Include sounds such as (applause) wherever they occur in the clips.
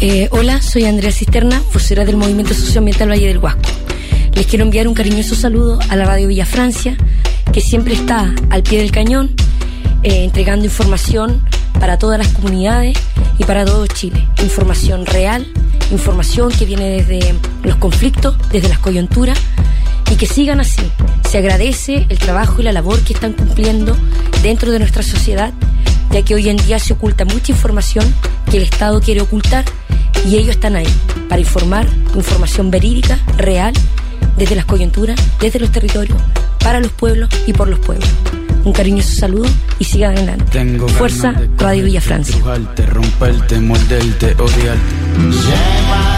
Eh, hola, soy Andrea Cisterna, vocera del Movimiento Socioambiental Valle del Huasco. Les quiero enviar un cariñoso saludo a la Radio Villa Francia, que siempre está al pie del cañón, eh, entregando información para todas las comunidades y para todo Chile. Información real, información que viene desde los conflictos, desde las coyunturas, y que sigan así. Se agradece el trabajo y la labor que están cumpliendo dentro de nuestra sociedad, ya que hoy en día se oculta mucha información que el Estado quiere ocultar y ellos están ahí para informar información verídica, real, desde las coyunturas, desde los territorios, para los pueblos y por los pueblos. Un cariñoso saludo y sigan adelante. Tengo Fuerza Radio Villa Francia. estrujarte, romperte, morderte, odiarte.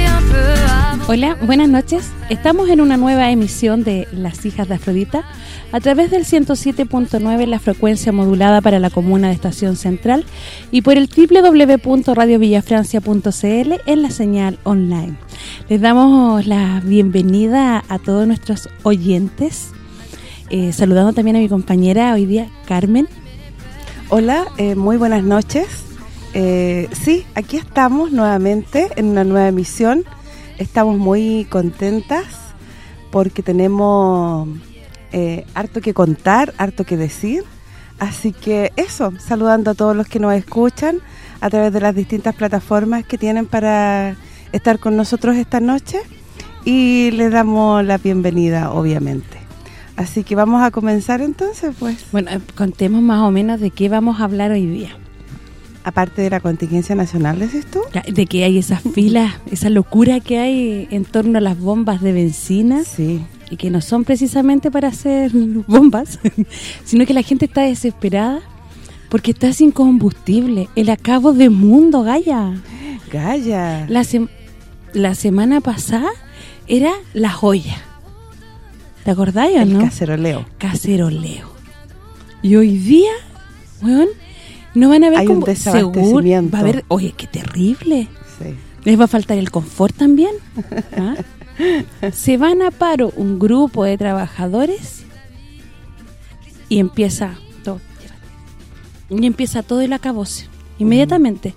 Hola, buenas noches. Estamos en una nueva emisión de Las Hijas de Afrodita a través del 107.9 la frecuencia modulada para la comuna de Estación Central y por el www.radiovillafrancia.cl en la señal online. Les damos la bienvenida a todos nuestros oyentes, eh, saludando también a mi compañera hoy día, Carmen. Hola, eh, muy buenas noches. Eh, sí, aquí estamos nuevamente en una nueva emisión. Estamos muy contentas porque tenemos eh, harto que contar, harto que decir. Así que eso, saludando a todos los que nos escuchan a través de las distintas plataformas que tienen para estar con nosotros esta noche y les damos la bienvenida, obviamente. Así que vamos a comenzar entonces, pues. Bueno, eh, contemos más o menos de qué vamos a hablar hoy día. Aparte de la contingencia nacional, ¿decís tú? Ya, De que hay esas filas, (laughs) esa locura que hay en torno a las bombas de benzina Sí. y que no son precisamente para hacer (laughs) bombas, (laughs) sino que la gente está desesperada porque está sin combustible. El acabo de mundo, Gaya. Gaya. La, sem- la semana pasada era la joya. ¿Te acordáis o el no? caceroleo. Caceroleo. Y hoy día, weón, no van a ver Hay un como desabastecimiento. va a haber, oye, qué terrible. Sí. Les va a faltar el confort también. ¿ah? (laughs) Se van a paro un grupo de trabajadores y empieza todo. Y empieza todo el acabose. Inmediatamente.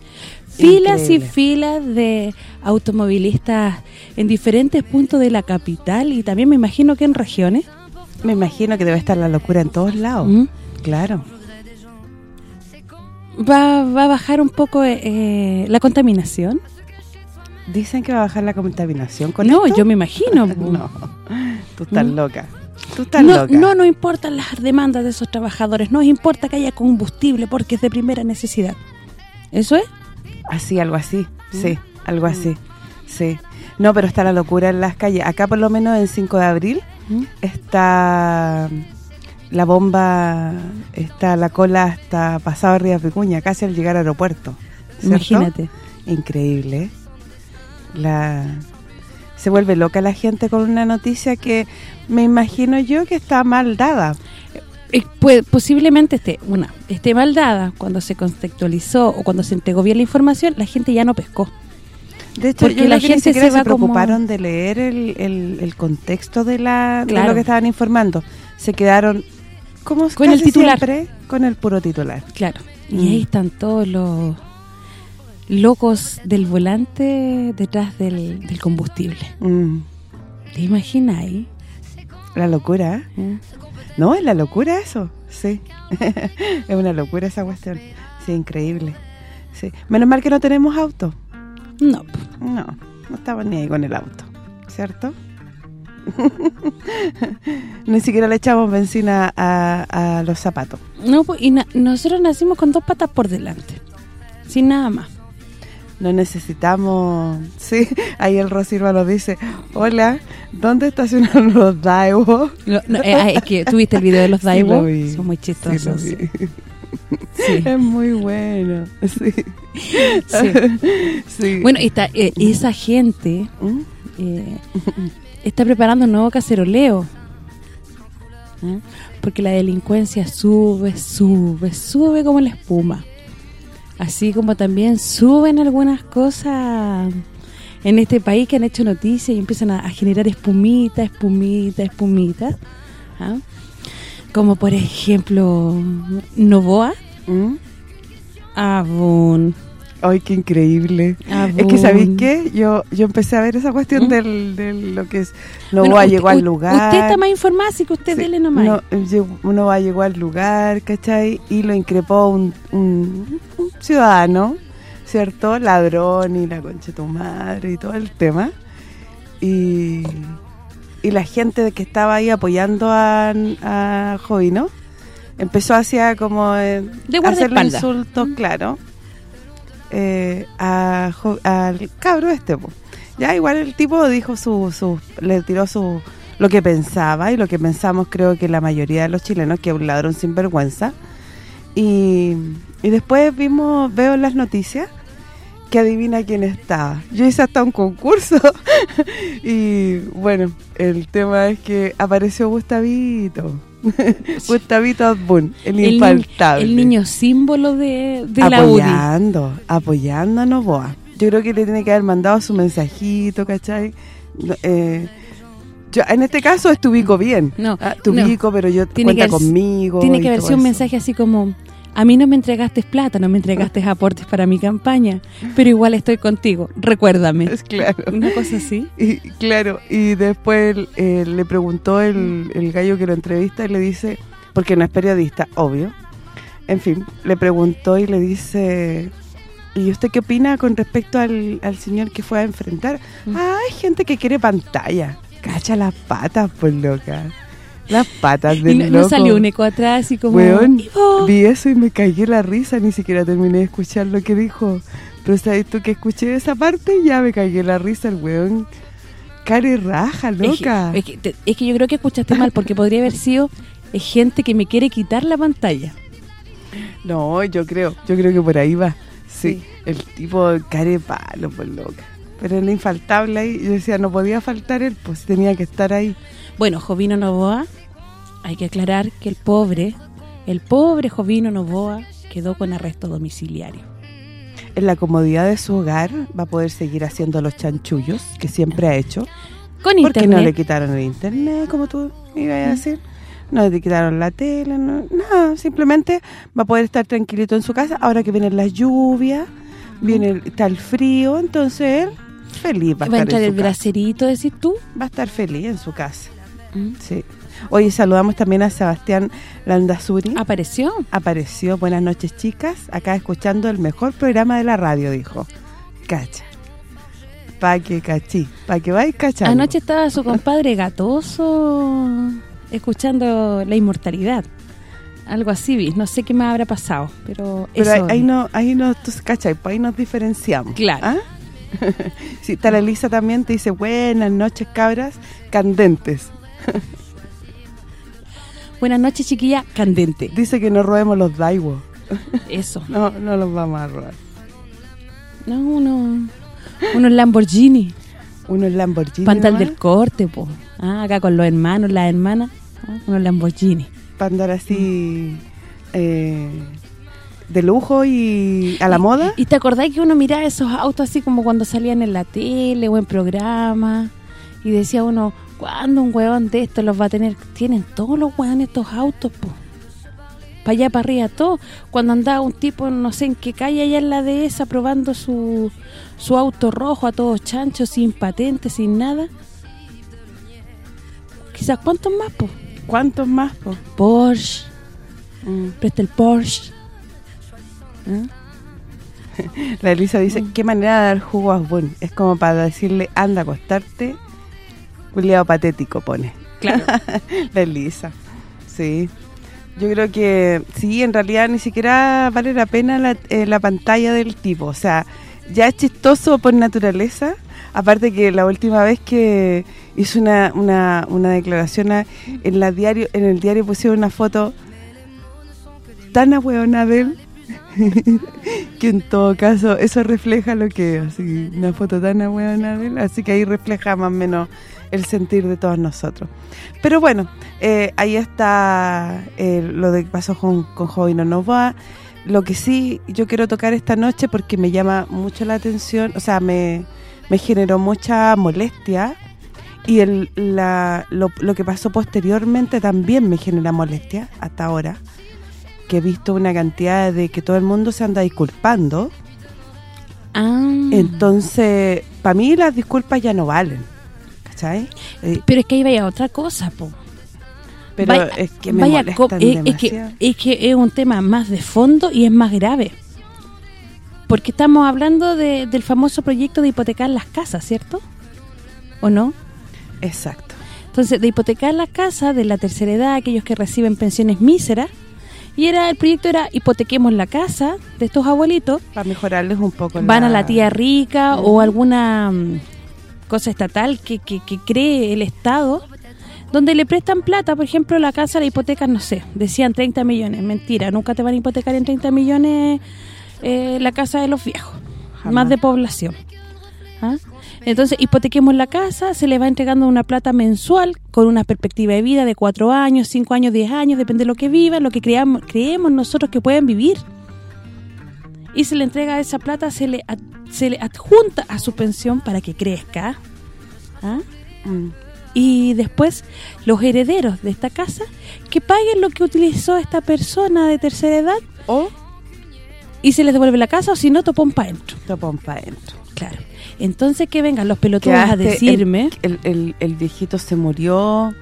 Filas Increíble. y filas de automovilistas en diferentes puntos de la capital y también me imagino que en regiones. Me imagino que debe estar la locura en todos lados. ¿Mm? Claro. Va, va a bajar un poco eh, la contaminación. Dicen que va a bajar la contaminación con No, esto. yo me imagino. (laughs) No, tú estás ¿Mm? loca. Tú estás No, loca. no nos importan las demandas de esos trabajadores, nos importa que haya combustible porque es de primera necesidad. ¿Eso es? Así, algo así. ¿Mm? Sí, algo así. Sí. No, pero está la locura en las calles. Acá por lo menos en 5 de abril ¿Mm? está la bomba, está la cola hasta pasado Río Vicuña, casi al llegar al aeropuerto. ¿cierto? Imagínate. Increíble. La se vuelve loca la gente con una noticia que me imagino yo que está mal dada. Eh, pues, posiblemente esté, una, esté mal dada cuando se contextualizó o cuando se entregó bien la información, la gente ya no pescó. De hecho, Porque yo la gente se como- preocuparon de leer el, el- el contexto de la de lo que estaban informando. Se quedaron como Con el titular. siempre, con el puro titular. Claro. Y Mm. ahí están todos los locos del volante detrás del, del combustible. Mm, ¿Te imaginas ahí? La locura, ¿eh? ¿Eh? No, es la locura eso, sí. (laughs) es una locura esa cuestión. Sí, increíble. Sí. Menos mal que no tenemos auto. No. No, no estaba ni ahí con el auto, ¿cierto? (laughs) Ni siquiera le echamos benzina a, a los zapatos. no po, y na- nosotros nacimos con dos patas por delante. Sin nada más. No necesitamos... (laughs) Sí, ahí el Rosilva nos dice, hola, ¿dónde estacionan los Daiwo? Lo- no, eh, ah, es que tuviste el video de los (laughs) Sí, Daiwo. lo. Son muy chistosos. Sí. Es muy bueno, sí. Sí. Sí. Bueno, y está, eh, esa gente ¿Mm? eh, está preparando un nuevo caceroleo. ¿eh? Porque la delincuencia sube, sube, sube como la espuma. Así como también suben algunas cosas en este país que han hecho noticias y empiezan a, a generar espumita, espumita, espumita. ¿ah? Como por ejemplo, Novoa, ¿Mm? Avon. Ay, qué increíble. Es que, ¿sabéis qué? Yo yo empecé a ver esa cuestión ¿Mm? del, del lo que es... No Bueno, va llegó al lugar. Usted está más informada, así que usted Sí, dele nomás. No, uno va llegó al lugar, ¿cachai? Y lo increpó un, un- un ciudadano, ¿cierto? Ladrón y la concha de tu madre y todo el tema. Y, y la gente que estaba ahí apoyando a, a Jovino empezó hacia como eh, De hacerle insultos, claro, eh, al cabro este, po. Ya igual el tipo dijo su, su le tiró su lo que pensaba y lo que pensamos creo que la mayoría de los chilenos que es un ladrón sin vergüenza y, y después vimos veo las noticias que adivina quién estaba. Yo hice hasta un concurso (laughs) y bueno, el tema es que apareció Gustavito. (laughs) Gustavito el, El, ni- infaltable. el niño símbolo de, de la UDI. apoyando, apoyando a Novoa. Yo creo que le tiene que haber mandado su mensajito, ¿cachai? Eh, yo, en este caso es tu bico bien. No, Ah, tu no. bico, pero yo Tiene cuenta que haber- conmigo. Tiene que haber sido un mensaje así como, a mí no me entregaste plata, no me entregaste aportes para mi campaña, pero igual estoy contigo, recuérdame. Es claro. Una cosa así. Y claro, y después eh, le preguntó el, el gallo que lo entrevista y le dice, porque no es periodista, obvio. En fin, le preguntó y le dice, ¿y usted qué opina con respecto al, al señor que fue a enfrentar? Mm. Ah, hay gente que quiere pantalla. Cacha las patas, pues loca. Las patas Y del no, no loco. salió un eco atrás así como... Weón, "Ivo". vi eso y me cagué la risa, ni siquiera terminé de escuchar lo que dijo. Pero sabes tú que escuché esa parte y ya me cagué la risa el weón. Care raja, Es que- loca. Es que, te- es que yo creo que escuchaste mal, porque podría haber sido eh, gente que me quiere quitar la pantalla. No, yo creo, yo creo que por ahí va. Sí, Sí. el tipo care palo, pues loca. Pero era infaltable ahí. Yo decía, no podía faltar él, pues tenía que estar ahí. Bueno, Jovino Novoa, hay que aclarar que el pobre, el pobre Jovino Novoa quedó con arresto domiciliario. En la comodidad de su hogar va a poder seguir haciendo los chanchullos que siempre ha hecho. Con Porque internet. no le quitaron el internet, como tú ibas a decir. No le quitaron la tele, no, nada. Simplemente va a poder estar tranquilito en su casa. Ahora que vienen las lluvias, viene el, está el frío, entonces él feliz va a Va a estar entrar en el su casa. bracerito, decís tú. Va a estar feliz en su casa. Mm. Sí. Hoy saludamos también a Sebastián Landazuri. ¿Apareció? Apareció. Buenas noches, chicas. Acá escuchando el mejor programa de la radio, dijo. Cacha. Pa' que cachí. Pa' que vais cachando. Anoche estaba su compadre Gatoso escuchando La Inmortalidad. Algo así, no sé qué me habrá pasado, pero, Pero eso ahí, ahí no, ahí no, tú cachai, pues ahí nos diferenciamos. Claro. ¿Ah? (laughs) sí, está la Elisa también, te dice, buenas noches, cabras, candentes. (laughs) Buenas noches, chiquilla, candente. Dice que no robemos los Daiwo. Eso. (laughs) No, no los vamos a robar. No, uno, unos Lamborghini. Unos Lamborghini Pantal del corte, po. Ah, acá con los hermanos, las hermanas. ah, unos Lamborghini. para andar así eh, de lujo y a la moda. ¿Y te acordás que uno miraba esos autos así como cuando salían en la tele o en programa? Y decía uno, ¿cuándo un huevón de estos los va a tener? Tienen todos los huevones estos autos, po. para allá, para arriba, todo. Cuando andaba un tipo, no sé en qué calle, allá en la dehesa, probando su, su auto rojo a todos chanchos, sin patente, sin nada. Quizás, ¿cuántos más, po? ¿Cuántos más, po? Porsche, Mm. presta el Porsche. ¿Ah? (laughs) La Elisa dice, Mm. qué manera de dar jugo a Boone. Es como para decirle, anda a acostarte. Culeado patético, pone. Claro. (laughs) La Elisa. Sí. Yo creo que sí, en realidad ni siquiera vale la pena la, eh, la pantalla del tipo. O sea, ya es chistoso por naturaleza. Aparte que la última vez que hizo una, una, una declaración a- en la diario en el diario pusieron una foto tan ahueona de él (laughs) que en todo caso eso refleja lo que es, así, una foto tan ahueona de él, así que ahí refleja más o menos el sentir de todos nosotros. Pero bueno, eh, ahí está eh, lo de que pasó con, con Jovino Novoa. Lo que sí yo quiero tocar esta noche porque me llama mucho la atención, o sea, me, me generó mucha molestia y el, la, lo, lo que pasó posteriormente también me genera molestia hasta ahora que he visto una cantidad de que todo el mundo se anda disculpando Ah. entonces para mí las disculpas ya no valen ¿cachai? Eh, Pero es que ahí vaya otra cosa, po. pero Vaya- es que me vaya molestan co- es, es que, es que es un tema más de fondo y es más grave. Porque estamos hablando de- del famoso proyecto de hipotecar las casas, ¿cierto? ¿O no? exacto Entonces, de hipotecar las casas de la tercera edad, aquellos que reciben pensiones míseras, y era el proyecto era hipotequemos la casa de estos abuelitos, para mejorarles un poco van a la tía rica o alguna mm, cosa estatal que, que, que cree el Estado, donde le prestan plata, por ejemplo, la casa la hipotecan, no sé, decían 30 millones, mentira, nunca te van a hipotecar en 30 millones eh, la casa de los viejos, Jamás. más de población. ¿Ah? Entonces, hipotequemos la casa, se le va entregando una plata mensual con una perspectiva de vida de 4 años, 5 años, 10 años, depende de lo que vivan, lo que creamos, creemos nosotros que pueden vivir y se le entrega esa plata, se le ad- se le adjunta a su pensión para que crezca. ¿ah? Mm. Y después los herederos de esta casa que paguen lo que utilizó esta persona de tercera edad o y se les devuelve la casa o si no, topón para adentro. topón para adentro Claro. Entonces que vengan los pelotudos a decirme... el, el, el viejito se murió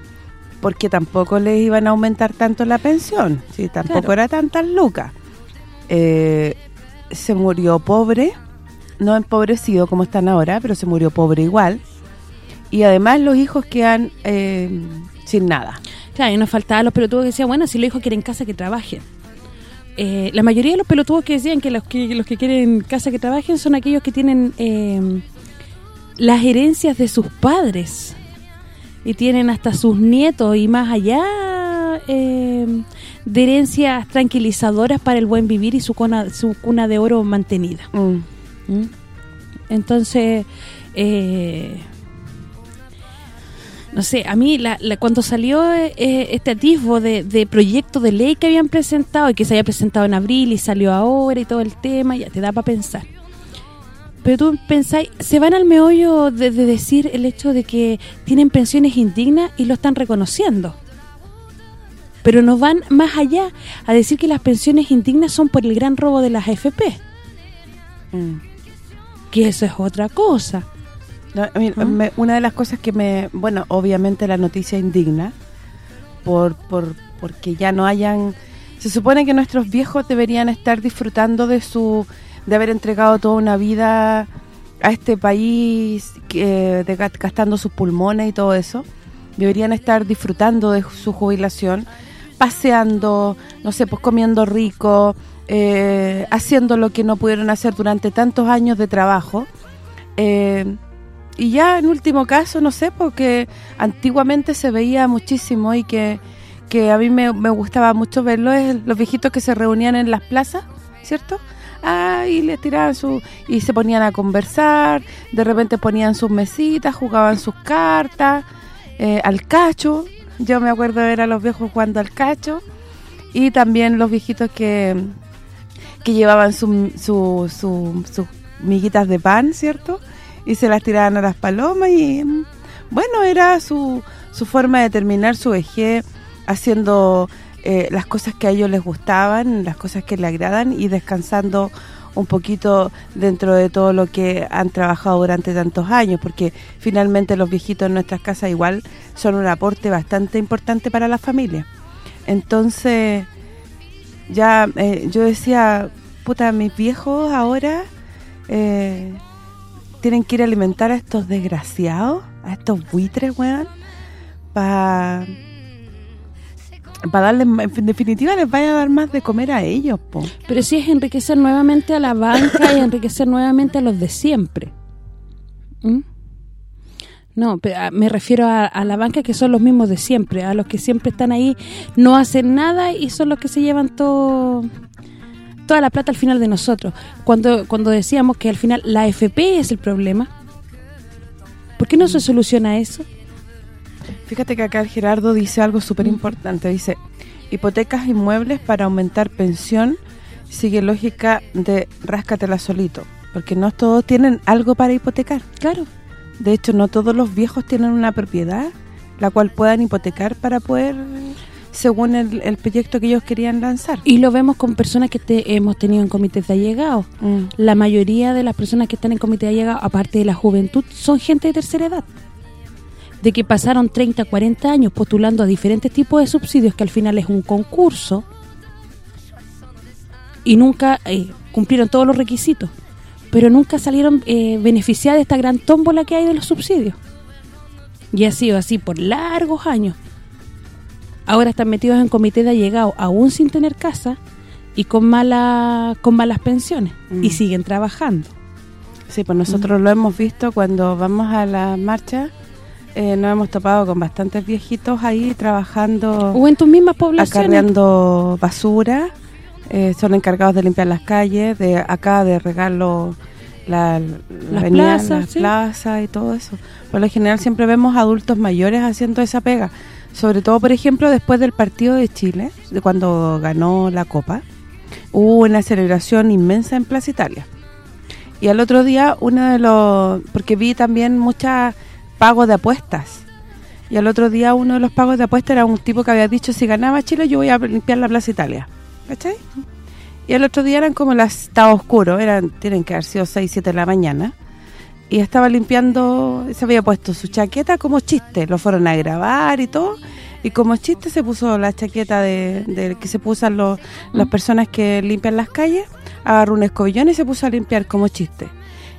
porque tampoco les iban a aumentar tanto la pensión sí tampoco Claro. era tantas lucas Eh, se murió pobre no empobrecido como están ahora pero se murió pobre igual. Y además los hijos quedan eh, sin nada. Claro, y nos faltaba los pelotudos que decían, bueno, si los hijos quieren casa, que trabajen. Eh, la mayoría de los pelotudos que decían que los que los que quieren casa que trabajen son aquellos que tienen eh, las herencias de sus padres. Y tienen hasta sus nietos y más allá eh, de herencias tranquilizadoras para el buen vivir y su cuna, su cuna de oro mantenida. Mm. ¿Mm? Entonces, eh, no sé, a mí la, la- cuando salió eh, este atisbo de, de proyecto de ley que habían presentado y que se había presentado en abril y salió ahora y todo el tema, ya te da para pensar. Pero tú pensáis, se van al meollo de, de decir el hecho de que tienen pensiones indignas y lo están reconociendo. Pero no van más allá a decir que las pensiones indignas son por el gran robo de las AFP Mm. que eso es otra cosa. No, a mí, ¿Ah? me- una de las cosas que me... Bueno, obviamente la noticia indigna, por, por porque ya no hayan... Se supone que nuestros viejos deberían estar disfrutando de su de haber entregado toda una vida a este país, que, de, ga- gastando sus pulmones y todo eso. Deberían estar disfrutando de su jubilación, paseando, no sé, pues comiendo rico, eh, haciendo lo que no pudieron hacer durante tantos años de trabajo. Eh, y ya en último caso, no sé, porque antiguamente se veía muchísimo y que, que a mí me, me gustaba mucho verlo, es los viejitos que se reunían en las plazas, ¿cierto? Ah, y les tiraban su... y se ponían a conversar, de repente ponían sus mesitas, jugaban sus cartas, eh, al cacho, yo me acuerdo de ver a los viejos jugando al cacho, y también los viejitos que, que llevaban su, su, su- sus miguitas de pan, ¿cierto? Y se las tiraban a las palomas y, mm, bueno, era su, su forma de terminar su vejez haciendo eh, las cosas que a ellos les gustaban, las cosas que les agradan y descansando un poquito dentro de todo lo que han trabajado durante tantos años, porque finalmente los viejitos en nuestras casas igual son un aporte bastante importante para la familia. Entonces, ya eh, yo decía, puta, mis viejos ahora eh, tienen que ir a alimentar a estos desgraciados, a estos buitres, weón, para para darles, en definitiva les vaya a dar más de comer a ellos, po. Pero sí es enriquecer nuevamente a la banca y enriquecer nuevamente a los de siempre. ¿Mm? No, ah, me refiero a, a la banca que son los mismos de siempre, a los que siempre están ahí, no hacen nada y son los que se llevan todo toda la plata al final de nosotros. Cuando cuando decíamos que al final la FP es el problema, ¿por qué no se soluciona eso? Fíjate que acá el Gerardo dice algo súper importante, dice, hipotecas inmuebles para aumentar pensión sigue lógica de ráscatela solito, porque no todos tienen algo para hipotecar. Claro. De hecho, no todos los viejos tienen una propiedad la cual puedan hipotecar para poder, según el, el proyecto que ellos querían lanzar. Y lo vemos con personas que te- hemos tenido en comités de allegados. Mm. La mayoría de las personas que están en comité de allegados, aparte de la juventud, son gente de tercera edad. De que pasaron 30, 40 años postulando a diferentes tipos de subsidios, que al final es un concurso, y nunca eh, cumplieron todos los requisitos, pero nunca salieron eh, beneficiadas de esta gran tómbola que hay de los subsidios. Y ha sido así por largos años. Ahora están metidos en comité de allegados, aún sin tener casa, y con mala con malas pensiones, Mm. y siguen trabajando. Sí, pues nosotros lo hemos visto cuando vamos a la marcha, eh, nos hemos topado con bastantes viejitos ahí trabajando, O en tus mismas poblaciones. acarreando basura, eh, son encargados de limpiar las calles, de acá de regarlo la, la Las avenida, plazas, las sí. plazas y todo eso. Por lo general siempre vemos adultos mayores haciendo esa pega, sobre todo, por ejemplo, después del partido de Chile, de cuando ganó la Copa, hubo una celebración inmensa en Plaza Italia. Y al otro día, uno de los... Porque vi también muchos pagos de apuestas. Y al otro día, uno de los pagos de apuestas era un tipo que había dicho, si ganaba Chile, yo voy a limpiar la Plaza Italia. ¿Cachai? Y al otro día eran como las... Estaba oscuro, eran tienen que haber sido 6, 7 de la mañana. Y estaba limpiando, se había puesto su chaqueta como chiste. Lo fueron a grabar y todo. Y como chiste se puso la chaqueta de, de que se pusan los, las personas que limpian las calles, agarró un escobillón y se puso a limpiar como chiste.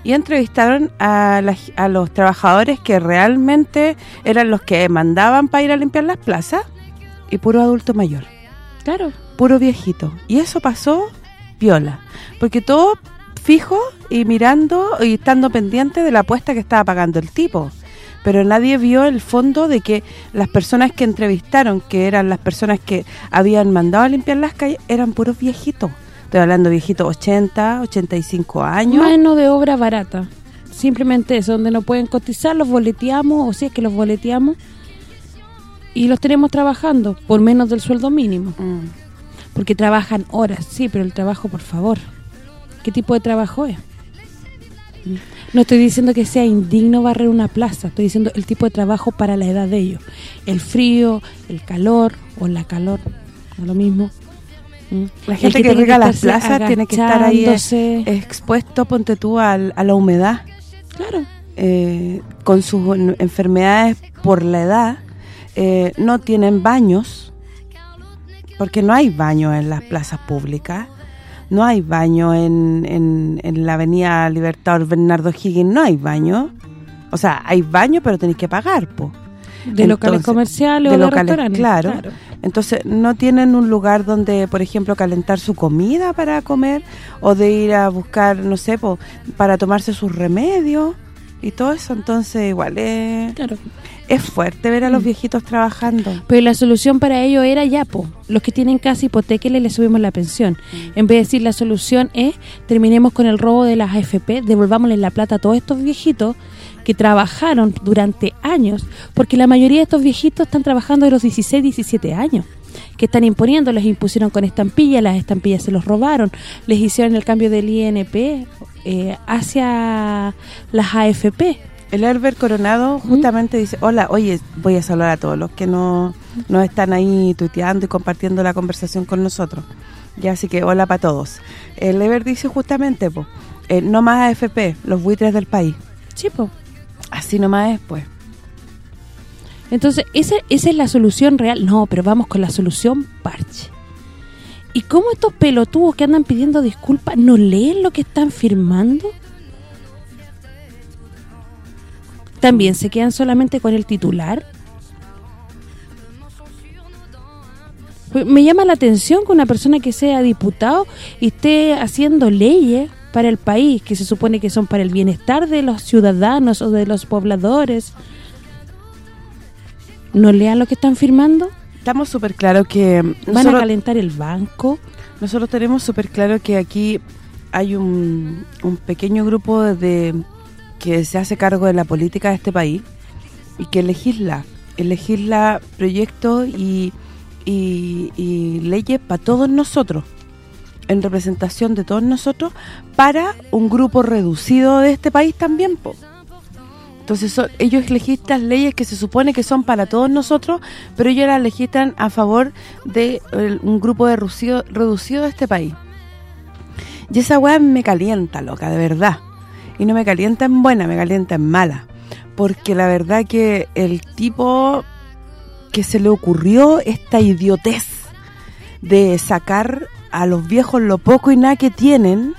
Y entrevistaron a, las- a los trabajadores que realmente eran los que mandaban para ir a limpiar las plazas y puro adulto mayor, Claro. puro viejito. Y eso pasó viola, porque todo fijo y mirando y estando pendiente de la apuesta que estaba pagando el tipo pero nadie vio el fondo de que las personas que entrevistaron, que eran las personas que habían mandado a limpiar las calles, eran puros viejitos. Estoy hablando de viejitos 80, 85 años. Mano de obra barata. Simplemente eso, donde no pueden cotizar, los boleteamos, o si es que los boleteamos, y los tenemos trabajando por menos del sueldo mínimo. Mm. Porque trabajan horas, sí, pero el trabajo, por favor. ¿Qué tipo de trabajo es? No estoy diciendo que sea indigno barrer una plaza, estoy diciendo el tipo de trabajo para la edad de ellos. El frío, el calor o la calor, no lo mismo. La gente que, riega las plazas tiene que estar ahí expuesto, ponte tú, al- a la humedad. Claro. eh, con sus en- enfermedades por la edad, eh, no tienen baños, porque no hay baños en las plazas públicas, no hay baño en, en, en la avenida Libertador Bernardo Higgins, no hay baño. O sea, hay baño, pero tenés que pagar, po. De locales comerciales de o de locales, restaurantes. claro. Entonces, no tienen un lugar donde, por ejemplo, calentar su comida para comer o de ir a buscar, no sé, po, para tomarse sus remedios y todo eso. Entonces, igual es, Claro. es fuerte ver a los Mm. viejitos trabajando. Pero la solución para ello era ya, po. Los que tienen casa hipotéquenle le subimos la pensión. En vez de decir la solución es terminemos con el robo de las AFP, devolvámosle la plata a todos estos viejitos que trabajaron durante años, porque la mayoría de estos viejitos están trabajando de los 16, 17 años, que están imponiendo, les impusieron con estampillas, las estampillas se los robaron, les hicieron el cambio del INP eh, hacia las AFP. El Herbert Coronado justamente dice, hola, oye, voy a saludar a todos los que no nos están ahí tuiteando y compartiendo la conversación con nosotros. Ya, así que hola para todos. El Herbert dice justamente, pues, no más AFP, los buitres del país. Sí, po. Así nomás es, pues. Entonces, esa, esa es la solución real. No, pero vamos con la solución parche. ¿Y cómo estos pelotudos que andan pidiendo disculpas no leen lo que están firmando? ¿También se quedan solamente con el titular? Pues Me llama la atención que una persona que sea diputado y esté haciendo leyes para el país, que se supone que son para el bienestar de los ciudadanos o de los pobladores. ¿No lean lo que están firmando? Estamos súper claros que... ¿Van a calentar el banco? Nosotros tenemos súper claro que aquí hay un, un pequeño grupo de que se hace cargo de la política de este país y que legisla, legisla proyectos y, y, y leyes para todos nosotros, en representación de todos nosotros, para un grupo reducido de este país también, po. Entonces ellos legislan leyes que se supone que son para todos nosotros, pero ellos las legislan a favor de un grupo reducido, reducido de este país. Y esa weá me calienta, loca, de verdad. Y no me calienta en buena, me calienta en mala. Porque la verdad que el tipo que se le ocurrió esta idiotez de sacar a los viejos lo poco y nada que tienen,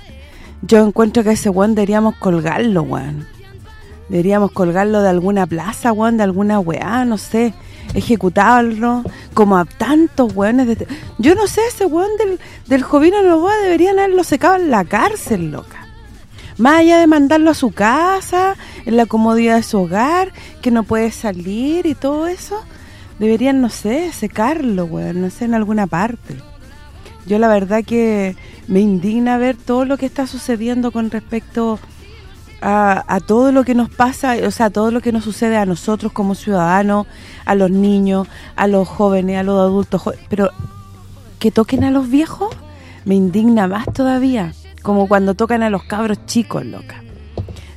yo encuentro que ese weón deberíamos colgarlo, weón. Deberíamos colgarlo de alguna plaza, weón, de alguna weá, no sé, ejecutarlo, como a tantos weones. De este- Yo no sé, ese weón del, del Jovino Novoa deberían haberlo secado en la cárcel, loca. Más allá de mandarlo a su casa, en la comodidad de su hogar, que no puede salir y todo eso, deberían, no sé, secarlo, weón, no sé, en alguna parte. Yo la verdad que me indigna ver todo lo que está sucediendo con respecto a, todo lo que nos pasa, o sea, todo lo que nos sucede a nosotros como ciudadanos, a los niños, a los jóvenes, a los adultos, pero que toquen a los viejos me indigna más todavía, como cuando tocan a los cabros chicos, loca.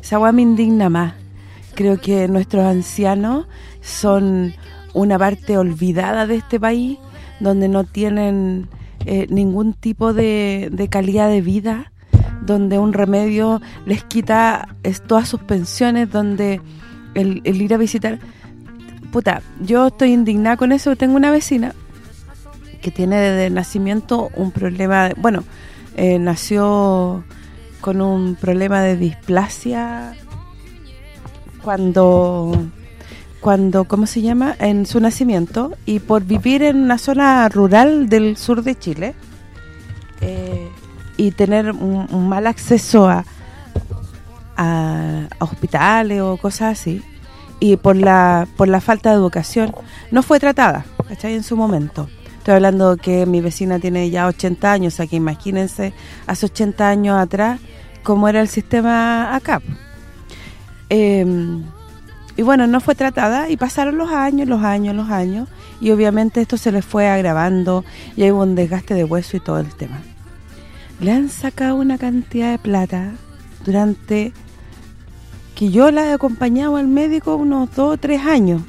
Esa weá me indigna más. Creo que nuestros ancianos son una parte olvidada de este país, donde no tienen eh, ningún tipo de, de calidad de vida, donde un remedio les quita todas sus pensiones, donde el, el ir a visitar... Puta, yo estoy indignada con eso, tengo una vecina que tiene desde nacimiento un problema, de- bueno, eh, nació con un problema de displasia cuando cuando ¿cómo se llama? en su nacimiento y por vivir en una zona rural del sur de Chile eh, y tener un, mal acceso a, a, a hospitales o cosas así y por la por la falta de educación no fue tratada, ¿cachai? En su momento. Estoy hablando que mi vecina tiene ya 80 años, o sea que imagínense hace 80 años atrás cómo era el sistema acá. Eh, y bueno, no fue tratada y pasaron los años, los años, los años y obviamente esto se le fue agravando y hubo un desgaste de hueso y todo el tema. Le han sacado una cantidad de plata durante que yo la he acompañado al médico unos dos o tres años.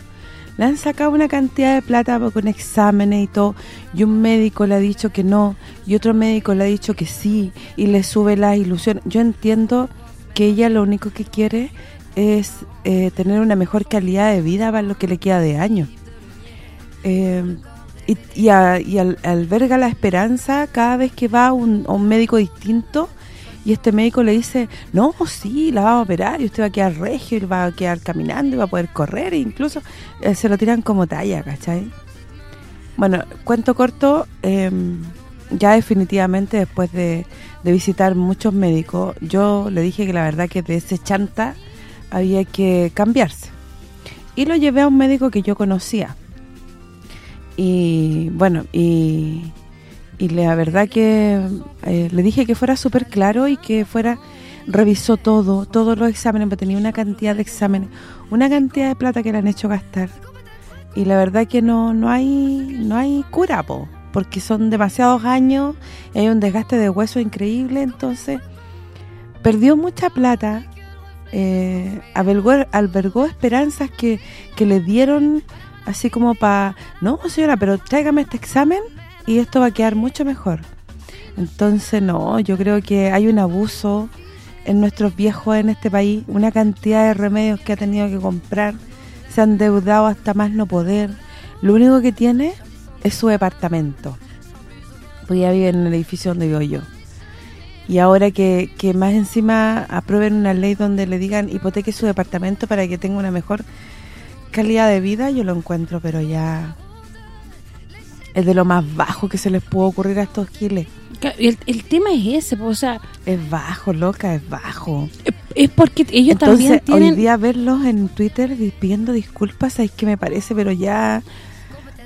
Le han sacado una cantidad de plata con exámenes y todo, y un médico le ha dicho que no, y otro médico le ha dicho que sí, y le sube la ilusión. Yo entiendo que ella lo único que quiere es eh, tener una mejor calidad de vida para lo que le queda de año. Eh, y y, a- y al- alberga la esperanza cada vez que va un, a un médico distinto y este médico le dice, no, sí, la vamos a operar y usted va a quedar regio y va a quedar caminando y va a poder correr e incluso eh, se lo tiran como talla, ¿cachai? Bueno, cuento corto, eh, ya definitivamente después de, de visitar muchos médicos, yo le dije que la verdad que de ese chanta había que cambiarse. Y lo llevé a un médico que yo conocía. Y bueno, y, y la verdad que eh, le dije que fuera súper claro y que fuera revisó todo, todos los exámenes, porque tenía una cantidad de exámenes, una cantidad de plata que le han hecho gastar. Y la verdad que no no hay no hay cura, po, porque son demasiados años, hay un desgaste de hueso increíble, entonces perdió mucha plata eh, albergó, esperanzas que, que le dieron así como para, no señora, pero tráigame este examen y esto va a quedar mucho mejor. Entonces, no, yo creo que hay un abuso en nuestros viejos en este país, una cantidad de remedios que ha tenido que comprar, se han deudado hasta más no poder. Lo único que tiene es su departamento. Pues ya vive en el edificio donde vivo yo. Y ahora que, que más encima aprueben una ley donde le digan hipoteque su departamento para que tenga una mejor calidad de vida, yo lo encuentro, pero ya es de lo más bajo que se les puede ocurrir a estos giles. El, el tema es ese, o sea, Es bajo, loca, es bajo. es porque ellos Entonces, también tienen... hoy día verlos en Twitter di- pidiendo disculpas, es que me parece, pero ya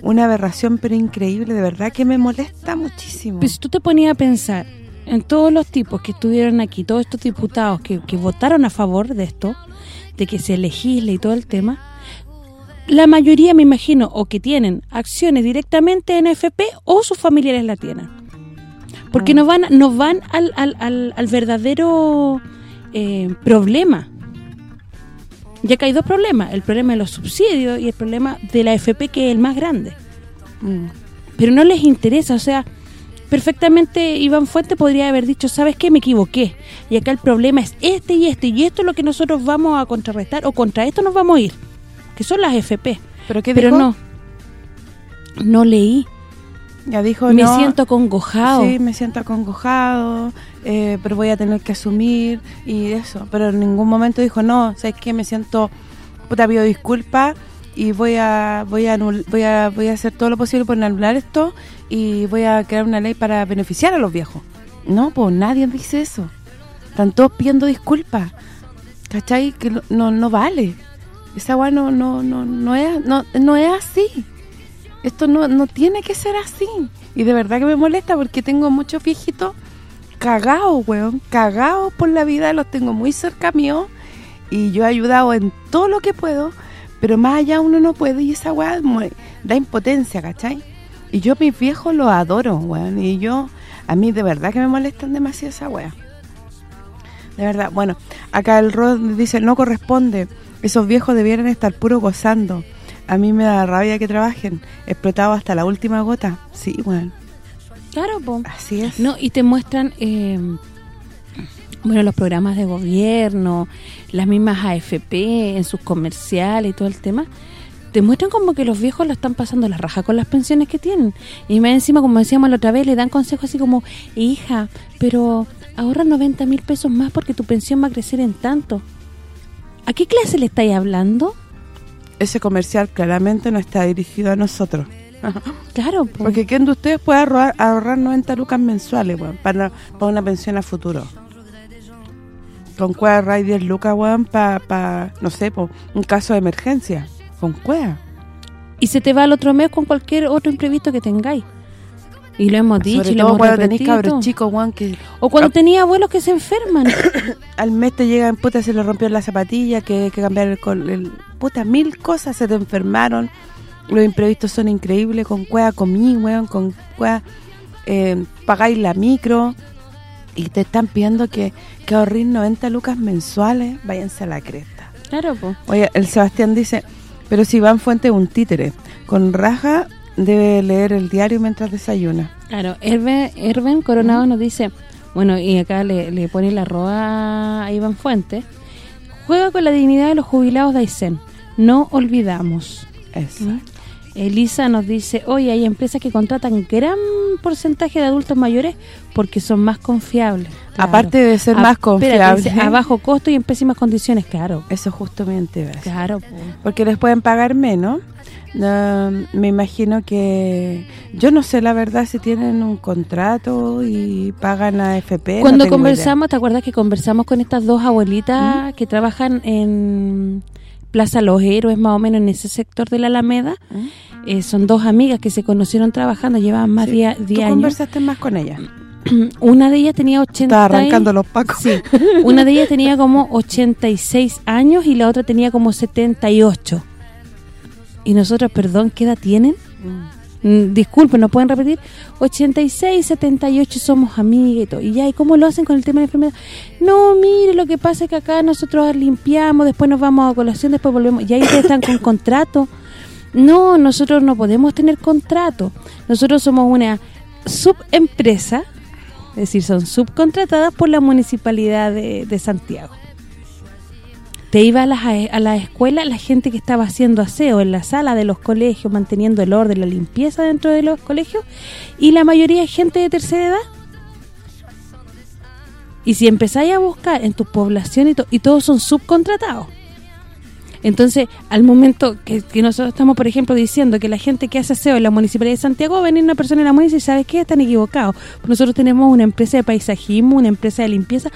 una aberración, pero increíble, de verdad que me molesta muchísimo. Pues tú te ponías a pensar en todos los tipos que estuvieron aquí, todos estos diputados que, que votaron a favor de esto, de que se legisle y todo el tema, la mayoría me imagino o que tienen acciones directamente en AFP o sus familiares la tienen. Porque Ah. no van no van al, al, al, al verdadero eh, problema. Ya que hay dos problemas, el problema de los subsidios y el problema de la AFP que es el más grande Mm. pero no les interesa, o sea, perfectamente Iván Fuente podría haber dicho, ¿sabes qué? Me equivoqué, y acá el problema es este y este, y esto es lo que nosotros vamos a contrarrestar, o contra esto nos vamos a ir, que son las FP, ¿Pero qué pero dijo? no, no leí, Ya dijo, me no, siento acongojado, Sí, me siento acongojado, eh, pero voy a tener que asumir y eso. Pero en ningún momento dijo, no, ¿sabes qué? Me siento, puta, pido disculpas y voy a voy a anul- voy a voy a hacer todo lo posible por anular esto y voy a crear una ley para beneficiar a los viejos. No, pues nadie dice eso. Están todos pidiendo disculpas. ¿Cachai? Que no no vale. Esa weá no, no, no, no, es, no, no es así. Esto no, no tiene que ser así. Y de verdad que me molesta porque tengo muchos viejitos cagados, weón. Cagados por la vida, los tengo muy cerca mío. Y yo he ayudado en todo lo que puedo. Pero más allá uno no puede y esa weá da impotencia, ¿cachai? Y yo mis viejos los adoro, weón. Y yo, a mí de verdad que me molestan demasiado esa weá. De verdad, bueno, acá el Rod dice, no corresponde. Esos viejos debieran estar puro gozando. A mí me da rabia que trabajen, explotado hasta la última gota. Sí, bueno, claro, po. así es. No, y te muestran, eh, bueno, los programas de gobierno, las mismas AFP en sus comerciales y todo el tema, te muestran como que los viejos lo están pasando la raja con las pensiones que tienen. Y más encima, como decíamos la otra vez, le dan consejos así como, hija, pero ahorra 90 mil pesos más porque tu pensión va a crecer en tanto. ¿A qué clase le estáis hablando? Ese comercial claramente no está dirigido a nosotros. (laughs) Claro, po. Porque ¿quién de ustedes puede ahorrar, ahorrar 90 lucas mensuales, weón, para, para una pensión a futuro? Con cueva ahorrar 10 lucas, weón, para, no sé, por un caso de emergencia. Con cueva. y se te va el otro mes con cualquier otro imprevisto que tengáis. Y lo hemos dicho Sobre y lo todo hemos cuando repetido. cabros chicos, weón, que O cuando Ah. tenía abuelos que se enferman. (coughs) al mes te llegan, puta, se le rompió la zapatilla, que hay que cambiar el, col- el- puta, mil cosas se te enfermaron. Los imprevistos son increíbles, con cueva comí, weón, con cueva eh, pagáis la micro y te están pidiendo que, que ahorrís 90 lucas mensuales, váyanse a la cresta. claro, pues. Oye, el Sebastián dice, pero si Iván Fuente es un títere, con raja debe leer el diario mientras desayuna. Claro, Herben Coronado nos dice, bueno, y acá le, le pone la roba a Iván Fuentes, juega con la dignidad de los jubilados de Aysén, no olvidamos. Eso. ¿Mm? Elisa nos dice, oye, hay empresas que contratan gran porcentaje de adultos mayores porque son más confiables. Claro. Aparte de ser A- más espérate, confiables. dice, a bajo costo y en pésimas condiciones, claro. Eso justamente ves. Claro, po. Porque les pueden pagar menos. No, me imagino que... Yo no sé la verdad si tienen un contrato y pagan a FP. Cuando conversamos, ¿te acuerdas que conversamos con estas dos abuelitas que trabajan en Plaza Los Héroes, más o menos en ese sector de la Alameda? ¿Mm? Eh, son dos amigas que se conocieron trabajando, llevaban más de idea. 10 ¿Tú años. conversaste más con ella? (clears throat) Una de ellas tenía 80 Estaba arrancando los pacos. Sí, una de ellas tenía como (laughs) 86 años y la otra tenía como 78. Y nosotros, perdón, ¿qué edad tienen? Mm, disculpen, ¿no pueden repetir? 86, 78 somos amigas y todo. Y ya, ¿y cómo lo hacen con el tema de enfermedad? No, mire, lo que pasa es que acá nosotros limpiamos, después nos vamos a colación, después volvemos. Y ahí están con contrato. No, nosotros no podemos tener contrato. Nosotros somos una subempresa, es decir, son subcontratadas por la Municipalidad de Santiago te iba a las, a la escuela la gente que estaba haciendo aseo en la sala de los colegios, manteniendo el orden, la limpieza dentro de los colegios, y la mayoría es gente de tercera edad. Y si empezáis a buscar en tu población y, y todos son subcontratados. Entonces, al momento que, nosotros estamos, por ejemplo, diciendo que la gente que hace aseo en la Municipalidad de Santiago, venir una persona en la municipalidad y ¿sabes qué? Están equivocados. Nosotros tenemos una empresa de paisajismo, una empresa de limpieza,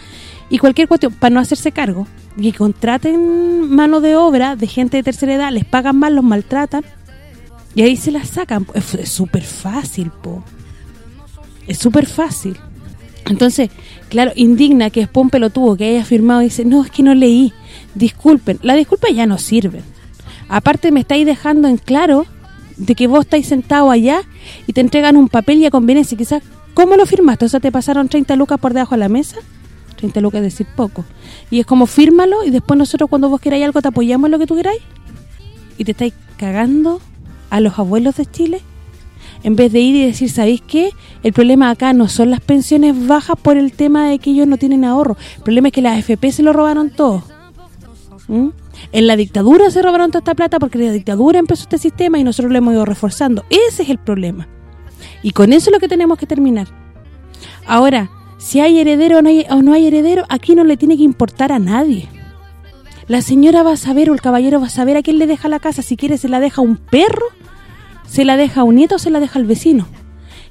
y cualquier cuestión, para no hacerse cargo, que contraten mano de obra de gente de tercera edad, les pagan mal, los maltratan y ahí se las sacan. Es súper fácil, po. Es súper fácil. Entonces, claro, indigna que es un pelotudo que haya firmado y dice, no, es que no leí. Disculpen. La disculpa ya no sirven. Aparte me estáis dejando en claro de que vos estáis sentado allá y te entregan un papel y a conveniencia. Quizás, ¿cómo lo firmaste? O sea, ¿te pasaron 30 lucas por debajo de la mesa? 30 lucas es decir poco. Y es como, fírmalo y después nosotros cuando vos queráis algo te apoyamos en lo que tú queráis. Y te estáis cagando a los abuelos de Chile. En vez de ir y decir, ¿sabéis qué? El problema acá no son las pensiones bajas por el tema de que ellos no tienen ahorro. El problema es que las AFP se lo robaron todo. ¿Mm? En la dictadura se robaron toda esta plata porque la dictadura empezó este sistema y nosotros lo hemos ido reforzando. Ese es el problema. Y con eso es lo que tenemos que terminar. Ahora, si hay heredero o no hay, o no hay heredero, aquí no le tiene que importar a nadie. La señora va a saber o el caballero va a saber a quién le deja la casa. Si quiere se la deja a un perro, se la deja a un nieto o se la deja al vecino.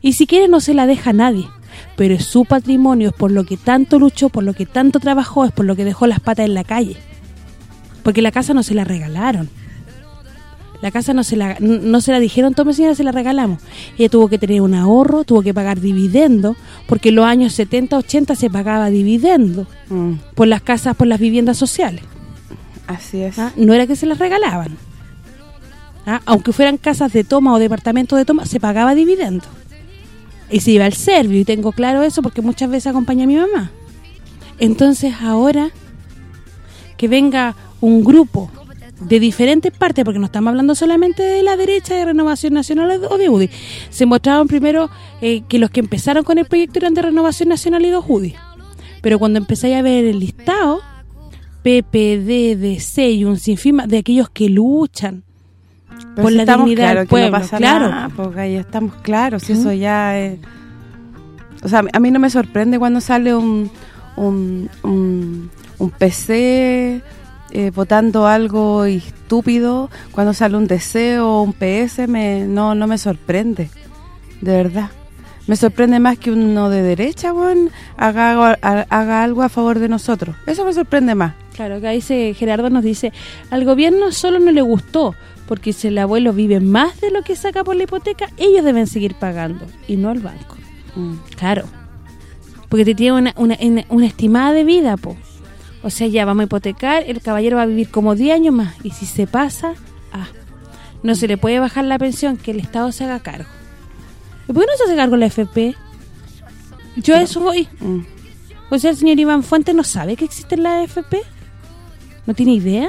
Y si quiere no se la deja a nadie. Pero es su patrimonio, es por lo que tanto luchó, por lo que tanto trabajó, es por lo que dejó las patas en la calle. Porque la casa no se la regalaron. La casa no se la no se la dijeron, tome señora, se la regalamos. Ella tuvo que tener un ahorro, tuvo que pagar dividendo, porque en los años 70, 80 se pagaba dividendo mm. por las casas, por las viviendas sociales. Así es. ¿Ah? No era que se las regalaban. ¿Ah? Aunque fueran casas de toma o departamentos de toma, se pagaba dividendo. Y se iba al servicio, y tengo claro eso porque muchas veces acompaña a mi mamá. Entonces ahora que venga un grupo de diferentes partes, porque no estamos hablando solamente de la derecha de Renovación Nacional o de UDI. Se mostraron primero eh, que los que empezaron con el proyecto eran de Renovación Nacional y de UDI. Pero cuando empezáis a ver el listado, PPD, DC y un sinfín de aquellos que luchan por la dignidad del pueblo, claro. porque ahí estamos claros, si eso ya es... O sea, a mí no me sorprende cuando sale un, un, un, un PC eh, votando algo estúpido, cuando sale un deseo o un PS, me, no, no me sorprende, de verdad. Me sorprende más que uno de derecha, bueno, haga, haga algo a favor de nosotros. Eso me sorprende más. Claro, acá dice Gerardo nos dice, al gobierno solo no le gustó, porque si el abuelo vive más de lo que saca por la hipoteca, ellos deben seguir pagando, y no el banco. Mm. Claro, porque te tiene una, una, una estimada de vida, po. O sea, ya vamos a hipotecar, el caballero va a vivir como 10 años más. Y si se pasa, ah, no se le puede bajar la pensión, que el Estado se haga cargo. ¿Y por qué no se hace cargo la FP? Yo a eso voy. Mm. O sea, el señor Iván Fuentes no sabe que existe la AFP. ¿No tiene idea?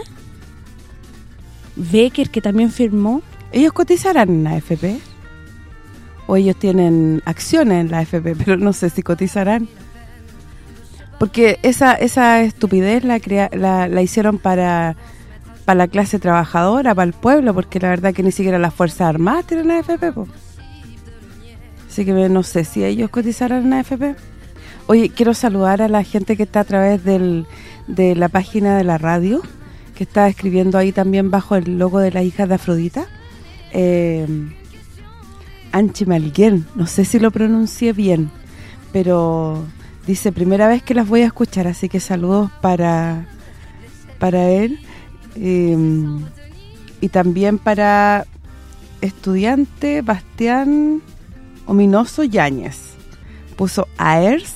Becker, que también firmó. ¿Ellos cotizarán en la AFP? ¿O ellos tienen acciones en la AFP? (laughs) Pero no sé si cotizarán. Porque esa esa estupidez la, la, la hicieron para para la clase trabajadora, para el pueblo, porque la verdad que ni siquiera las Fuerzas Armadas tienen AFP, Así que no sé si ellos cotizarán en AFP. Oye, quiero saludar a la gente que está a través del, de la página de la radio, que está escribiendo ahí también bajo el logo de la hija de Afrodita. Eh, Anchi Malguén, no sé si lo pronuncié bien, pero Dice, primera vez que las voy a escuchar, así que saludos para, para él. Em, y también para estudiante Bastián Ominoso Yáñez. Puso AERS.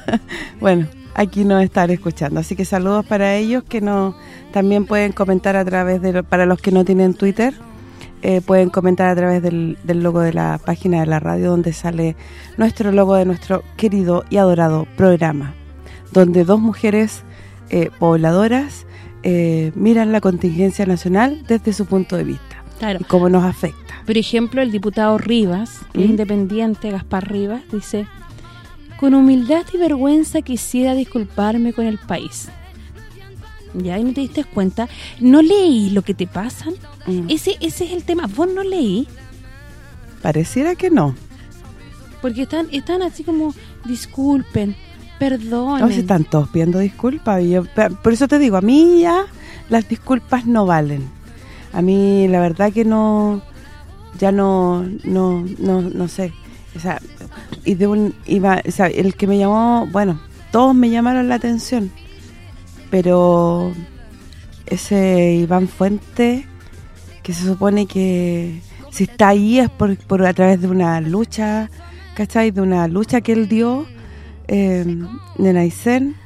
(laughs) bueno, aquí nos están escuchando. Así que saludos para ellos que no también pueden comentar a través de... para los que no tienen Twitter, eh, pueden comentar a través del, del logo de la página de la radio donde sale nuestro logo de nuestro querido y adorado programa, donde dos mujeres eh, pobladoras eh, miran la contingencia nacional desde su punto de vista Claro. y cómo nos afecta. Por ejemplo, el diputado Rivas, ¿Mm? independiente, Gaspar Rivas, dice Con humildad y vergüenza quisiera disculparme con el país. ¿Ya? ¿Y no te diste cuenta? ¿No leí lo que te pasan? Mm. Ese ese es el tema. ¿Vos no leí? Pareciera que no. Porque están están así como, disculpen, perdonen. No, si están todos pidiendo disculpas. y yo- por eso te digo, a mí ya las disculpas no valen. A mí la verdad que no, ya no, no, no, no sé. O sea, y de un, iba, o sea, el que me llamó, bueno, todos me llamaron la atención. Pero ese Iván Fuente, que se supone que si está ahí es por, por a través de una lucha, ¿cachai? De una lucha que él dio eh, Naisen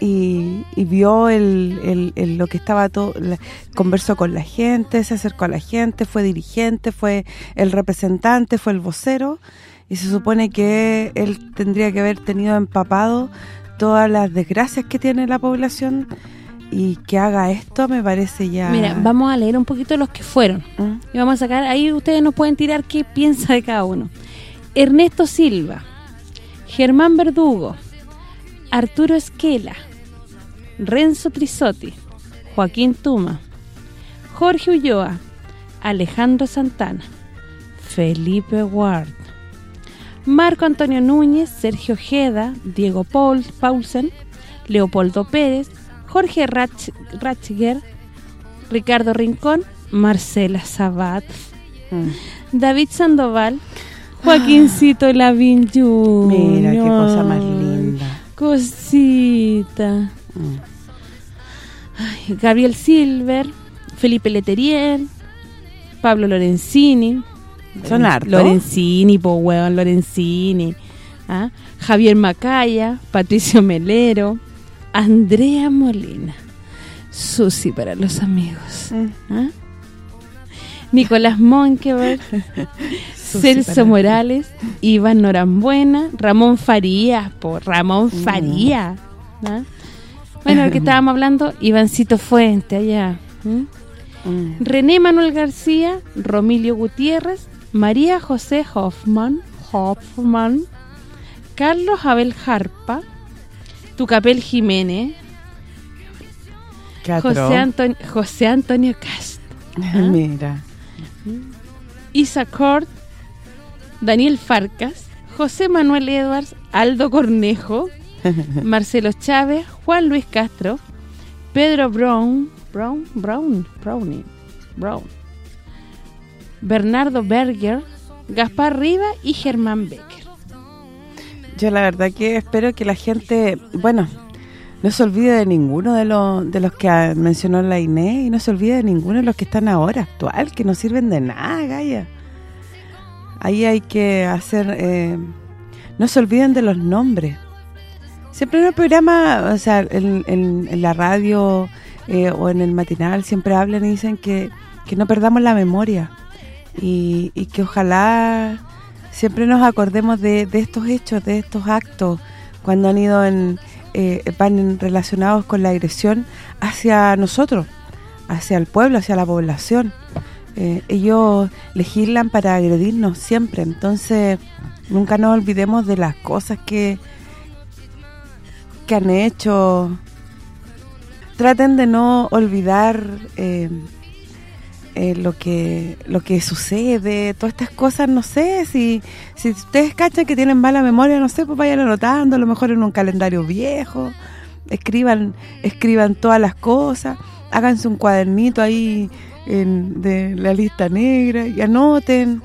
y, y vio el, el- el- lo que estaba todo, la- conversó con la gente, se acercó a la gente, fue dirigente, fue el representante, fue el vocero y se supone que él tendría que haber tenido empapado todas las desgracias que tiene la población y que haga esto me parece ya... Mira, vamos a leer un poquito los que fueron. ¿Mm? Y vamos a sacar, ahí ustedes nos pueden tirar qué piensa de cada uno. Ernesto Silva, Germán Verdugo, Arturo Esquela, Renzo Trisotti, Joaquín Tuma, Jorge Ulloa, Alejandro Santana, Felipe Ward, Marco Antonio Núñez, Sergio Ojeda, Diego Paul, Paulsen, Leopoldo Pérez, Jorge Ratch, Ratzinger, Ricardo Rincón, Marcela Sabat, Mm. David Sandoval, Joaquincito Lavín Jr. Mira, qué cosa más linda. Cosita. Mm. Ay, Gabriel Silver, Felipe Leterier, Pablo Lorenzini. Son hartos. Lorenzini, po weón, Lorenzini. ¿ah? Javier Macaya, Patricio Melero, Andrea Molina. Susi para los amigos. Mm. ¿ah? Nicolás Monkeberg, (laughs) Celso para- Morales, Iván Norambuena, Ramón Farías, por Ramón Mm. Farías. ¿ah? Bueno, el que estábamos hablando, Ivancito Fuente, allá. Mm. René Manuel García, Romilio Gutiérrez, María José Hoffman, Hoffman, Carlos Abel Jarpa, Tucapel Jiménez. José, Antonio, José Antonio Cast, (laughs) Mira. Isa Cort, Daniel Farcas, José Manuel Edwards, Aldo Cornejo, (laughs) Marcelo Chávez, Juan Luis Castro, Pedro Brown, Brown, Brown, Brownie, Brown, Bernardo Berger, Gaspar Riva y Germán Becker. Yo la verdad que espero que la gente, bueno, no se olvide de ninguno de los de los que ah, mencionó la Inés y no se olvide de ninguno de los que están ahora, actual, que no sirven de nada, Gaya. Ahí hay que hacer, eh, no se olviden de los nombres. Siempre en el programa, o sea, en, en- la radio eh, o en el matinal siempre hablan y dicen que, que no perdamos la memoria y, y que ojalá siempre nos acordemos de, de estos hechos, de estos actos, cuando han ido en eh, van relacionados con la agresión hacia nosotros, hacia el pueblo, hacia la población. Eh, ellos legislan para agredirnos siempre, entonces nunca nos olvidemos de las cosas que que han hecho. Traten de no olvidar eh, eh, lo que lo que sucede, todas estas cosas, no sé, si si ustedes cachan que tienen mala memoria, no sé, pues vayan anotando, a lo mejor en un calendario viejo, escriban escriban todas las cosas, háganse un cuadernito ahí en- de la lista negra y anoten.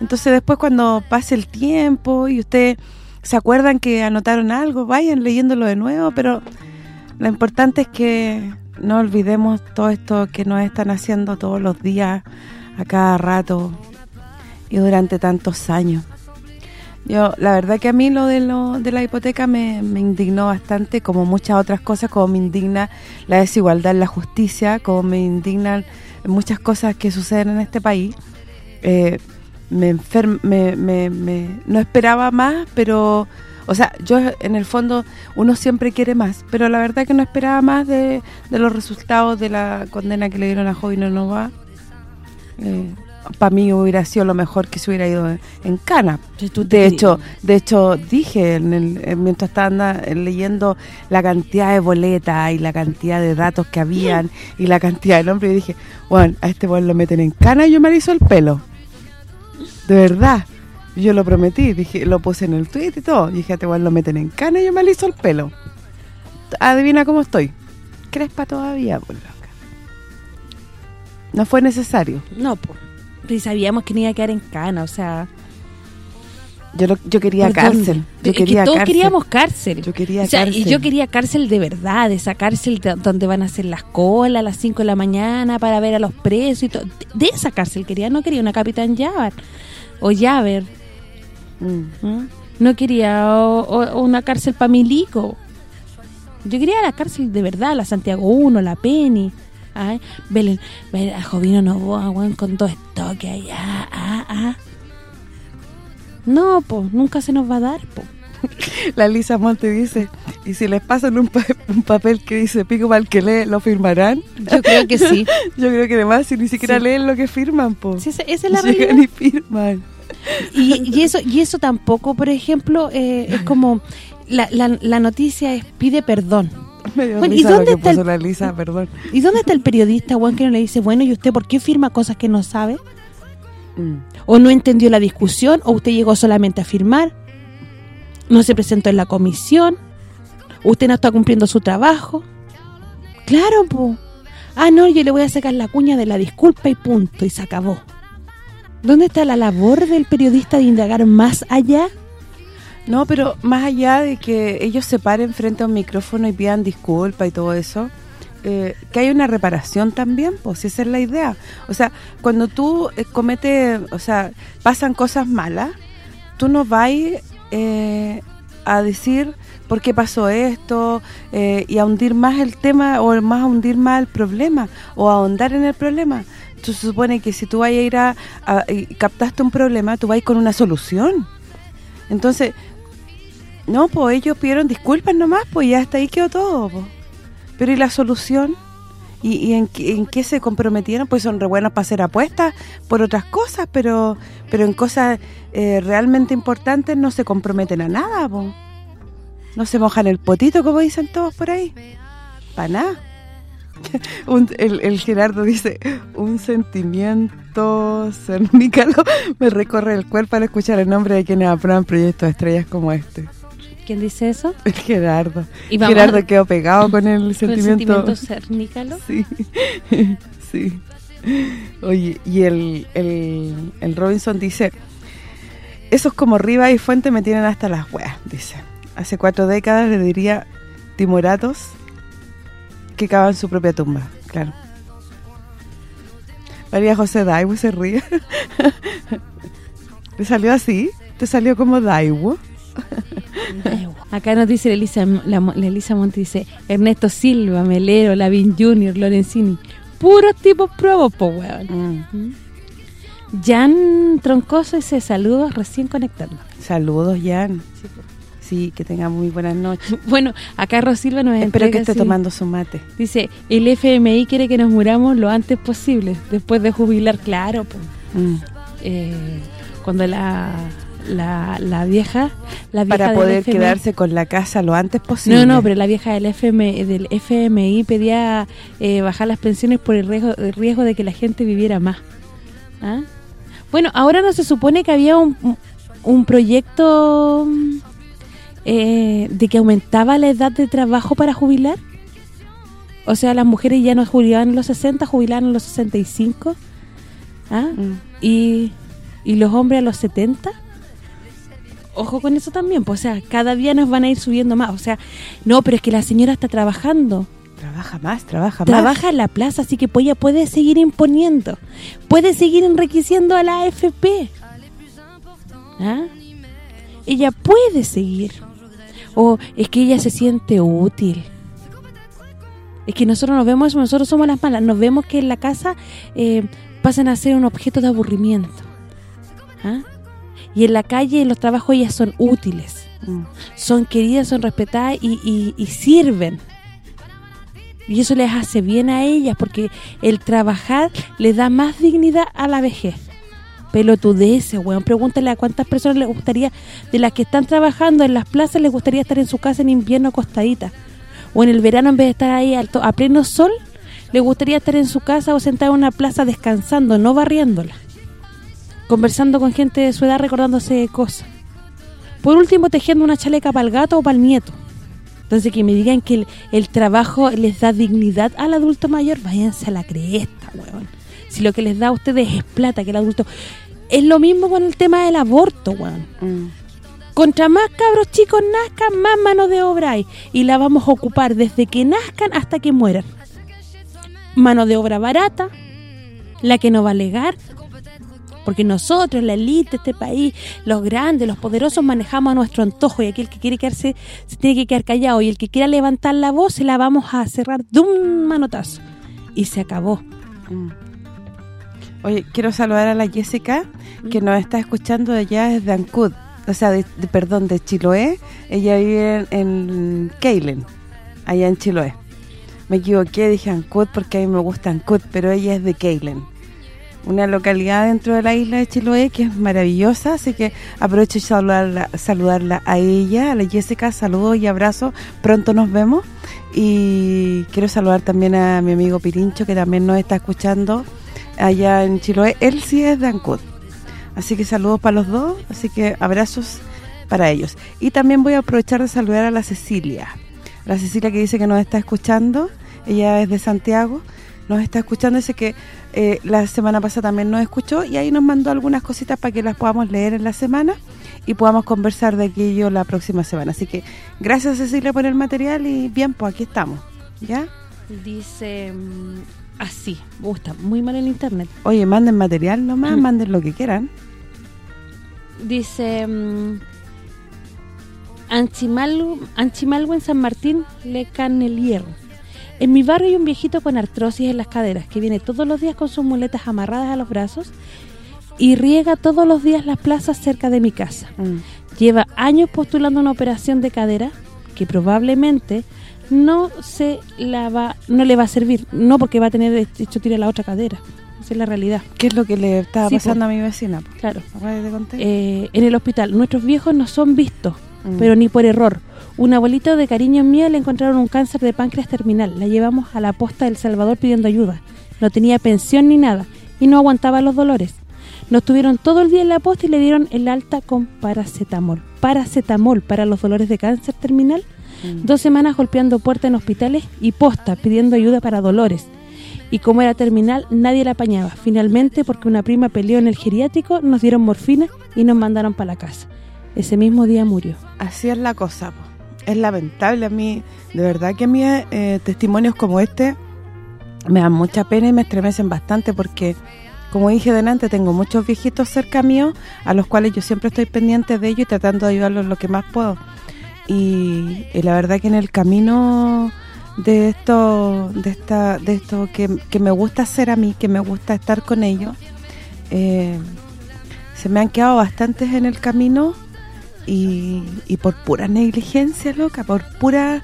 Entonces después cuando pase el tiempo y ustedes se acuerdan que anotaron algo, vayan leyéndolo de nuevo, pero lo importante es que no olvidemos todo esto que nos están haciendo todos los días, a cada rato y durante tantos años. Yo, la verdad que a mí lo de lo de la hipoteca me, me indignó bastante, como muchas otras cosas, como me indigna la desigualdad la justicia, como me indignan muchas cosas que suceden en este país. Eh, me, me, me, me, no esperaba más, pero... O sea, yo en el fondo uno siempre quiere más, pero la verdad que no esperaba más de, de los resultados de la condena que le dieron a Jovino Nova. Eh, para mí hubiera sido lo mejor que se hubiera ido en, en Cana. De hecho, de hecho dije en el, en- mientras estaba anda- eh, leyendo la cantidad de boletas y la cantidad de datos que habían y la cantidad de nombres, y dije, bueno, a este buen lo meten en Cana y yo me aliso el pelo. De verdad. Yo lo prometí, dije lo puse en el tweet y todo. Dije, a este lo meten en Cana y yo me aliso el pelo. Adivina cómo estoy. Crespa todavía, pues loca. No fue necesario. No, pues. Y sabíamos que no iba a quedar en cana, o sea... Yo lo- yo quería ¿por cárcel. Yo Es quería que todos cárcel. queríamos cárcel. Yo quería O sea, y cárcel. yo quería cárcel de verdad, esa cárcel de- donde van a hacer las colas a las 5 de la mañana para ver a los presos y todo. De, de esa cárcel quería, no quería una Capitán Yavar o Yaver. Mm. ¿m? No quería o- o- una cárcel para milico. Yo quería la cárcel de verdad, la Santiago 1, la Penny. Ay, Belén, ver a Jovino Novoa, weón, con dos toques allá, ah, ah. No, pues, nunca se nos va a dar, pues. La Lisa Monte dice, y si les pasan un, pa- un papel que dice pico para el que lee, ¿lo firmarán? Yo creo que sí. (laughs) Yo creo que además si ni siquiera Sí. leen lo que firman, po. Sí, esa, esa es la Llegan realidad. y firman. Y, y eso y eso tampoco, por ejemplo, eh, es como la, la, la noticia es pide perdón. Me dio Bueno, ¿y dónde está el- puso la Lisa, perdón. ¿Y dónde está el periodista, Juan, que no le dice, bueno, ¿y usted por qué firma cosas que no sabe? Mm. ¿O no entendió la discusión? ¿O usted llegó solamente a firmar? ¿No se presentó en la comisión? ¿Usted no está cumpliendo su trabajo? Claro, po. Ah, no, yo le voy a sacar la cuña de la disculpa y punto, y se acabó. ¿Dónde está la labor del periodista de indagar más allá? No, pero más allá de que ellos se paren frente a un micrófono y pidan disculpa y todo eso, eh, que hay una reparación también, pues esa es la idea. O sea, cuando tú eh, cometes, o sea, pasan cosas malas, tú no vas eh, a decir por qué pasó esto eh, y a hundir más el tema o más a hundir más el problema o a ahondar en el problema. Se supone que si tú vas a ir a, a- captaste un problema, tú vas con una solución. Entonces, no, pues ellos pidieron disculpas nomás, pues ya hasta ahí quedó todo, pues. Pero ¿y la solución? ¿Y, y en, en qué se comprometieron? Pues son re buenos para hacer apuestas por otras cosas, pero pero en cosas eh, realmente importantes no se comprometen a nada, pues. No se mojan el potito, como dicen todos por ahí. Para nada. (laughs) Un- el, el Gerardo dice, un sentimiento cernícalo (laughs) me recorre el cuerpo al escuchar el nombre de quienes aprueban proyectos de estrellas como este. ¿Quién dice eso? (laughs) El Gerardo. Y Gerardo a- quedó pegado con el ¿Con el sentimiento. sentimiento cernícalo? Sí, sí. Oye, y el, el, el Robinson dice, esos como Riva y Fuente me tienen hasta las weas, dice. Hace cuatro décadas le diría timoratos que cavan su propia tumba, claro. María José Daiwo se ríe. (laughs) ¿Te salió así? ¿Te salió como Daiwo? Acá nos dice Elisa, la, la Elisa Monti, dice Ernesto Silva, Melero, Lavín Junior, Lorenzini. Puros tipos probos, po, weón. Mm. Jan Troncoso dice saludos recién conectando. Saludos, Jan. Sí, que tenga muy buenas noches. (laughs) Bueno, acá Rosilva nos Espero que esté tomando su mate. Dice, el FMI quiere que nos muramos lo antes posible, después de jubilar, claro. Mm. Eh, cuando la, la, la vieja, la vieja Para poder FMI quedarse con la casa lo antes posible. No, no, pero la vieja del FMI, del FMI pedía eh, bajar las pensiones por el riesgo, el riesgo de que la gente viviera más. ¿Ah? Bueno, ahora no se supone que había un, un proyecto eh, de que aumentaba la edad de trabajo para jubilar. O sea, las mujeres ya no jubilaban en los 60, jubilaban en los 65. ¿Ah? Mm. y, y los hombres a los 70 ojo con eso también pues, o sea cada día nos van a ir subiendo más o sea no pero es que la señora está trabajando Trabaja más, trabaja más. trabaja en la plaza así que ella puede seguir imponiendo puede seguir enriqueciendo a la AFP ¿Ah? ella puede seguir o es que ella se siente útil Es que nosotros nos vemos nosotros somos las malas. Nos vemos que en la casa eh, pasan a ser un objeto de aburrimiento. ¿Ah? Y en la calle, en los trabajos, ellas son útiles. Mm. Son queridas, son respetadas y, y- y sirven. Y eso les hace bien a ellas porque el trabajar les da más dignidad a la vejez. Pelotudeces, weón. Pregúntale a cuántas personas les gustaría, de las que están trabajando en las plazas, les gustaría estar en su casa en invierno acostadita. O en el verano, en vez de estar ahí alto, a pleno sol, les gustaría estar en su casa o sentada en una plaza descansando, no barriéndola. Conversando con gente de su edad, recordándose de cosas. Por último, tejiendo una chaleca para el gato o para el nieto. Entonces, que me digan que el, el trabajo les da dignidad al adulto mayor, váyanse a la cresta, weón. Si lo que les da a ustedes es plata, que el adulto... Es lo mismo con el tema del aborto, weón. Mm. Contra más cabros chicos nazcan, más mano de obra hay. Y la vamos a ocupar desde que nazcan hasta que mueran. Mano de obra barata, la que no va a alegar, porque nosotros, la élite de este país, los grandes, los poderosos, manejamos a nuestro antojo y aquel que quiere quedarse se tiene que quedar callado y el que quiera levantar la voz se la vamos a cerrar de un manotazo. Y se acabó. Mm. Oye, quiero saludar a la Jessica, que nos está escuchando de allá desde Ancud, o sea, de, de- perdón, de Chiloé. Ella vive en, en Keilen, allá en Chiloé. Me equivoqué, dije Ancud porque a mí me gusta Ancud, pero ella es de Keilen. Una localidad dentro de la isla de Chiloé que es maravillosa, así que aprovecho y saludarla, saludarla a ella, a la Jessica, saludos y abrazos, pronto nos vemos. Y quiero saludar también a mi amigo Pirincho, que también nos está escuchando allá en Chiloé. Él sí es de Ancud. Así que saludos para los dos, así que abrazos para ellos. Y también voy a aprovechar de saludar a la Cecilia. La Cecilia que dice que nos está escuchando, ella es de Santiago, nos está escuchando, dice que eh, la semana pasada también nos escuchó y ahí nos mandó algunas cositas para que las podamos leer en la semana y podamos conversar de aquello la próxima semana. Así que gracias Cecilia por el material y bien, pues aquí estamos, ¿ya? Dice mm, así, me gusta, muy mal en internet. Oye, manden material nomás, manden lo que quieran. Dice mm, Anchimalgo, Anchimalgo en San Martín le can el hierro. En mi barrio hay un viejito con artrosis en las caderas que viene todos los días con sus muletas amarradas a los brazos y riega todos los días las plazas cerca de mi casa. Mm. Lleva años postulando una operación de cadera que probablemente no se la va no le va a servir, no porque va a tener hecho tira la otra cadera. Esa es la realidad. ¿Qué es lo que le estaba Sí, pasando a mi vecina? Claro. Eh, en el hospital. Nuestros viejos no son vistos, Mm. pero ni por error. Un abuelito de cariño mío le encontraron un cáncer de páncreas terminal. La llevamos a la posta del Salvador pidiendo ayuda. No tenía pensión ni nada y no aguantaba los dolores. Nos tuvieron todo el día en la posta y le dieron el alta con paracetamol. Paracetamol para los dolores de cáncer terminal. Mm. Dos semanas golpeando puertas en hospitales y posta pidiendo ayuda para dolores. Y como era terminal, nadie la apañaba. Finalmente, porque una prima peleó en el geriátrico, nos dieron morfina y nos mandaron para la casa. Ese mismo día murió. Así es la cosa, po. es lamentable a mí, de verdad que a mí eh, testimonios como este me dan mucha pena y me estremecen bastante porque, como dije delante, tengo muchos viejitos cerca mío a los cuales yo siempre estoy pendiente de ellos y tratando de ayudarlos lo que más puedo. Y, y la verdad que en el camino de esto de esta de esto que, que me gusta hacer a mí, que me gusta estar con ellos, eh, se me han quedado bastantes en el camino y, y por pura negligencia, loca, por pura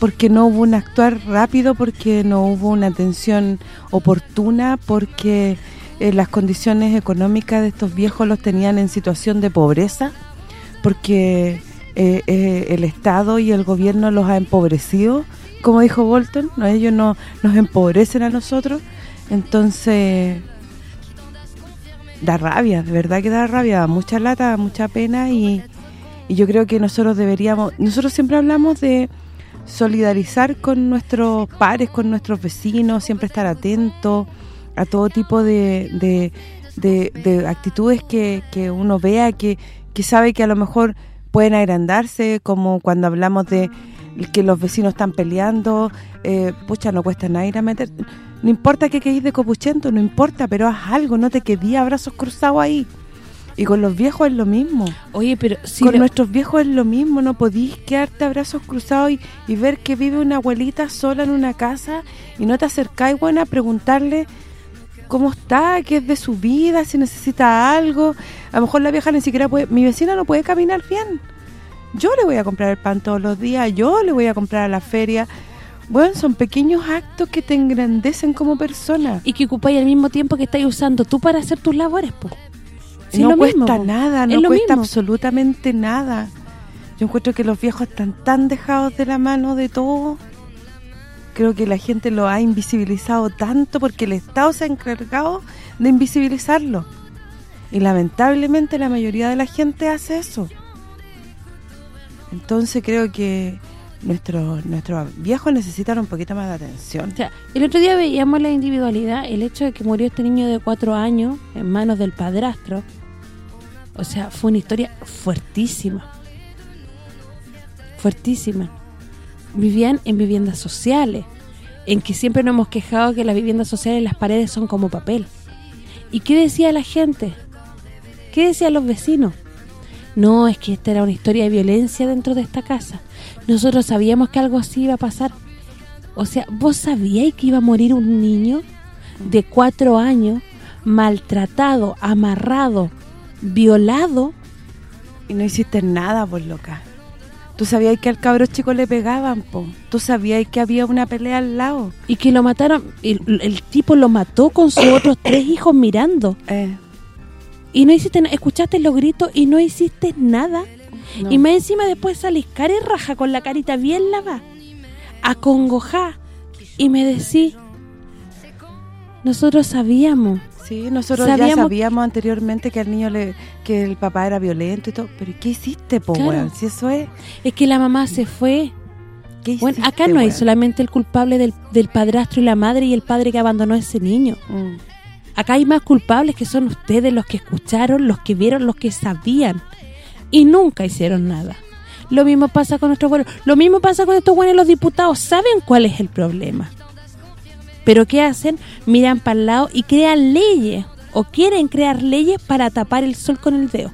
porque no hubo un actuar rápido, porque no hubo una atención oportuna, porque eh, las condiciones económicas de estos viejos los tenían en situación de pobreza, porque eh, eh, el Estado y el gobierno los ha empobrecido, como dijo Bolton, no ellos no nos empobrecen a nosotros, entonces da rabia, de verdad que da rabia, mucha lata, mucha pena y, y yo creo que nosotros deberíamos, nosotros siempre hablamos de solidarizar con nuestros pares, con nuestros vecinos, siempre estar atentos a todo tipo de, de, de- de actitudes que, que uno vea, que, que sabe que a lo mejor pueden agrandarse, como cuando hablamos de que los vecinos están peleando, eh, pucha, no cuesta nada ir a meter... No importa que quedéis de copuchento, no importa, pero haz algo, no te quedí a brazos cruzados ahí. Y con los viejos es lo mismo. Oye, pero si con lo- nuestros viejos es lo mismo, no podís quedarte a brazos cruzados y, y ver que vive una abuelita sola en una casa y no te acercáis, bueno, a preguntarle cómo está, qué es de su vida, si necesita algo. A lo mejor la vieja ni siquiera puede... Mi vecina no puede caminar bien. Yo le voy a comprar el pan todos los días, yo le voy a comprar a la feria. Bueno, son pequeños actos que te engrandecen como persona. y que ocupáis el mismo tiempo que estáis usando tú para hacer tus labores, pues. no cuesta nada, no cuesta mismo. absolutamente nada. Yo encuentro que los viejos están tan dejados de la mano de todo. Creo que la gente lo ha invisibilizado tanto porque el Estado se ha encargado de invisibilizarlo. Y lamentablemente la mayoría de la gente hace eso. Entonces creo que nuestros nuestros viejos necesitan un poquito más de atención. O sea, el otro día veíamos la individualidad, el hecho de que murió este niño de cuatro años en manos del padrastro. O sea, fue una historia fuertísima. Fuertísima. Vivían en viviendas sociales, en que siempre nos hemos quejado que las viviendas sociales las paredes son como papel. ¿Y qué decía la gente? ¿Qué decían los vecinos? No, es que esta era una historia de violencia dentro de esta casa. Nosotros sabíamos que algo así iba a pasar. O sea, ¿vos sabíais que iba a morir un niño de cuatro años, maltratado, amarrado, violado? Y no hiciste nada, por loca. Tú sabías que al cabro chico le pegaban, po. Tú sabías que había una pelea al lado. Y que lo mataron, el, el tipo lo mató con sus (coughs) otros tres hijos mirando. Eh, Y no hiciste nada, escuchaste los gritos y no hiciste nada. no. Y más encima después salís cara y raja con la carita bien lavada, acongojá, y me decís, nosotros sabíamos. Sí, nosotros Sabíamos- ya sabíamos anteriormente que al niño le que el papá era violento y todo. Pero ¿qué hiciste, po, Claro. weón? Si eso es... Es que la mamá se fue. ¿qué Bueno, hiciste, acá no hay solamente el culpable del, del padrastro y la madre y el padre que abandonó a ese niño. Mm. Acá hay más culpables que son ustedes, los que escucharon, los que vieron, los que sabían. Y nunca hicieron nada. Lo mismo pasa con nuestros abuelos. Lo mismo pasa con estos buenos los diputados. Saben cuál es el problema. Pero ¿qué hacen? Miran para el lado y crean leyes. O quieren crear leyes para tapar el sol con el dedo.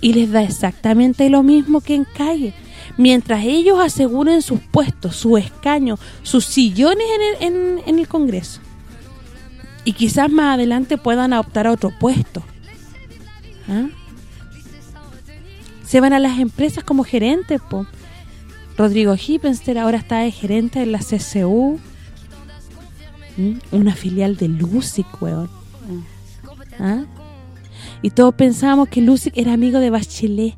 Y les da exactamente lo mismo que en calle. Mientras ellos aseguren sus puestos, sus escaños, sus sillones en el, Congreso y quizás más adelante puedan adoptar a otro puesto. ¿Ah? Se van a las empresas como gerentes. Rodrigo Hippenster ahora está de gerente en la CCU, ¿Mm? una filial de Lucic, weón. ¿Ah? Y todos pensábamos que Lucic era amigo de Bachelet.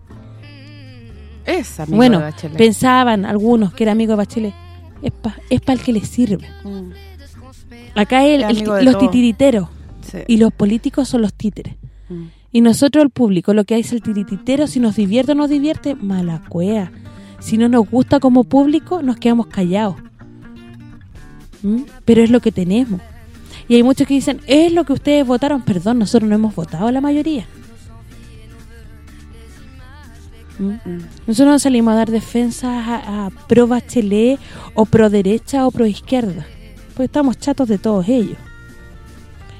Es amigo bueno, de Bachelet. pensaban algunos que era amigo de Bachelet. Es para es pa el que les sirve. Mm, Acá el, los titiriteros sí. y los políticos son los títeres. Mm. Y nosotros, el público, lo que hay es el tirititero, si nos divierte o no nos divierte, mala cuea. Si no nos gusta como público, nos quedamos callados. ¿Mm? Pero es lo que tenemos. Y hay muchos que dicen, es lo que ustedes votaron. Perdón, nosotros no hemos votado la mayoría. ¿Mm? Mm. Nosotros no salimos a dar defensas a, a pro Bachelet o pro derecha o pro izquierda. Porque estamos chatos de todos ellos.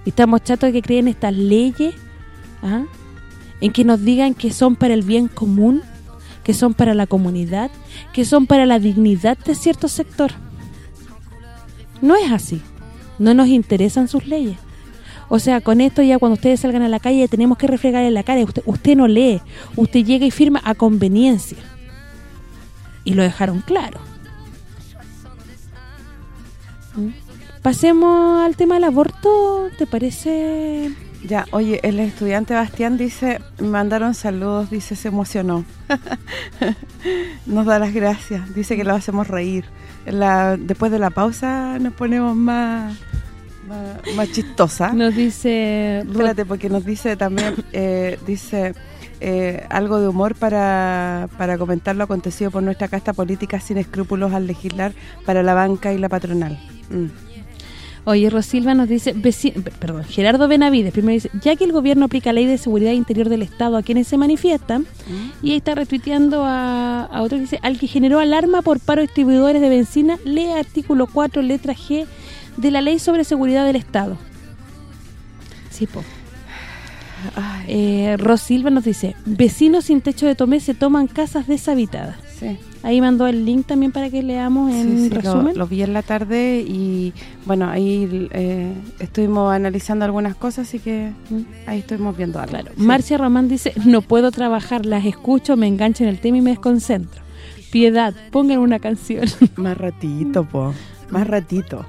Y estamos chatos de que creen estas leyes ¿ah? en que nos digan que son para el bien común, que son para la comunidad, que son para la dignidad de cierto sector. No es así. No nos interesan sus leyes. O sea, con esto ya cuando ustedes salgan a la calle tenemos que refregar en la cara. Usted, usted no lee, usted llega y firma a conveniencia. Y lo dejaron claro. ¿Mm? Pasemos al tema del aborto, ¿te parece? Ya, oye, el estudiante Bastián dice, mandaron saludos, dice, se emocionó. (laughs) nos da las gracias, dice que lo hacemos reír. La, después de la pausa nos ponemos más más, más chistosa. Nos dice... Espérate, porque nos dice también, eh, dice eh, algo de humor para, para comentar lo acontecido por nuestra casta política sin escrúpulos al legislar para la banca y la patronal. Mm. Oye, Rosilva nos dice, perdón, Gerardo Benavides primero dice, ya que el gobierno aplica ley de seguridad interior del Estado a quienes se manifiestan, y ahí está retuiteando a, a otro que dice, al que generó alarma por paro de distribuidores de benzina, lee artículo 4, letra G de la ley sobre seguridad del Estado. Sí, po. Eh, Ros Silva nos dice, vecinos sin techo de Tomé se toman casas deshabitadas. Sí. Ahí mandó el link también para que leamos en Sí, resumen. Lo, vi en la tarde y bueno, ahí eh, estuvimos analizando algunas cosas, así que mm, ahí estuvimos viendo algo. Claro. Marcia Román dice, no puedo trabajar, las escucho, me engancho en el tema y me desconcentro. Piedad, pongan una canción. (laughs) Más ratito, po. Más ratito.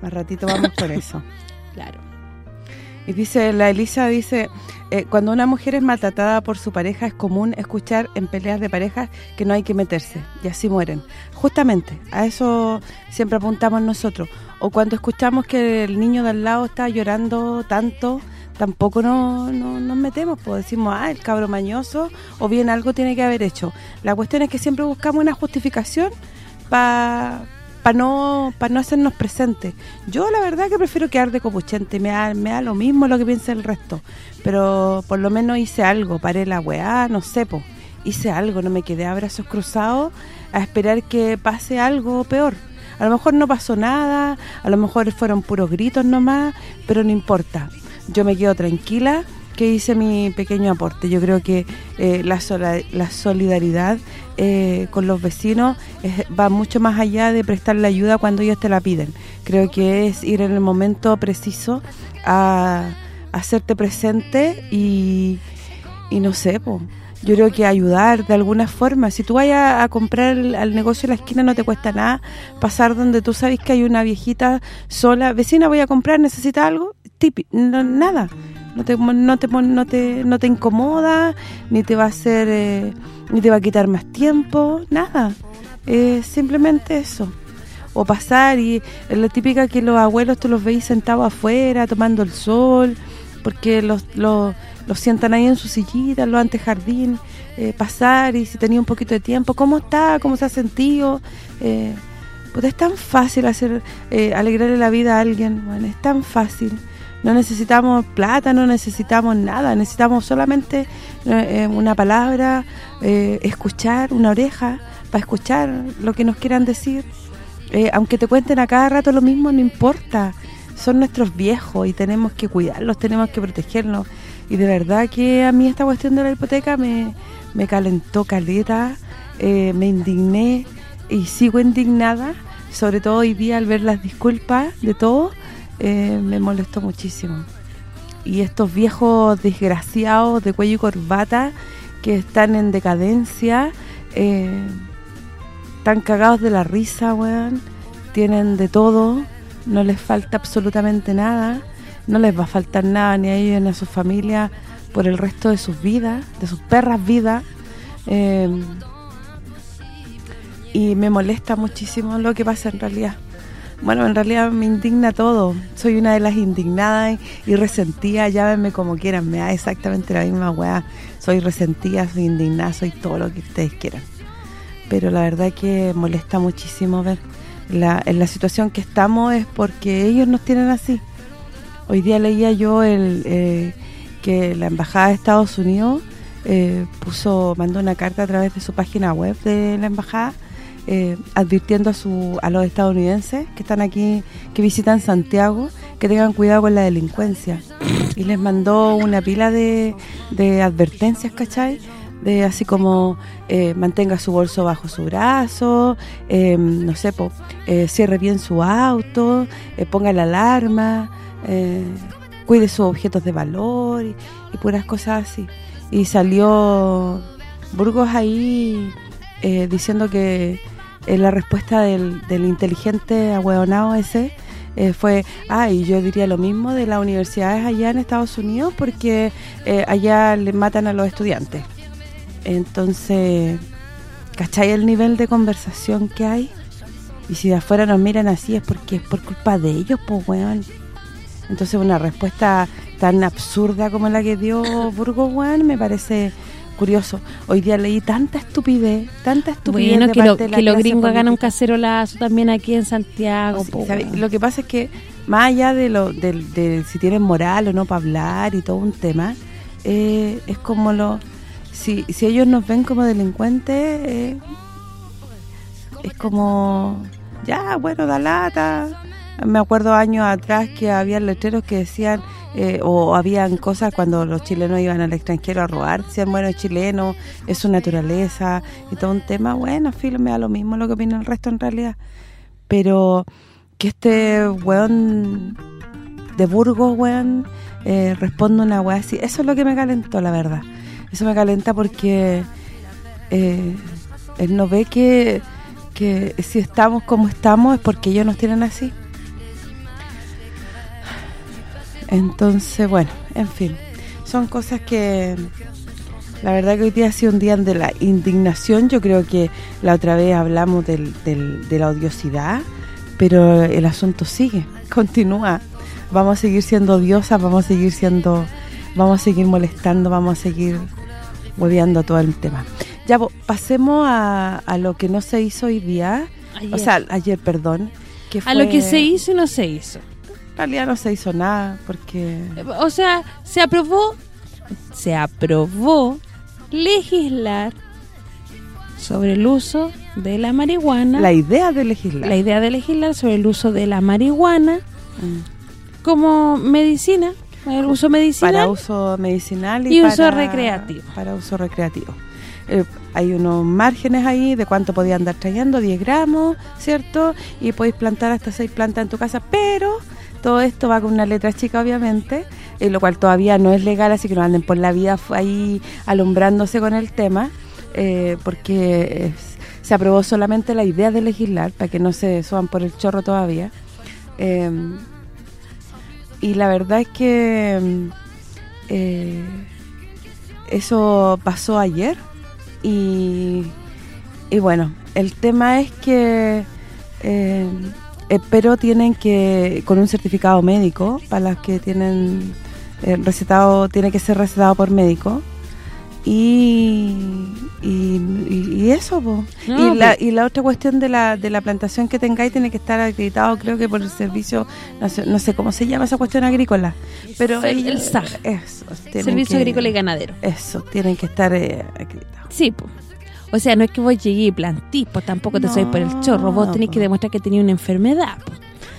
Más ratito vamos por eso. claro. Y dice, la Elisa dice, eh, cuando una mujer es maltratada por su pareja es común escuchar en peleas de parejas que no hay que meterse y así mueren. Justamente, a eso siempre apuntamos nosotros. O cuando escuchamos que el niño de al lado está llorando tanto, tampoco no, no- nos metemos, pues decimos, ah, el cabro mañoso, o bien algo tiene que haber hecho. La cuestión es que siempre buscamos una justificación para para no para no hacernos presentes. Yo la verdad que prefiero quedar de copuchente, me da, me da lo mismo lo que piense el resto, pero por lo menos hice algo, paré la weá, no sé, hice algo, no me quedé a brazos cruzados a esperar que pase algo peor. A lo mejor no pasó nada, a lo mejor fueron puros gritos nomás, pero no importa. Yo me quedo tranquila que hice mi pequeño aporte. Yo creo que eh, la, sola- la solidaridad eh, con los vecinos es- va mucho más allá de prestarle ayuda cuando ellos te la piden. Creo que es ir en el momento preciso a, hacerte presente y, y no sé, yo creo que ayudar de alguna forma. Si tú vayas a comprar al, al negocio de la esquina no te cuesta nada pasar donde tú sabes que hay una viejita sola. Vecina, voy a comprar, ¿necesita algo? No, nada. No te, no, te, no, te, no te incomoda, ni te va a hacer, eh, ni te va a quitar más tiempo, nada. Es simplemente eso. O pasar y es la típica que los abuelos tú los veis sentados afuera tomando el sol, porque los, los, los sientan ahí en su sillita, los antejardín, eh, pasar y si tenía un poquito de tiempo, ¿cómo está? ¿Cómo se ha sentido? Eh, pues es tan fácil hacer eh, alegrarle la vida a alguien, bueno, es tan fácil. No necesitamos plata, no necesitamos nada, necesitamos solamente eh, una palabra, eh, escuchar, una oreja, para escuchar lo que nos quieran decir. Eh, aunque te cuenten a cada rato lo mismo, no importa. Son nuestros viejos y tenemos que cuidarlos, tenemos que protegerlos. Y de verdad que a mí esta cuestión de la hipoteca me, me calentó caleta, eh, me indigné y sigo indignada, sobre todo hoy día al ver las disculpas de todos, eh, me molestó muchísimo. Y estos viejos desgraciados de cuello y corbata que están en decadencia, eh, están cagados de la risa, weón, tienen de todo, no les falta absolutamente nada, no les va a faltar nada ni a ellos ni a sus familias por el resto de sus vidas, de sus perras vidas. eh, y me molesta muchísimo lo que pasa en realidad. Bueno, en realidad me indigna todo. Soy una de las indignadas y resentidas, llámenme como quieran, me da exactamente la misma weá. Soy resentida, soy indignada, soy todo lo que ustedes quieran. Pero la verdad que molesta muchísimo ver la, en la situación que estamos es porque ellos nos tienen así. Hoy día leía yo el eh, que la Embajada de Estados Unidos eh, puso mandó una carta a través de su página web de la Embajada eh, advirtiendo a su a los estadounidenses que están aquí, que visitan Santiago, que tengan cuidado con la delincuencia. Y les mandó una pila de, de advertencias, ¿cachai? De así como eh, mantenga su bolso bajo su brazo, eh, no sé, eh, cierre bien su auto, eh, ponga la alarma, cuide sus objetos de valor y, puras cosas así. Y salió Burgos ahí diciendo que eh, la respuesta del, del inteligente ahueonado ese eh, fue, ah, y yo diría lo mismo de las universidades allá en Estados Unidos porque eh, allá le matan a los estudiantes. Entonces, ¿cachai el nivel de conversación que hay? Y si de afuera nos miran así es porque es por culpa de ellos, pues, weón. Entonces una respuesta tan absurda como la que dio Burgos, weón, me parece curioso. Hoy día leí tanta estupidez, tanta estupidez Bueno, de que, lo- parte de la que los gringos hagan un cacerolazo también aquí en Santiago. Lo que pasa es que más allá de lo del- de, si tienen moral o no para hablar y todo un tema, eh, es como lo si, si ellos nos ven como delincuentes, eh, es como ya, bueno, da lata. Me acuerdo años atrás que había letreros que decían eh, o habían cosas cuando los chilenos iban al extranjero a robar, decían, bueno, es chileno, es su naturaleza, y todo un tema, bueno, filo, me da lo mismo lo que opina el resto en realidad. Pero que este weón de Burgos, weón, eh, responda una weá así, eso es lo que me calentó, la verdad. Eso me calenta porque eh, él no ve que, que si estamos como estamos es porque ellos nos tienen así. Entonces, bueno, en fin, son cosas que la verdad que hoy día ha sido un día de la indignación. Yo creo que la otra vez hablamos del, del- de la odiosidad, pero el asunto sigue, (laughs) continúa. Vamos a seguir siendo odiosas, vamos a seguir siendo, vamos a seguir molestando, vamos a seguir hueveando todo el tema. Ya, po, pasemos a, a lo que no se hizo hoy día, Ayer. o sea, ayer, perdón. Que a lo que se hizo y no se hizo. En realidad no se hizo nada, porque... O sea, se aprobó se aprobó legislar sobre el uso de la marihuana. La idea de legislar. la idea de legislar sobre el uso de la marihuana Mm. como medicina, el uso medicinal. para uso medicinal y, Y uso recreativo. Para uso recreativo. Eh, hay unos márgenes ahí de cuánto podía andar trayendo, 10 gramos, ¿cierto? Y podéis plantar hasta 6 plantas en tu casa, pero todo esto va con una letra chica, obviamente, eh, lo cual todavía no es legal, así que no anden por la vida ahí alumbrándose con el tema, eh, porque se aprobó solamente la idea de legislar, para que no se suban por el chorro todavía. Eh, y la verdad es que mm, eh, eso pasó ayer y, y bueno, el tema es que eh, eh, pero tienen que, con un certificado médico, para las que tienen eh, recetado, tiene que ser recetado por médico y, y, y- eso. No, y, la, pues- y la otra cuestión de la, de la plantación que tengáis tiene que estar acreditado creo que por el servicio no sé, no sé cómo se llama esa cuestión agrícola pero El- el SAG. eso, Servicio que- Agrícola y Ganadero. eso, tienen que estar eh, acreditados Sí, po. O sea, no es que vos llegué y plantís, pues tampoco te sois por el chorro. Vos tenés que No. demostrar que tenías una enfermedad,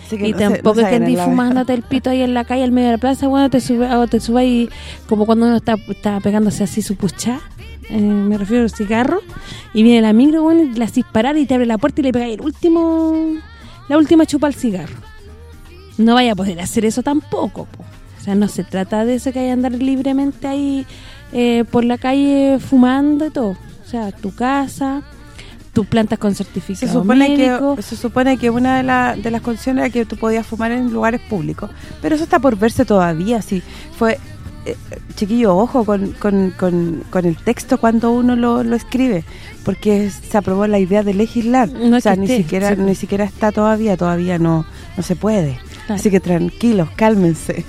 que Y no tampoco no es que andís fumándote el pito ahí en la calle, al medio de la plaza, bueno, te sube, o te subáis como cuando uno está, está pegándose así su puchá, eh, me refiero al cigarro, y viene la micro, bueno, y la haces parar y te abre la puerta y le pegáis el último, la última chupa al cigarro. No vaya a poder hacer eso tampoco, po. O sea, no se trata de eso que hay andar libremente ahí eh, por la calle fumando y todo. Sea, tu casa, tus plantas con se certificado supone médico. que se supone que una de, la- de las condiciones era que tú podías fumar en lugares públicos. Pero eso está por verse todavía sí. Fue eh, chiquillo ojo con, con, con, con el texto cuando uno lo, lo escribe porque se aprobó la idea de legislar. No o sea ni esté, siquiera sí. ni siquiera está todavía todavía no no se puede. Claro. así que tranquilos cálmense.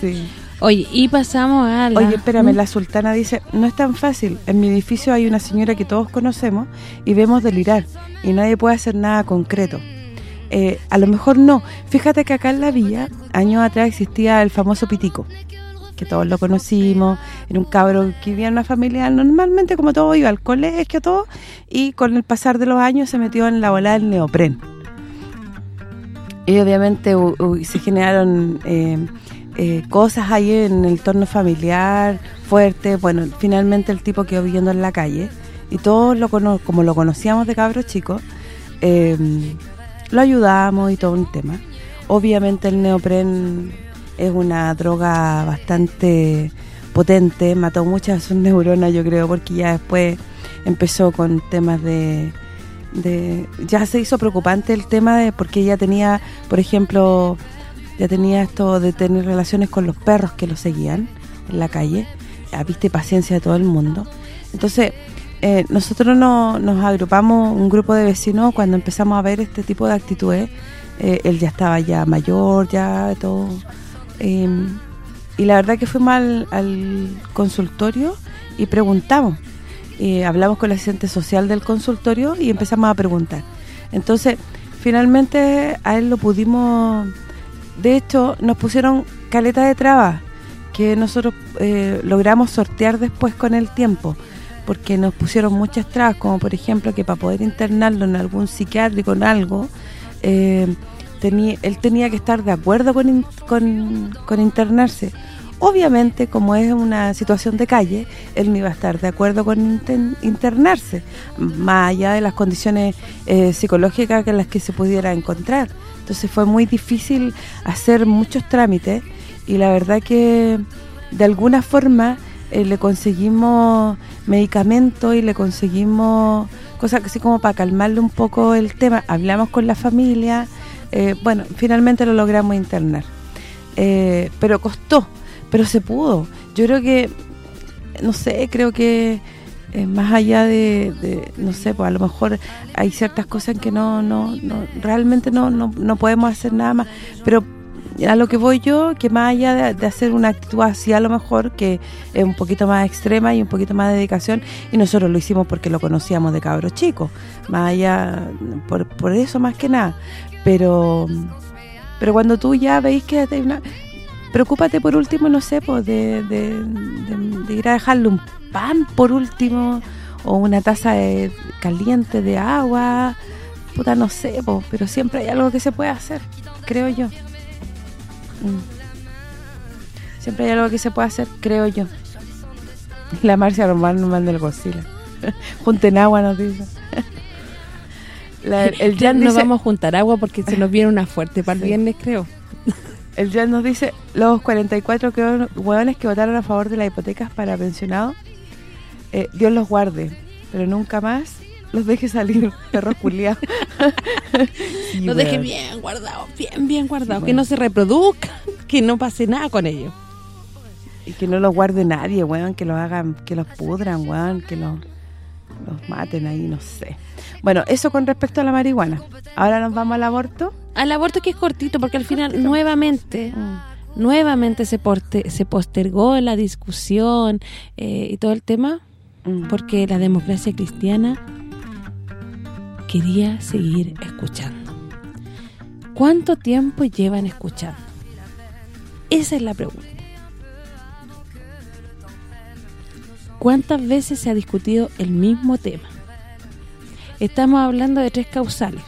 Sí Oye, y pasamos a la... Oye, espérame, la sultana dice, no es tan fácil. En mi edificio hay una señora que todos conocemos y vemos delirar y nadie puede hacer nada concreto. Eh, a lo mejor no. Fíjate que acá en la villa, años atrás existía el famoso Pitico, que todos lo conocimos. Era un cabro que vivía en una familia normalmente como todo, iba al colegio, todo, y con el pasar de los años se metió en la bola del neopren. Y obviamente se generaron eh, eh, cosas ahí en el entorno familiar fuerte. Bueno, finalmente el tipo quedó viviendo en la calle y todos lo como lo conocíamos de cabros chicos, eh, lo ayudamos y todo un tema. Obviamente el neopren es una droga bastante potente, mató muchas sus neuronas yo creo, porque ya después empezó con temas de de ya se hizo preocupante el tema de porque ella tenía, por ejemplo, ya tenía esto de tener relaciones con los perros que lo seguían en la calle, ya viste paciencia de todo el mundo. Entonces, eh, nosotros no, nos agrupamos un grupo de vecinos cuando empezamos a ver este tipo de actitudes, eh, él ya estaba ya mayor, ya todo eh, y la verdad que fuimos al, al consultorio y preguntamos eh, hablamos con el asistente social del consultorio y empezamos a preguntar. Entonces, finalmente a él lo pudimos... De hecho, nos pusieron caleta de trabas que nosotros eh, logramos sortear después con el tiempo, porque nos pusieron muchas trabas, como por ejemplo que para poder internarlo en algún psiquiátrico, en algo, eh, él tenía que estar de acuerdo con, con internarse. Obviamente, como es una situación de calle, él no iba a estar de acuerdo con internarse, más allá de las condiciones eh, psicológicas en las que se pudiera encontrar. Entonces fue muy difícil hacer muchos trámites y la verdad que de alguna forma eh, le conseguimos medicamentos y le conseguimos cosas así como para calmarle un poco el tema. Hablamos con la familia, eh, bueno, finalmente lo logramos internar. Eh, pero costó, pero se pudo. Yo creo que, no sé, creo que eh, más allá de, no sé, pues a lo mejor hay ciertas cosas en que no, no, no realmente no, no, no podemos hacer nada más, pero a lo que voy yo, que más allá de, de hacer una actitud así a lo mejor, que es un poquito más extrema y un poquito más de dedicación, y nosotros lo hicimos porque lo conocíamos de cabros chicos, más allá, por, por eso más que nada, pero pero cuando tú ya veis que hay una... Preocúpate por último, no sé, pues de, de- de- de ir a dejarle un pan por último, o una taza de- caliente de agua, puta, no sé, pues, pero siempre hay algo que se puede hacer, creo yo. Mm. Siempre hay algo que se puede hacer, creo yo. La Marcia Román nos manda el Godzilla. (laughs) Junten agua, nos dice. La- el (laughs) Jan nos dice, vamos a juntar agua porque se nos viene una fuerte para (laughs) el Sí. viernes, creo. El Jan nos dice, los 44 que- hueones que votaron a favor de las hipotecas para pensionados, eh, Dios los guarde, pero nunca más los deje salir, (laughs) perros culiados. (laughs) Sí, Lo deje bien guardado, bien, bien guardado. Que Bueno. no se reproduzcan, que no pase nada con ellos. Y que no los guarde nadie, weón, que los hagan, que los pudran, weón, que los, los maten ahí, no sé. Bueno, eso con respecto a la marihuana. Ahora nos vamos al aborto. Al aborto que es cortito, porque al final nuevamente nuevamente se porte, se postergó la discusión eh, y todo el tema Mm. porque la democracia cristiana quería seguir escuchando. ¿Cuánto tiempo llevan escuchando? Esa es la pregunta. ¿Cuántas veces se ha discutido el mismo tema? Estamos hablando de tres causales.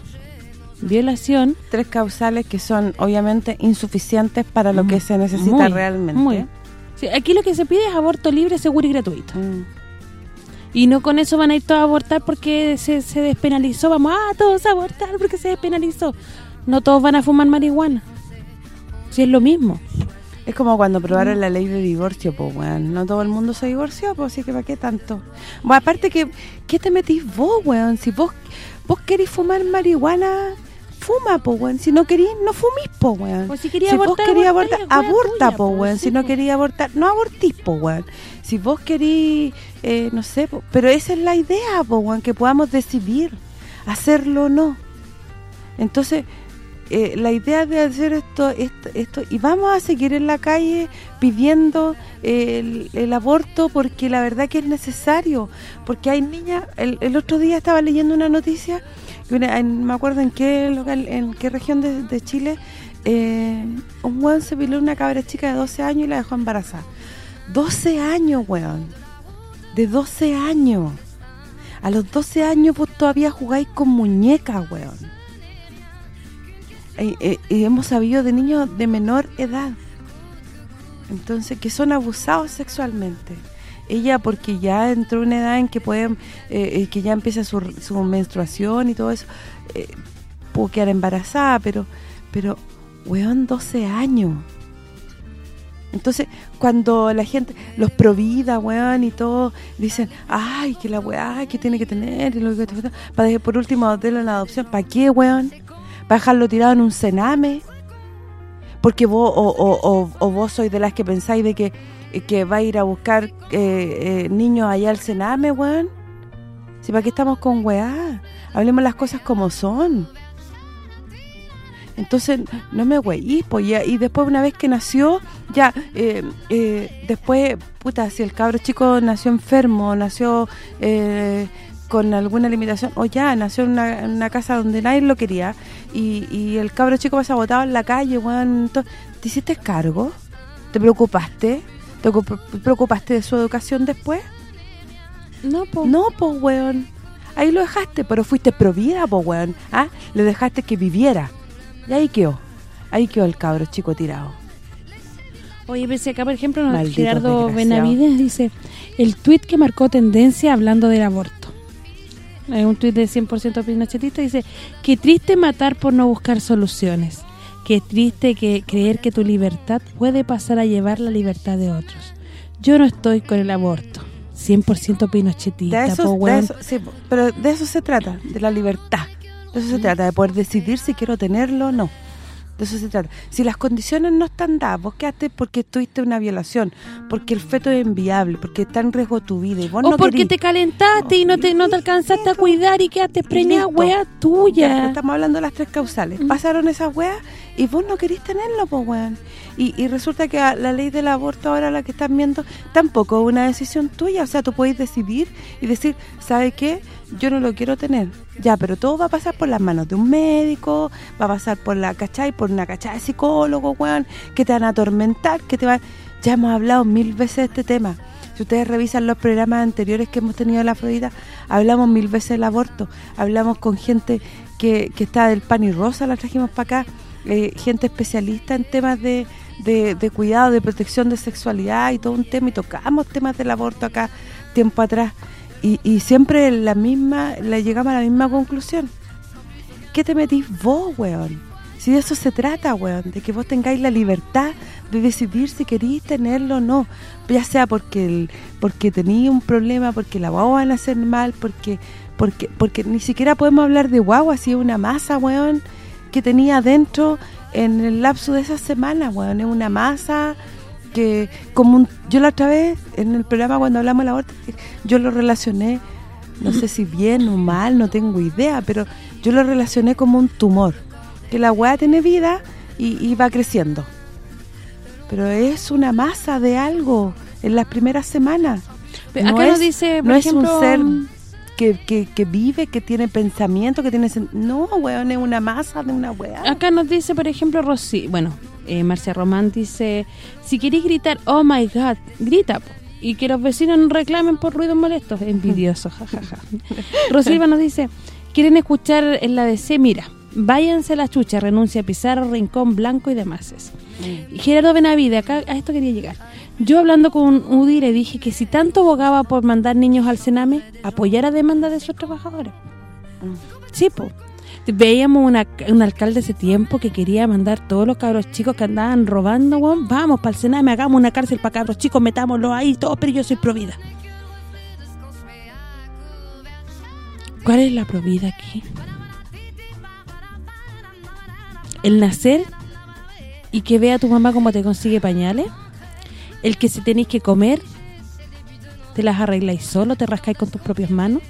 Violación, Tres causales que son obviamente insuficientes para lo que se necesita muy, realmente. muy. Sí, aquí lo que se pide es aborto libre, seguro y gratuito. Mm. Y no con eso van a ir todos a abortar porque se, se despenalizó. Vamos a todos a abortar porque se despenalizó. No todos van a fumar marihuana. Si es lo mismo. Es como cuando aprobaron la ley de divorcio, pues, weón. No todo el mundo se divorció, pues, así que ¿para qué tanto? Bueno, aparte que, ¿qué te metís vos, weón? Si vos vos querís fumar marihuana, fuma, pues, weón. Si no querís, no fumís, pues, weón. Pues si quería si vos abortar, querís abortá, abortar, aborta, tuya, po, po, weón. sí, Si no po. quería abortar, no abortís, po, weón. Si vos querís, eh, no sé, po, pero esa es la idea, po, weón, que podamos decidir hacerlo o no. Entonces, eh, la idea de hacer esto, esto, y vamos a seguir en la calle pidiendo eh, el, el aborto porque la verdad que es necesario, porque hay niñas, el, el otro día estaba leyendo una noticia, me acuerdo en qué local, en qué región de, Chile, eh, un weón se violó una cabra chica de 12 años y la dejó embarazada. 12 años, weón. De 12 años. A los 12 años vos todavía jugáis con muñecas, weón. Y- y hemos sabido de niños de menor edad. Entonces, que son abusados sexualmente. Ella porque ya entró en una edad en que pueden eh, eh, que ya empieza su, menstruación y todo eso, eh, pudo quedar embarazada, pero pero weón, 12 años. Entonces, cuando la gente, los provida, weón, y todo, dicen, ay, que la weá, que tiene que tener, y lo que para por último darle la adopción, ¿para qué, weón? ¿Para dejarlo tirado en un cename? Porque vos, o, o, vos sois de las que pensáis de que, que va a ir a buscar eh, eh, niños allá al cename, weón. Si para qué estamos con weá, hablemos las cosas como son. Entonces, no me güeyís, pues, ya, y después una vez que nació, ya, eh, eh, después, puta, si el cabro chico nació enfermo, nació eh, con alguna limitación, o ya, nació en una, en una casa donde nadie lo quería, y, y el cabro chico pasa botado en la calle, weón, ¿te hiciste cargo? ¿Te preocupaste? ¿Te ocup- preocupaste de su educación después? No, po. No, pues, weón. Ahí lo dejaste, pero fuiste provida, pues, weón. ¿Ah? Le dejaste que viviera. Y ahí quedó. Ahí quedó el cabro chico tirado. Oye, pensé acá, por ejemplo, Malditos Gerardo. Benavides dice, el tuit que marcó tendencia hablando del aborto. Es un tuit de 100% pinochetista, dice, qué triste matar por no buscar soluciones. Qué triste que creer que tu libertad puede pasar a llevar la libertad de otros. Yo no estoy con el aborto. 100% pinochetista, De eso, po, de weón. eso- sí, po, pero de eso se trata, de la libertad. De eso se trata, de poder decidir si quiero tenerlo o no. De eso se trata. Si las condiciones no están dadas, vos quedaste porque tuviste una violación, porque el feto es inviable, porque está en riesgo tu vida y vos O no porque querís. te calentaste y no te no te alcanzaste a cuidar y quedaste preñada, wea Ya, tuya. estamos hablando de las tres causales. Pasaron esas weas y vos no querís tenerlo, pues weón. Y, y resulta que la ley del aborto ahora la que están viendo tampoco es una decisión tuya. O sea, tú podés decidir y decir, ¿sabe qué? Yo no lo quiero tener. Ya, pero todo va a pasar por las manos de un médico, va a pasar por la, ¿cachai? Por una cachai de psicólogo, weón, que te van a atormentar, que te van... Ya hemos hablado mil veces de este tema. Si ustedes revisan los programas anteriores que hemos tenido en la Afrodita, hablamos mil veces del aborto, hablamos con gente que, que está del pan y rosa, la trajimos para acá, eh, gente especialista en temas de, de, cuidado, de protección de sexualidad y todo un tema, y tocamos temas del aborto acá tiempo atrás, y, y siempre la misma le llegamos a la misma conclusión. ¿Qué te metís vos, weón? Si de eso se trata, weón, de que vos tengáis la libertad de decidir si queréis tenerlo o no, ya sea porque el, porque tenía un problema, porque la guagua van a hacer mal, porque porque porque ni siquiera podemos hablar de guagua, si es una masa, weón, que tenía adentro en el lapso de esa semana, weón, es una masa que como un, yo la otra vez en el programa cuando hablamos de la aborto, yo lo relacioné no sé si bien o mal, no tengo idea, pero yo lo relacioné como un tumor, que la weá tiene vida y, y va creciendo. Pero es una masa de algo en las primeras semanas. No acá es- nos dice, por no es un ser que, que, que vive, que tiene pensamiento, que tiene... No, weón, es una masa de una weá. Acá nos dice, por ejemplo, Rosy, bueno, eh, Marcia Román dice, si queréis gritar, oh my God, grita, po, y que los vecinos no reclamen por ruidos molestos, envidioso, (laughs) jajaja. (laughs) Rosilva nos dice, quieren escuchar en la DC, mira, váyanse a la chucha, renuncia a Pizarro, Rincón, Blanco y demás. Y Gerardo Benavide, acá a esto quería llegar. Yo hablando con UDI le dije que si tanto abogaba por mandar niños al Sename, apoyara demanda de sus trabajadores. Sí, po. Veíamos una, un alcalde ese tiempo que quería mandar todos los cabros chicos que andaban robando, weón, vamos para el Sename, hagamos una cárcel para cabros chicos, metámoslos ahí, todos, pero yo soy provida. ¿Cuál es la provida aquí? El nacer y que vea a tu mamá cómo te consigue pañales. El que si tenéis que comer, te las arregláis solo, te rascáis con tus propias manos.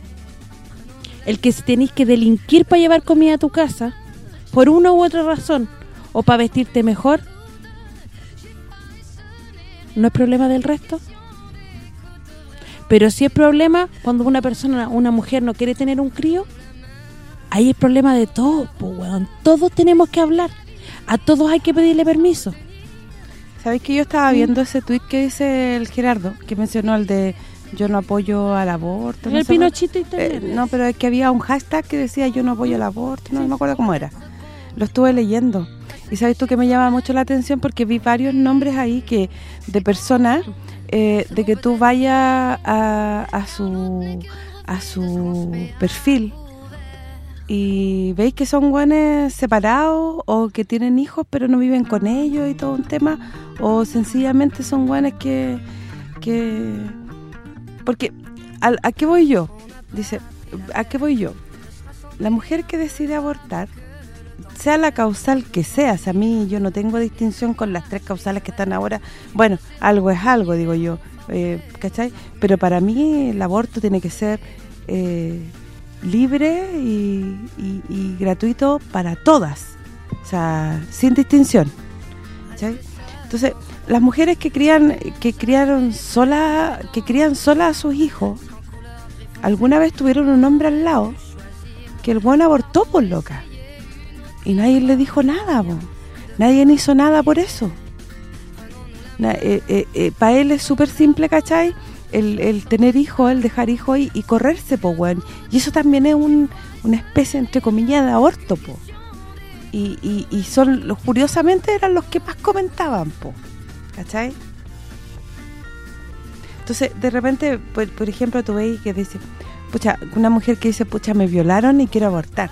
El que si tenéis que delinquir para llevar comida a tu casa, por una u otra razón, o para vestirte mejor, ¿no es problema del resto? Pero si es problema cuando una persona, una mujer no quiere tener un crío, ahí es problema de todos, po, weón. Todos tenemos que hablar. A todos hay que pedirle permiso. ¿Sabéis que yo estaba viendo ese tuit que dice el Gerardo, que mencionó el de yo no apoyo al aborto? no El sé Pinochito? Eh, no, pero es que había un hashtag que decía yo no apoyo al aborto, no, no me acuerdo cómo era. Lo estuve leyendo. Y sabes tú que me llama mucho la atención porque vi varios nombres ahí que de personas eh, de que tú vayas a, a su a su perfil y veis que son guanes separados o que tienen hijos pero no viven con ellos y todo un tema o sencillamente son guanes que que porque al- ¿a qué voy yo? Dice, ¿a qué voy yo? La mujer que decide abortar sea la causal que sea, o sea, a mí yo no tengo distinción con las tres causales que están ahora, bueno, algo es algo, digo yo, eh, ¿cachai? Pero para mí el aborto tiene que ser eh, libre y, gratuito para todas, o sea, sin distinción. Entonces, las mujeres que crían que criaron sola que crían sola a sus hijos, alguna vez tuvieron un hombre al lado que el buen abortó por loca y nadie le dijo nada, nadie hizo nada por eso. Para él es súper simple, ¿cachai? El, el tener hijos, el dejar hijos y, correrse, po, weón. Y eso también es un, una especie, entre comillas, de aborto, po. y, y, son los curiosamente eran los que más comentaban, po, ¿cachai? Entonces, de repente, por, ejemplo, tú veis que dice, pucha, una mujer que dice, pucha, me violaron y quiero abortar.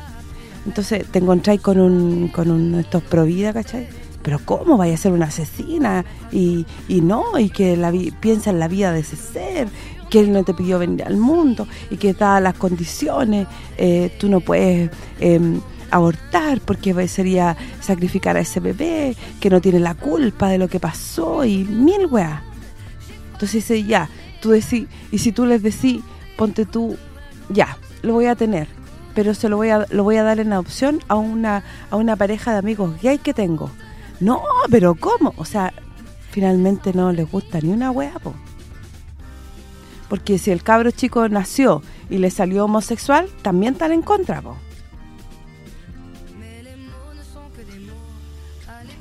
Entonces, te encontráis con un con un estos provida, ¿cachai? Pero ¿cómo vaya a ser una asesina? Y, y no, y que la piensa en la vida de ese ser, que él no te pidió venir al mundo, y que dadas las condiciones, eh, tú no puedes eh, abortar porque sería sacrificar a ese bebé, que no tiene la culpa de lo que pasó, y mil weas. Entonces dice, ya, tú decís, y si tú les decís, ponte tú, ya, lo voy a tener, pero se lo voy a lo voy a dar en adopción a una a una pareja de amigos gay que tengo. No, pero ¿cómo? O sea, finalmente no les gusta ni una wea, po. Porque si el cabro chico nació y le salió homosexual, también están en contra, po.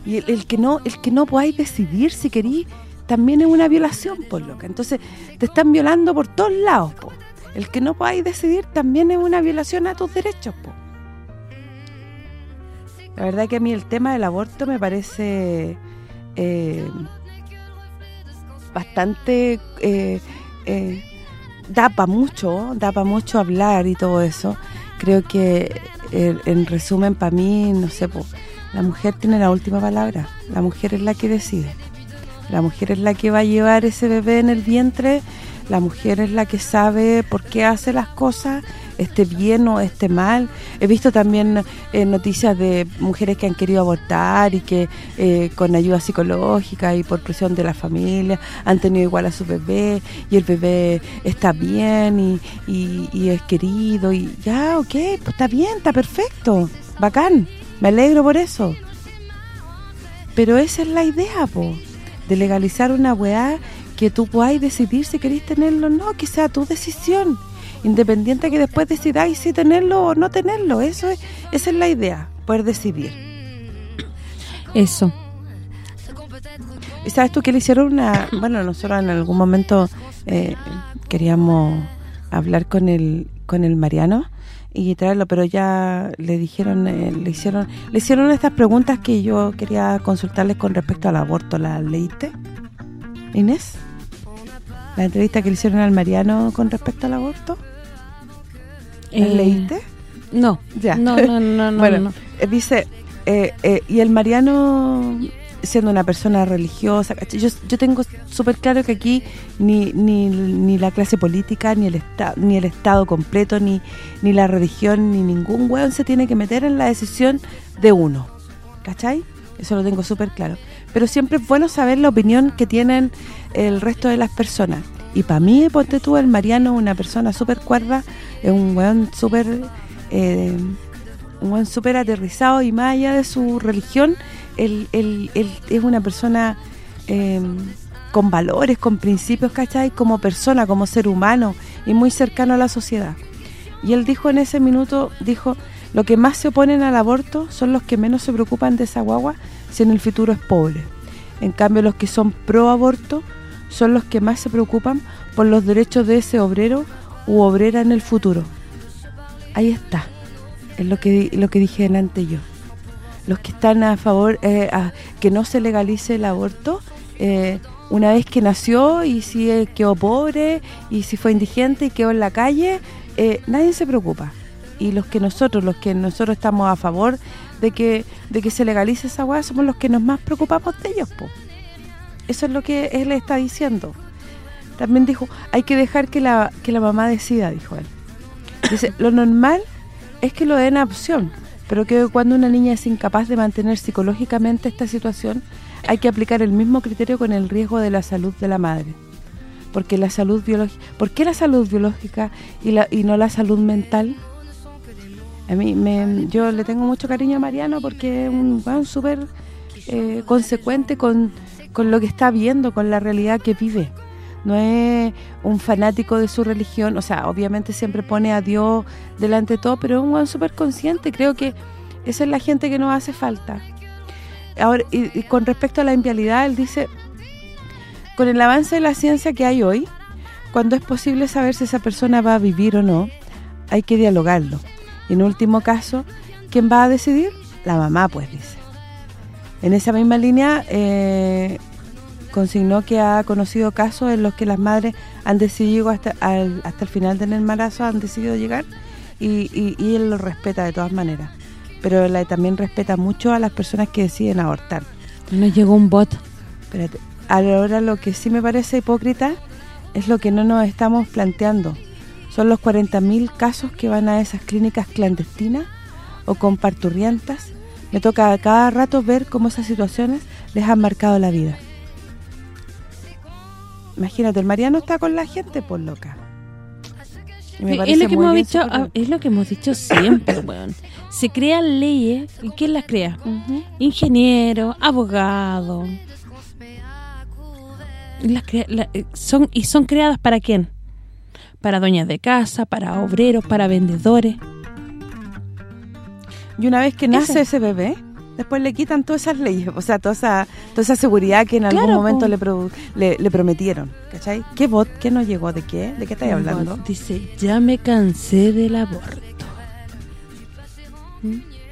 Y el, el que no el que no podáis decidir si querís también es una violación, por loca. Entonces, te están violando por todos lados, po. El que no podáis decidir también es una violación a tus derechos, po. La verdad que a mí el tema del aborto me parece eh, bastante... Eh, eh, da para mucho, da para mucho hablar y todo eso. Creo que, eh, en resumen, para mí, no sé, la mujer tiene la última palabra. La mujer es la que decide. La mujer es la que va a llevar ese bebé en el vientre. La mujer es la que sabe por qué hace las cosas, esté bien o esté mal. He visto también eh, noticias de mujeres que han querido abortar y que eh, con ayuda psicológica y por presión de la familia han tenido igual a su bebé y el bebé está bien y, y- es querido y ya, ok, pues está bien, está perfecto, bacán, me alegro por eso. Pero esa es la idea, po, de legalizar una weá que tú puedas decidir si querés tenerlo o no, que sea tu decisión, independiente que después decidáis si tenerlo o no tenerlo, eso es esa es la idea, poder decidir. Eso. ¿Y sabes tú que le hicieron una... Bueno, nosotros en algún momento eh, queríamos hablar con el con el Mariano y traerlo, pero ya le dijeron, eh, le hicieron le hicieron estas preguntas que yo quería consultarles con respecto al aborto. ¿La leíste, Inés? La entrevista que le hicieron al Mariano con respecto al aborto. ¿La Eh, leíste? No. Ya. No, no, no, (laughs) no. bueno, no. eh, dice, eh, eh, y el Mariano, siendo una persona religiosa, yo, yo tengo súper claro que aquí ni, ni, ni la clase política, ni el estado ni el Estado completo, ni, ni la religión, ni ningún hueón se tiene que meter en la decisión de uno, ¿cachai? Eso lo tengo súper claro. Pero siempre es bueno saber la opinión que tienen el resto de las personas. Y para mí, ponte tú, el Mariano, una persona súper cuerda, es un weón súper... Eh, un buen súper aterrizado y más allá de su religión, él, él- él es una persona eh, con valores, con principios, ¿cachai? Como persona, como ser humano y muy cercano a la sociedad. Y él dijo en ese minuto, dijo, lo que más se oponen al aborto son los que menos se preocupan de esa guagua si en el futuro es pobre. En cambio, los que son pro aborto son los que más se preocupan por los derechos de ese obrero u obrera en el futuro. Ahí está es lo que lo que dije delante yo. Los que están a favor eh, que no se legalice el aborto eh, una vez que nació y si eh, quedó pobre y si fue indigente y quedó en la calle, eh, nadie se preocupa. Y los que nosotros, los que nosotros estamos a favor de que de que se legalice esa hueá, somos los que nos más preocupamos de ellos, po. Eso es lo que él está diciendo. También dijo, hay que dejar que la que la mamá decida, dijo él. Dice, lo normal es que lo den a opción, pero que cuando una niña es incapaz de mantener psicológicamente esta situación, hay que aplicar el mismo criterio con el riesgo de la salud de la madre. Porque la salud biológica, ¿por qué la salud biológica y la y no la salud mental? A mí me, yo le tengo mucho cariño a Mariano porque es un weón súper eh, consecuente con, con lo que está viendo, con la realidad que vive no es un fanático de su religión, o sea, obviamente siempre pone a Dios delante de todo, pero es un buen súper consciente, creo que esa es la gente que nos hace falta. Ahora, y, y con respecto a la invialidad, él dice, con el avance de la ciencia que hay hoy, cuando es posible saber si esa persona va a vivir o no, hay que dialogarlo. Y en último caso, ¿quién va a decidir? la mamá, pues, dice. En esa misma línea, eh, consignó que ha conocido casos en los que las madres han decidido hasta, al, hasta el final del embarazo, han decidido llegar y, y- y él lo respeta de todas maneras. Pero la- también respeta mucho a las personas que deciden abortar. Nos llegó un bot. Espérate. Ahora lo que sí me parece hipócrita es lo que no nos estamos planteando. Son los 40.000 casos que van a esas clínicas clandestinas o con parturrientas. Me toca a cada rato ver cómo esas situaciones les han marcado la vida. Imagínate, el Mariano está con la gente, por loca. Y me es lo que hemos dicho, ah, es lo que hemos dicho siempre, (coughs) weón. Se crean leyes, ¿y quién las crea? Ingeniero, abogado. Las crea- la- eh, son y son creadas para quién? Para dueñas de casa, para obreros, para vendedores. Y una vez que nace ese bebé, después le quitan todas esas leyes, o sea, toda esa, toda esa seguridad que en algún momento le, le, le prometieron, ¿cachai? ¿Qué bot? ¿Qué no llegó? ¿De qué? ¿De qué estáis hablando? bot Dice, ya me cansé del aborto.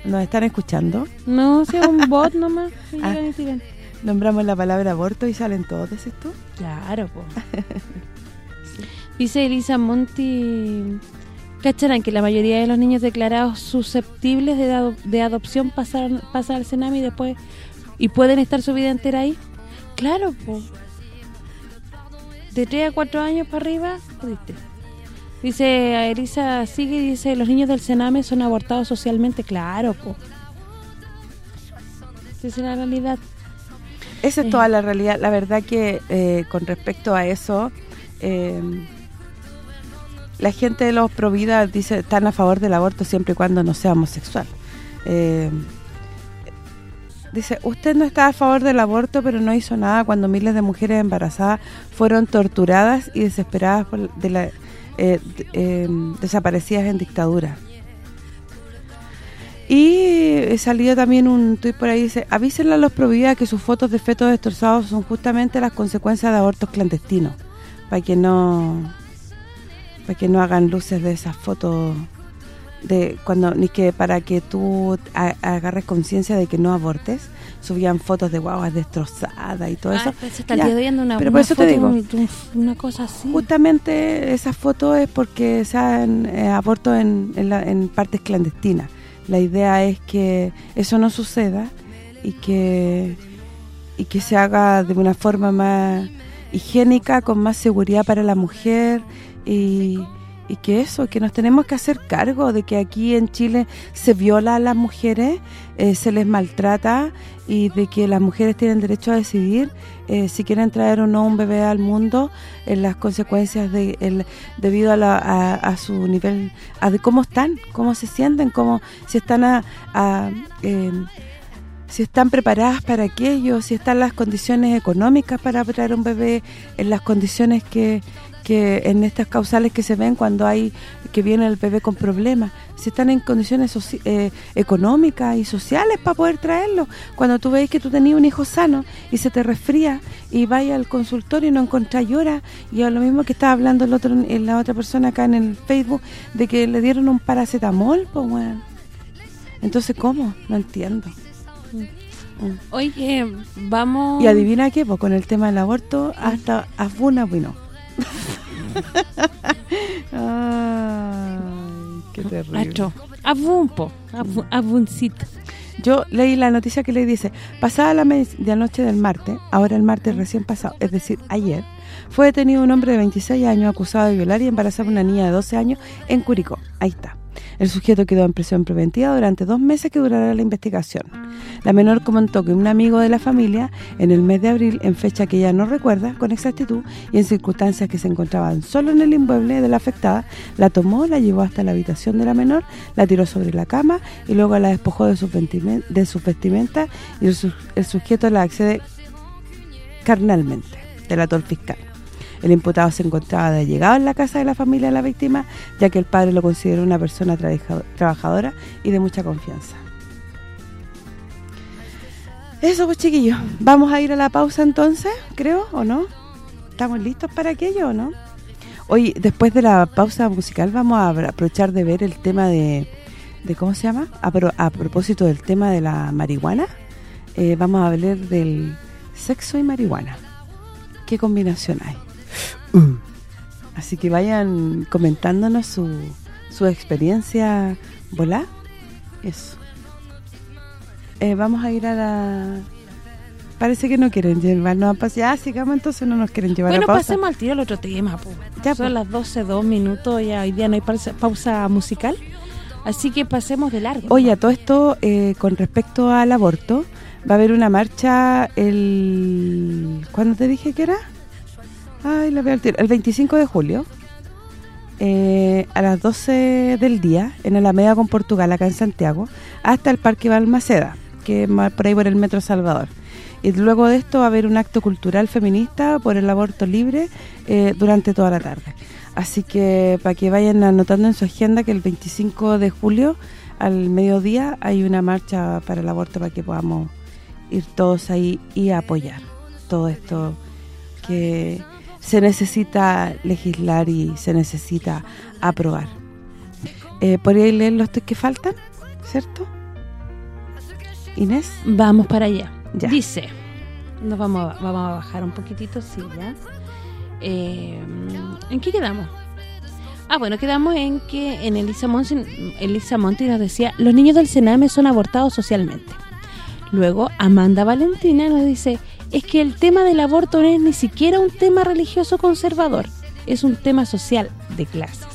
¿Nos están escuchando? No, si es un (laughs) bot nomás. Ah. Nombramos la palabra aborto y salen todos, ¿decís tú? Claro, po. (laughs) Dice Elisa Monti... ¿Cacharán que la mayoría de los niños declarados susceptibles de, ado- de adopción pasaron pasan al Senami y después... ¿Y pueden estar su vida entera ahí? Claro, po. De 3 a 4 años para arriba, pudiste. Dice, Elisa sigue y dice, los niños del Sename son abortados socialmente. Claro, po. Esa es la realidad. Esa es toda la realidad. La verdad que eh, con respecto a eso, eh, la gente de los Provida dice están a favor del aborto siempre y cuando no sea homosexual. Eh, dice, usted no está a favor del aborto, pero no hizo nada cuando miles de mujeres embarazadas fueron torturadas y desesperadas por de la, eh, eh, desaparecidas en dictadura. Y salió también un tuit por ahí, dice, avísenle a los Provida que sus fotos de fetos destrozados son justamente las consecuencias de abortos clandestinos, para que no para que no hagan luces de esas fotos de cuando ni que para que tú a- agarres conciencia de que no abortes, subían fotos de guaguas destrozadas y todo eso. Ah, pues de hoy anda una, pero una por eso te foto digo. de un- de un- una cosa así. Justamente esas fotos es porque se han eh, abortos en, en, la- en partes clandestinas. La idea es que eso no suceda y que y que se haga de una forma más higiénica, con más seguridad para la mujer y, y que eso, que nos tenemos que hacer cargo de que aquí en Chile se viola a las mujeres, eh, se les maltrata y de que las mujeres tienen derecho a decidir eh, si quieren traer o no un bebé al mundo, en las consecuencias de el- debido a, la- a, a su nivel, a de cómo están, cómo se sienten, cómo si están a, a, em, si están preparadas para aquello, si están las condiciones económicas para traer un bebé, en las condiciones que, que en estas causales que se ven cuando hay que viene el bebé con problemas, si están en condiciones eh, económicas y sociales para poder traerlo. Cuando tú veis que tú tenías un hijo sano y se te resfría y vaya al consultorio y no encontráis hora y a lo mismo que estaba hablando el otro la otra persona acá en el Facebook de que le dieron un paracetamol, pues bueno. Entonces, ¿cómo? No entiendo. Oye, vamos... Y adivina qué, pues con el tema del aborto hasta Afuna vino. (laughs) Ay, qué terrible. Abumpo, abu- abuncito. Yo leí la noticia que le dice, pasada la medianoche del martes, ahora el martes recién pasado, es decir, ayer, fue detenido un hombre de 26 años acusado de violar y embarazar a una niña de 12 años en Curicó. Ahí está. El sujeto quedó en prisión preventiva durante dos meses que durará la investigación. La menor comentó que un amigo de la familia, en el mes de abril, en fecha que ella no recuerda con exactitud y en circunstancias que se encontraban solo en el inmueble de la afectada, la tomó, la llevó hasta la habitación de la menor, la tiró sobre la cama y luego la despojó de sus vestimentas y el, su- el sujeto la accede carnalmente, delató el fiscal. El imputado se encontraba de llegado en la casa de la familia de la víctima, ya que el padre lo consideró una persona trabaja- trabajadora y de mucha confianza. Eso pues chiquillos, vamos a ir a la pausa entonces, creo, ¿o no? ¿Estamos listos para aquello o no? Hoy, después de la pausa musical, vamos a aprovechar de ver el tema de, de ¿cómo se llama? A propósito del tema de la marihuana, eh, vamos a hablar del sexo y marihuana. ¿Qué combinación hay? (clears throat) Así que vayan comentándonos su, su experiencia volá. Eso. Eh, vamos a ir a la... Parece que no quieren llevarnos a pausa. Ya, sigamos entonces, no nos quieren llevar Bueno, a pausa. pasemos al tiro al otro tema, po. Ya, Son po. las 12, 2 minutos, ya hoy día no hay pausa, pausa musical. Así que pasemos de largo. Oye, a todo esto, eh, con respecto al aborto, va a haber una marcha el... ¿Cuándo te dije que era? Ay, la veo al tiro. El 25 de julio, eh, a las 12 del día, en Alameda con Portugal, acá en Santiago, hasta el Parque Balmaceda, que es por ahí por el Metro Salvador. Y luego de esto va a haber un acto cultural feminista por el aborto libre eh, durante toda la tarde. Así que para que vayan anotando en su agenda que el 25 de julio al mediodía hay una marcha para el aborto para que podamos ir todos ahí y apoyar todo esto que se necesita legislar y se necesita aprobar. Eh, ¿Podría leer los que faltan? ¿Cierto? Inés. Vamos para allá. Ya. Dice, nos vamos a, vamos a bajar un poquitito, sí, ya. Eh, ¿En qué quedamos? Ah, bueno, quedamos en que en Elisa Monti, Elisa Monti nos decía, los niños del Sename son abortados socialmente. Luego, Amanda Valentina nos dice, es que el tema del aborto no es ni siquiera un tema religioso conservador, es un tema social de clases.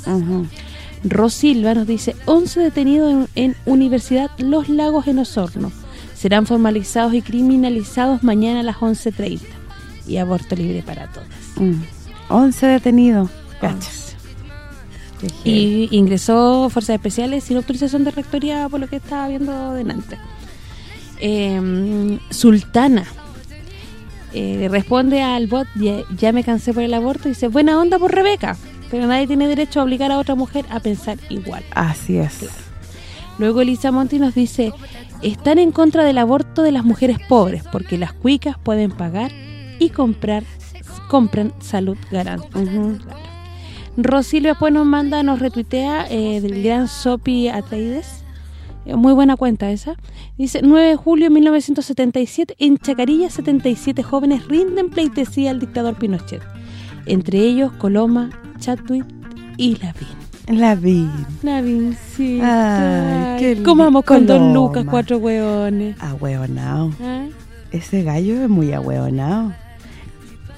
Rosilva nos dice, 11 detenidos en, en Universidad Los Lagos en Osorno. Serán formalizados y criminalizados mañana a las 11.30. Y aborto libre para todas. Mm. 11 detenidos. Cacha. Qué heavy. Y ingresó Fuerzas Especiales sin autorización de rectoría por lo que estaba viendo delante. Eh, Sultana eh, responde al bot, ya, ya me cansé por el aborto, y dice, buena onda por Rebeca, pero nadie tiene derecho a obligar a otra mujer a pensar igual. Así es. Luego Elisa Monti nos dice, están en contra del aborto de las mujeres pobres, porque las cuicas pueden pagar y comprar compran salud garante. Claro. Rosilvia después nos manda, nos retuitea eh, del gran Sopi Atreides. Eh, Muy buena cuenta esa. Dice, 9 de julio de 1977, en Chacarilla, 77 jóvenes rinden pleitesía al dictador Pinochet. Entre ellos, Coloma, Chatwin y Lavín. Lavín. Lavín, sí. Ay, qué ¿Cómo vamos con Don. Lucas, cuatro hueones? Ahueonao. ¿Ah? Ese gallo es muy ahueonao.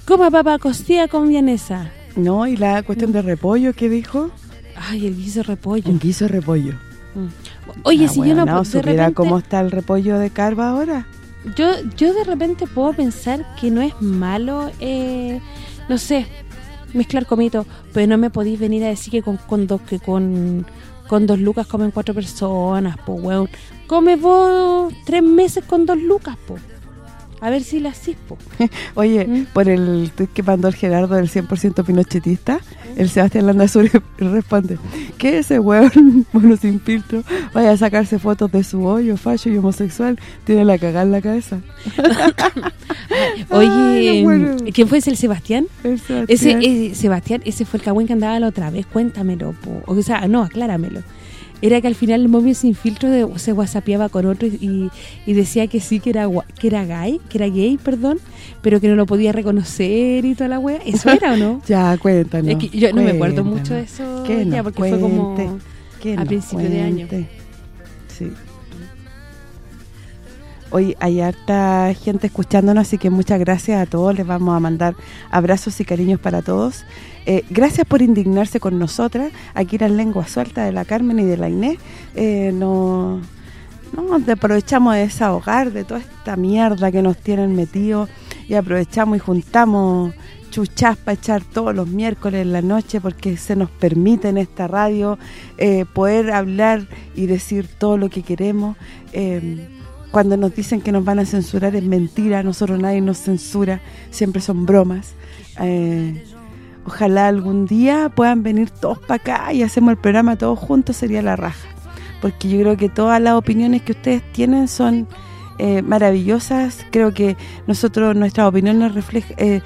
Coma papá costilla con vienesa. No, y la cuestión de repollo que dijo. Ay, el guiso de repollo. Un guiso de repollo. Oye, si yo no de ¿supiera repente, cómo está el repollo de carva ahora? yo yo de repente puedo pensar que no es malo, eh, no sé, mezclar comito, pero no me podéis venir a decir que con, con dos que con con dos lucas comen cuatro personas, po, weón. Come vos tres meses con dos lucas, po. A ver si la hacís, po. (laughs) Oye, ¿Mm? por el tweet que mandó el Gerardo del 100% pinochetista, el Sebastián Landazuri (laughs) responde, que ese weón, (laughs) bueno, sin filtro, vaya a sacarse fotos de su hoyo, fallo y homosexual, tiene la cagada en la cabeza. Oye, Ay, bueno. ¿quién fue ese, el Sebastián? El Ese Sebastián. eh, Sebastián, ese fue el cagüín que andaba la otra vez, cuéntamelo, po. o sea, no, acláramelo. Era que al final el momio sin filtro de- se whatsappeaba con otro y, y decía que sí, que era que era gay, que era gay, perdón, pero que no lo podía reconocer y toda la wea. ¿Eso era o no? (laughs) Ya, cuéntanos. es que yo no me acuerdo mucho de eso Que ya, porque fue como que a principio de año. Sí. Hoy hay harta gente escuchándonos, así que muchas gracias a todos. Les vamos a mandar abrazos y cariños para todos. Eh, gracias por indignarse con nosotras. Aquí las lenguas sueltas de la Carmen y de la Inés. Eh, no, no, aprovechamos de desahogar de toda esta mierda que nos tienen metidos y aprovechamos y juntamos chuchas para echar todos los miércoles en la noche porque se nos permite en esta radio eh, poder hablar y decir todo lo que queremos. Eh, cuando nos dicen que nos van a censurar es mentira, nosotros nadie nos censura, siempre son bromas. Eh, ojalá algún día puedan venir todos para acá y hacemos el programa todos juntos, sería la raja. Porque yo creo que todas las opiniones que ustedes tienen son eh, maravillosas. Creo que nosotros, nuestras opiniones refleja, eh,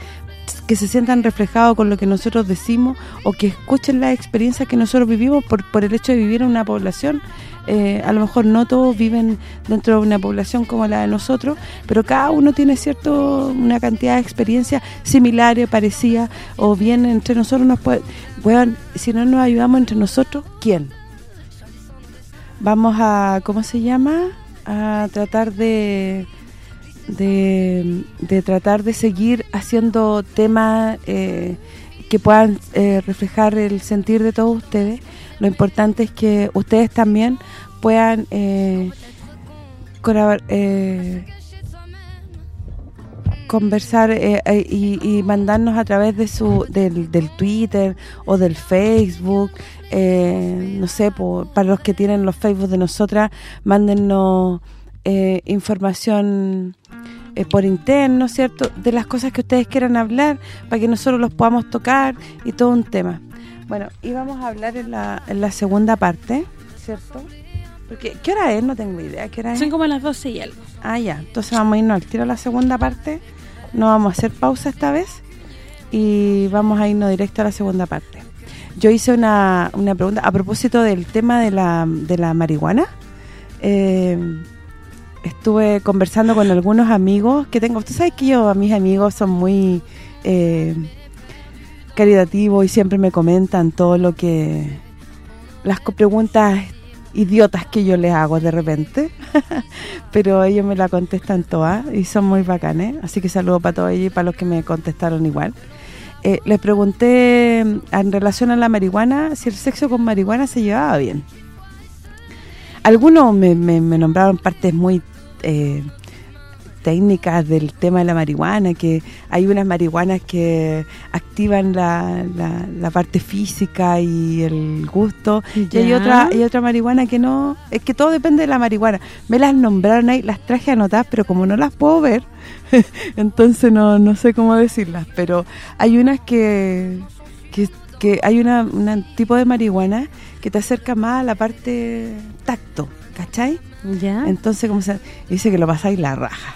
que se sientan reflejados con lo que nosotros decimos o que escuchen las experiencias que nosotros vivimos por, por el hecho de vivir en una población eh, a lo mejor no todos viven dentro de una población como la de nosotros, pero cada uno tiene cierto una cantidad de experiencias similares, parecidas, o bien entre nosotros nos puedan, si no nos ayudamos entre nosotros, ¿quién? Vamos a, ¿cómo se llama? A tratar de... De, tratar de seguir haciendo temas eh, que puedan eh, reflejar el sentir de todos ustedes. Lo importante es que ustedes también puedan eh, eh conversar eh, eh, y, mandarnos a través de su del, Twitter o del Facebook, no sé, para los que tienen los Facebook de nosotras, mándennos información por interno, ¿cierto? De las cosas que ustedes quieran hablar, para que nosotros los podamos tocar y todo un tema. Bueno, íbamos a hablar en la, en la segunda parte, ¿cierto? Porque, ¿qué hora es? No tengo idea. ¿Qué hora Son como las 12 y algo. Ah, ya. Entonces vamos a irnos al tiro a la segunda parte. No vamos a hacer pausa esta vez. Y vamos a irnos directo a la segunda parte. Yo hice una, una pregunta a propósito del tema de la, de la marihuana. Eh, estuve conversando con algunos amigos que tengo. Usted sabe que yo, mis amigos son muy... Eh, caritativo y siempre me comentan todo lo que... las preguntas idiotas que yo les hago de repente, (laughs) pero ellos me la contestan todas y son muy bacanes, así que saludo para todos ellos y para los que me contestaron igual. Eh, les pregunté en relación a la marihuana, si el sexo con marihuana se llevaba bien. Algunos me, me, me nombraron partes muy eh, técnicas del tema de la marihuana, que hay unas marihuanas que activan la, la, parte física y el gusto, y hay otra hay otra marihuana que no, es que todo depende de la marihuana. Me las nombraron ahí, las traje anotadas, pero como no las puedo ver, (laughs) entonces no, no sé cómo decirlas, pero hay unas que, que, hay una, un tipo de marihuana que te acerca más a la parte tacto, ¿cachai? Ya. Entonces, como se dice que lo pasáis la raja.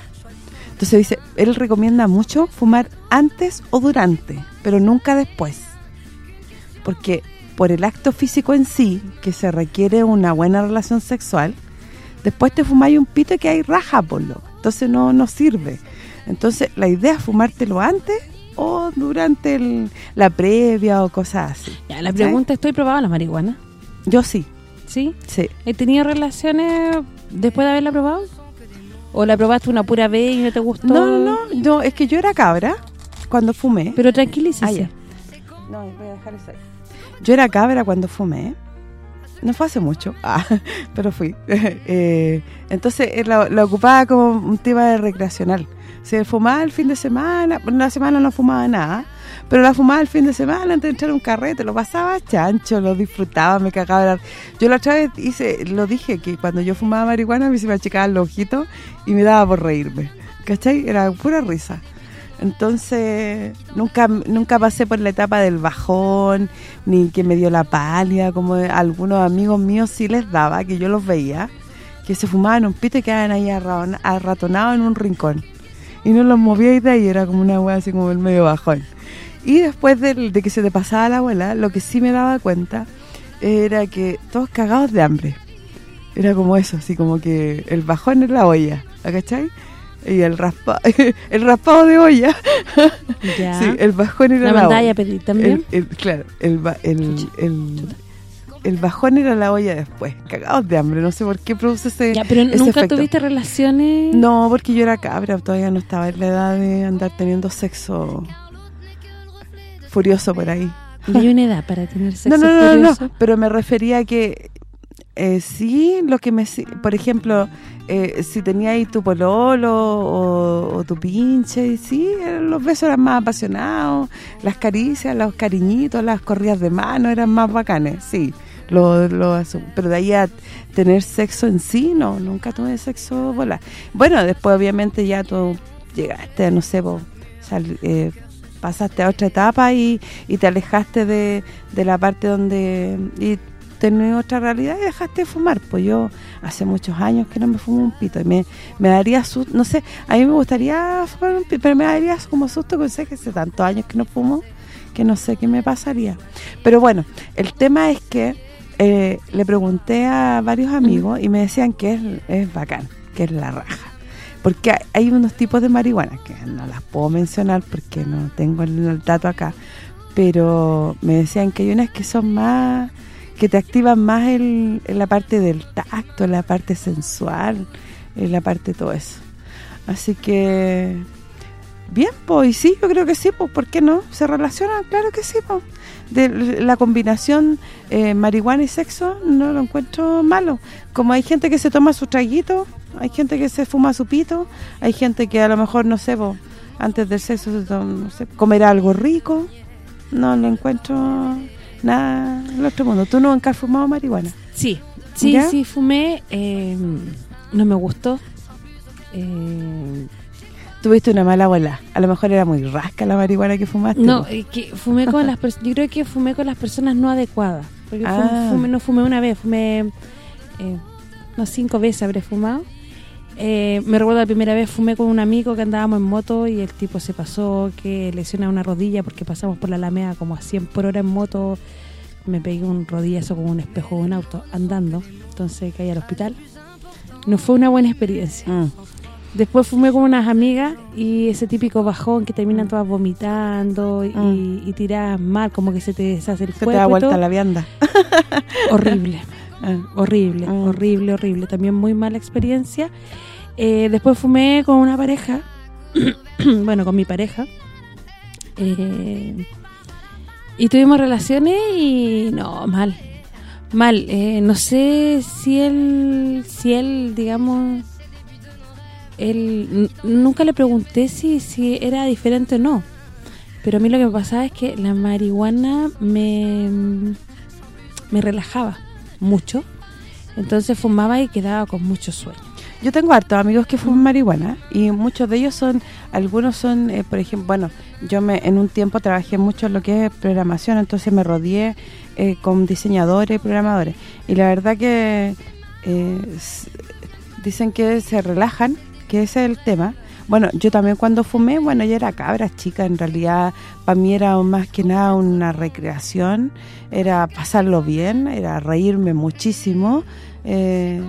Entonces dice, él recomienda mucho fumar antes o durante, pero nunca después. Porque por el acto físico en sí, que se requiere una buena relación sexual, después te fumáis un pito que hay raja por lo. Entonces no, no sirve. Entonces la idea es fumártelo antes o durante la previa o cosas así. Ya, la pregunta, ¿estoy probado la marihuana? Yo sí. ¿Sí? Sí. ¿He tenido relaciones después de haberla probado? ¿O la probaste una pura vez y no te gustó? No, no, no, es que yo era cabra cuando fumé. Pero tranquilícese. Ah, no, voy a dejar eso ahí. Yo era cabra cuando fumé. No fue hace mucho, (laughs) ah, pero fui. (laughs) eh, entonces eh, la, ocupaba como un tema de recreacional. Se fumaba el fin de semana, la semana no fumaba nada, pero la fumaba el fin de semana antes de entrar un carrete, lo pasaba chancho, lo disfrutaba, me cagaba. Yo la otra vez hice, lo dije, que cuando yo fumaba marihuana a mí se me achicaban los ojitos y me daba por reírme, ¿cachai? Era pura risa. Entonces, nunca nunca pasé por la etapa del bajón, ni que me dio la palia, como algunos amigos míos sí les daba, que yo los veía, que se fumaban un pito y quedaban ahí arratonados en un rincón. Y no los movía de ahí, era como una hueá así como el medio bajón. Y después de, que se te pasaba la abuela, lo que sí me daba cuenta era que todos cagados de hambre. Era como eso, así como que el bajón en la olla, ¿cachai? Y el raspa, (laughs) el raspado de olla. Ya. (laughs) Sí, el bajón era la, la olla. pedir también? claro, el, el, bajón era la olla después. Cagados de hambre, no sé por qué produce ese Ya, pero ¿nunca tuviste relaciones? No, porque yo era cabra, todavía no estaba en la edad de andar teniendo sexo furioso por ahí. (laughs) ¿Y hay una edad para tener sexo no, no, no, No, pero me refería a que eh, sí, lo que me... Por ejemplo, eh, si tenía ahí tu pololo o, tu pinche, sí, los besos eran más apasionados, las caricias, los cariñitos, las corridas de mano eran más bacanes, sí. Lo, lo pero de ahí a tener sexo en sí, no, nunca tuve sexo bola. Bueno, después obviamente ya tú llegaste, no sé, vos, eh, pasaste a otra etapa y, y te alejaste de, de, la parte donde y tenés otra realidad y dejaste de fumar. Pues yo hace muchos años que no me fumo un pito y me, me daría susto, no sé, a mí me gustaría fumar un pito, pero me daría como susto que sé que hace tantos años que no fumo que no sé qué me pasaría. Pero bueno, el tema es que eh, le pregunté a varios amigos y me decían que es, es bacán, que es la raja. Porque hay- unos tipos de marihuana que no las puedo mencionar porque no tengo el, el dato acá, pero me decían que hay unas que son más que te activan más el, en la parte del tacto, en la parte sensual, en la parte de todo eso. Así que bien, pues y sí, yo creo que sí, pues ¿por qué no? ¿Se relacionan? Claro que sí, pues. De la combinación eh, marihuana y sexo no lo encuentro malo. Como hay gente que se toma su traguito, hay gente que se fuma su pito, hay gente que a lo mejor, no sé, antes del sexo no sé, comerá algo rico. No lo encuentro nada del otro mundo. ¿Tú nunca has fumado marihuana? Sí, sí, ¿Ya? sí, fumé. eh, no me gustó. Eh, Tuviste una mala abuela. A lo mejor era muy rasca la marihuana que fumaste. no, que fumé con las. Yo creo que fumé con las personas no adecuadas. Porque Ah. fumé- no fumé una vez, fumé. Eh, cinco veces habré fumado. Eh, me recuerdo la primera vez fumé con un amigo que andábamos en moto y el tipo se pasó que lesiona una rodilla porque pasamos por la Alameda como a 100 por hora en moto. Me pegué un rodillazo con un espejo de un auto andando. Entonces caí al hospital. No fue una buena experiencia. Mm. Después fumé con unas amigas y ese típico bajón que terminan todas vomitando y, y tiradas mal, como que se te deshace el Se te cuerpo da y vuelta todo. la vianda. (laughs) Horrible, Ah. horrible, Mm. horrible, horrible. También muy mala experiencia. Eh, después fumé con una pareja, (clears throat) bueno, con mi pareja. Eh, y tuvimos relaciones y no, mal. Mal. Eh, no sé si él, si él, digamos, él nunca le pregunté si, si era diferente o no. Pero a mí lo que me pasaba es que la marihuana me, me relajaba mucho. Entonces fumaba y quedaba con mucho sueño. Yo tengo hartos amigos que fuman marihuana y muchos de ellos son, algunos son, eh, por ejemplo, bueno, yo me en un tiempo trabajé mucho en lo que es programación, entonces me rodeé eh, con diseñadores y programadores. Y la verdad que eh, dicen que se relajan, que ese es el tema. Bueno, yo también cuando fumé, bueno, yo era cabra chica, en realidad para mí era más que nada una recreación, era pasarlo bien, era reírme muchísimo, eh,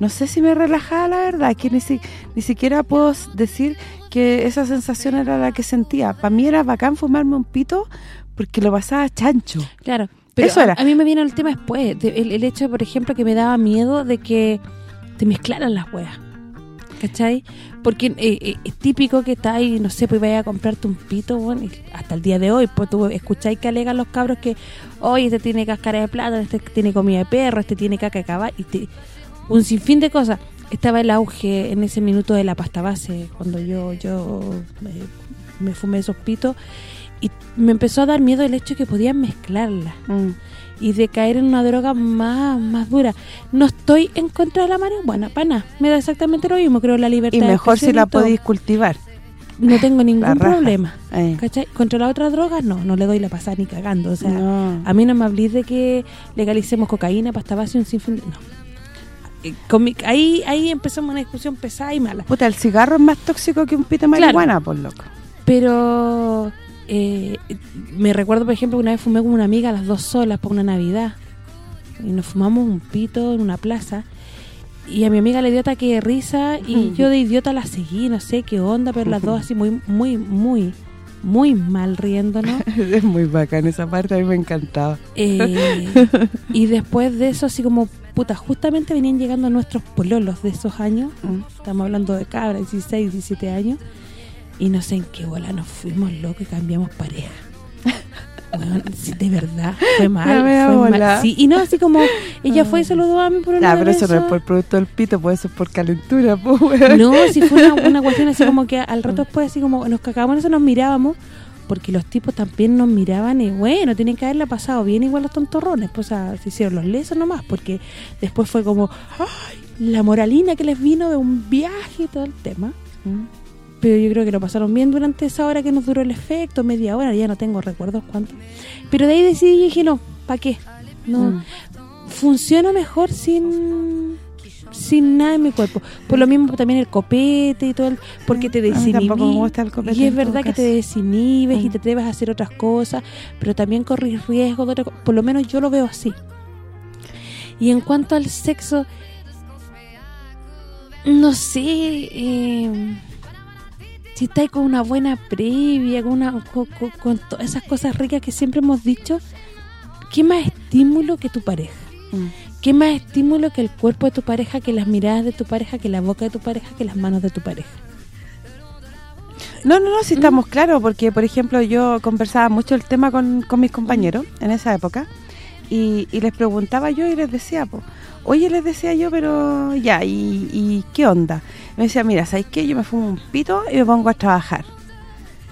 no sé si me relajaba la verdad, que ni, si- ni siquiera puedo decir que esa sensación era la que sentía. Para mí era bacán fumarme un pito porque lo pasaba chancho. Claro. Pero Eso a- era. A, mí me viene el tema después. de- el, el hecho, por ejemplo, que me daba miedo de que te mezclaran las hueas. ¿Cachai? Porque eh, eh, es típico que está ahí, no sé, pues vaya a comprarte un pito, bueno, hasta el día de hoy, pues tú escucháis que alegan los cabros que, oye, este tiene cáscara de plátano, este tiene comida de perro, este tiene caca de caballo, y te- un sinfín de cosas. Estaba el auge en ese minuto de la pasta base, cuando yo yo eh, me fumé esos pitos, y me empezó a dar miedo el hecho de que podían mezclarla Mm. Y de caer en una droga más más dura. No estoy en contra de la marihuana, para nada. Me da exactamente lo mismo, creo la libertad Y mejor si la podéis cultivar. No tengo (laughs) ningún problema. Eh. ¿Cachai? Contra las otras drogas, no, no le doy la pasada ni cagando. O sea, No. a mí no me hablís de que legalicemos cocaína, pasta base y un sinfín de... No. Eh, con mi- ahí ahí empezamos una discusión pesada y mala. Puta, el cigarro es más tóxico que un pito de Claro. marihuana, por loco. Pero eh, me recuerdo, por ejemplo, que una vez fumé con una amiga las dos solas por una Navidad. Y nos fumamos un pito en una plaza. Y a mi amiga le dio ataque de risa y yo de idiota la seguí, no sé qué onda, pero las dos así muy, muy, muy, muy mal riéndonos. (laughs) es muy bacán esa parte, a mí me encantaba. Eh, (laughs) y después de eso, así como, puta, justamente venían llegando nuestros pololos de esos años. Mm. Estamos hablando de cabra, 16, 17 años. Y no sé en qué bola nos fuimos locos y cambiamos pareja. (laughs) Bueno, sí, de verdad, fue mal, fue mal. Sí, y no, así como, ella fue y saludó a mi por Ah, pero eso no es por producto del pito, pues eso es por calentura, (laughs) pues, weón. No, si fue una, una cuestión así como que al rato después así como nos cagamos, eso nos mirábamos, porque los tipos también nos miraban y bueno, tienen que haberla pasado bien igual los tontorrones, pues o sea, se hicieron los lesos nomás, porque después fue como, ay, la moralina que les vino de un viaje y todo el tema. Mm. Pero yo creo que lo pasaron bien durante esa hora que nos duró el efecto, media hora, ya no tengo recuerdos cuánto. Pero de ahí decidí y dije, no, ¿para qué? No. Mm. funciono mejor sin sin nada en mi cuerpo. Por lo mismo también el copete y todo, el, porque te desinhibes. Y es verdad que te desinhibes y Mm. te atreves a hacer otras cosas, pero también corres riesgo de otra co- Por lo menos yo lo veo así. Y en cuanto al sexo, no sé... eh, si estáis con una buena previa, con, una, con, con- con todas esas cosas ricas que siempre hemos dicho, ¿qué más estímulo que tu pareja? Mm. ¿Qué más estímulo que el cuerpo de tu pareja, que las miradas de tu pareja, que la boca de tu pareja, que las manos de tu pareja? No, no, no, si estamos claros, porque por ejemplo yo conversaba mucho el tema con, con mis compañeros en esa época y, y les preguntaba yo y les decía, po, oye, les decía yo, pero ya, ¿y, y qué onda? Me decía, mira, ¿sabes qué? Yo me fumo un pito y me pongo a trabajar.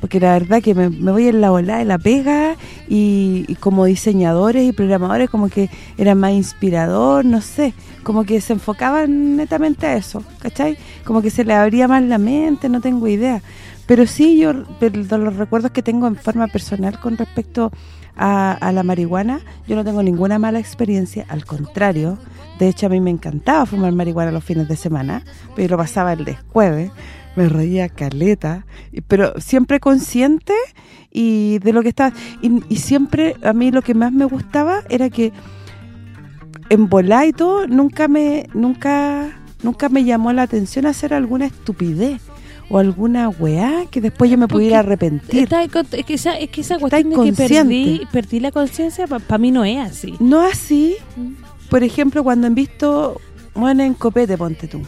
Porque la verdad que me, voy en la volada de la pega y, como diseñadores y programadores como que era más inspirador, no sé, como que se enfocaban netamente a eso, ¿cachai? Como que se le abría más la mente, no tengo idea. Pero sí, yo de los recuerdos que tengo en forma personal con respecto a la marihuana, yo no tengo ninguna mala experiencia, al contrario. De hecho, a mí me encantaba fumar marihuana los fines de semana, pero yo lo pasaba el de jueves, me reía caleta, pero siempre consciente y de lo que estaba... Y, siempre, a mí lo que más me gustaba era que en volá y todo, nunca me nunca nunca me llamó la atención hacer alguna estupidez o alguna weá que después yo me Porque pudiera arrepentir. Está- es que esa, es que esa cuestión de que perdí, la conciencia, para mí no es así. No así, por ejemplo, cuando han visto, bueno, en copete, ponte tú.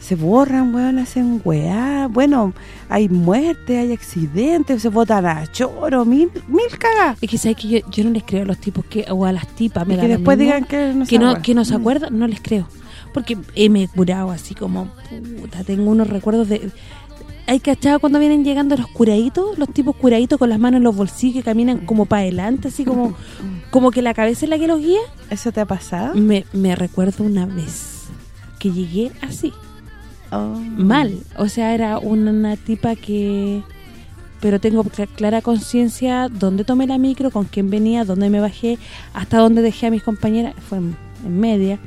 Se borran, weón, hacen weá. Bueno, hay muerte, hay accidentes, se botan a choro, mil, mil cagas. Es que sabes que yo, yo no les creo a los tipos que o a las tipas, me Y que después mismo. digan que no se que no, que no se Mm. acuerdan, no les creo. Porque me he curado así como, puta, tengo unos recuerdos de... ¿Hay cachado cuando vienen llegando los curaditos? Los tipos curaditos con las manos en los bolsillos que caminan como para adelante, así como como que la cabeza es la que los guía. ¿Eso te ha pasado? Me, me recuerdo una vez que llegué así, Oh. mal. O sea, era una, una tipa que... Pero tengo cl- clara conciencia dónde tomé la micro, con quién venía, dónde me bajé, hasta dónde dejé a mis compañeras, fue en, en media.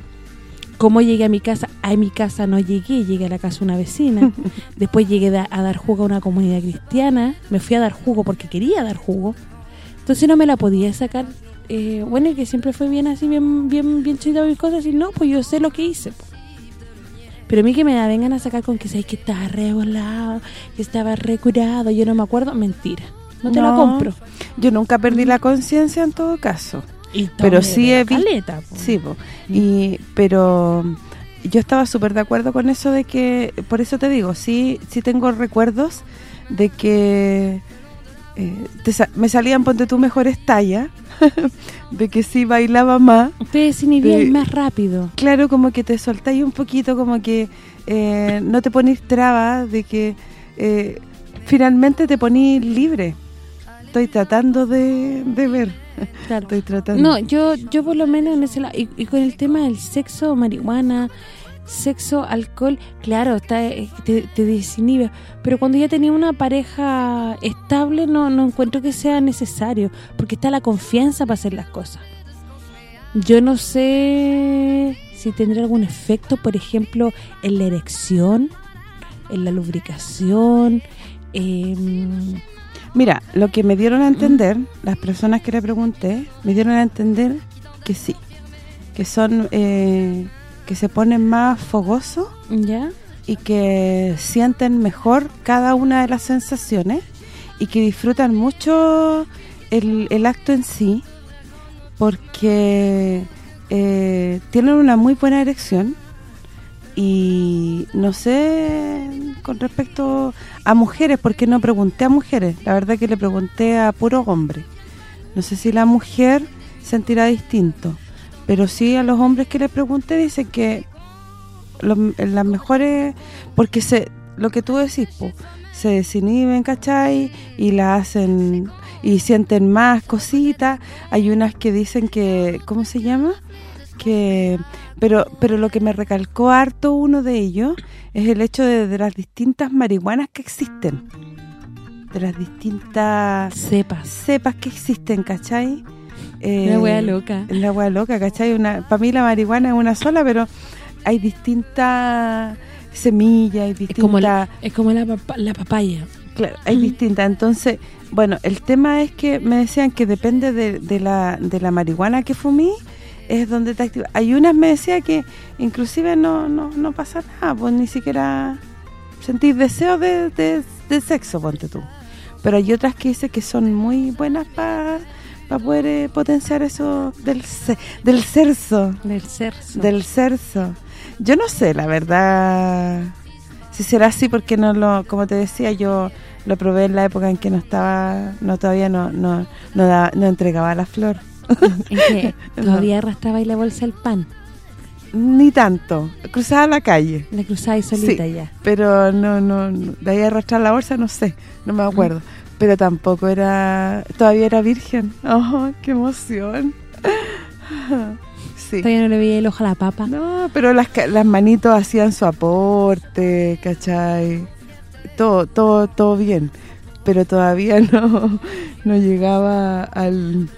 Cómo llegué a mi casa, a mi casa no llegué, llegué a la casa de una vecina. (laughs) Después llegué a dar jugo a una comunidad cristiana, me fui a dar jugo porque quería dar jugo. Entonces no me la podía sacar. Eh, bueno, y que siempre fue bien así, bien bien bien chida mis cosas, y no, pues yo sé lo que hice. Pero a mí que me la vengan a sacar con que sabes que estaba re volado, que estaba re curado, yo no me acuerdo, mentira. No te la No. compro. Yo nunca perdí la conciencia en todo caso. Y Pero sí he caleta, po. Sí, po. y pero yo estaba súper de acuerdo con eso de que, por eso te digo, sí sí tengo recuerdos de que eh, te sa- me salían, ponte tú, mejores tallas, (laughs) de que sí bailaba más. Te desinhibías de- más rápido. Claro, como que te soltáis un poquito, como que eh, no te ponís trabas, de que eh, finalmente te ponís libre. Estoy tratando de, de ver, Claro. estoy tratando. No, yo yo por lo menos en ese lado, y, y con el tema del sexo, marihuana, sexo, alcohol, claro, está eh, te, te desinhibe, pero cuando ya tenía una pareja estable no no encuentro que sea necesario, porque está la confianza para hacer las cosas. Yo no sé si tendrá algún efecto, por ejemplo, en la erección, en la lubricación, em, Mira, lo que me dieron a entender, las personas que le pregunté, me dieron a entender que sí, que son, eh, que se ponen más fogosos ¿ya? y que sienten mejor cada una de las sensaciones y que disfrutan mucho el, el acto en sí porque eh, tienen una muy buena erección y no sé con respecto a mujeres, porque no pregunté a mujeres, la verdad que le pregunté a puro hombre. No sé si la mujer sentirá distinto, pero sí a los hombres que le pregunté dicen que los- las mejores, porque se lo que tú decís, po, se desinhiben, ¿cachai? Y la hacen y sienten más cositas. Hay unas que dicen que, ¿cómo se llama? que pero pero lo que me recalcó harto uno de ellos es el hecho de, de las distintas marihuanas que existen. De las distintas Sepas. cepas que existen, ¿cachai? eh, Una wea loca. La wea loca, ¿cachai? Una, para mí la marihuana es una sola, pero hay distintas semillas, hay Es distintas... como la, es como la, papa- la papaya. Claro, hay distintas. Entonces, bueno, el tema es que me decían que depende de, de la, de la marihuana que fumí, es donde te activa. Hay unas me decía que inclusive no, no, no pasa nada, pues ni siquiera sentís deseo de, de, de sexo, ponte tú. Pero hay otras que dice que son muy buenas para poder eh, potenciar eso del del cerzo Del cerzo. del cerzo. Yo no sé, la verdad, si será así porque no lo, como te decía, yo lo probé en la época en que no estaba, no todavía no no no, da- no entregaba la flor. (laughs) En que todavía arrastraba ahí la bolsa del pan. Ni tanto, cruzaba la calle. La cruzaba ahí solita Sí. ya. Pero no, no, de ahí arrastrar la bolsa no sé, no me acuerdo. Pero tampoco era, todavía era virgen. ¡Oh, qué emoción! Sí. Todavía no le veía el ojo a la papa. No, pero las, las manitos hacían su aporte, ¿cachai? Todo, todo, todo bien. Pero todavía (laughs) no, no llegaba al...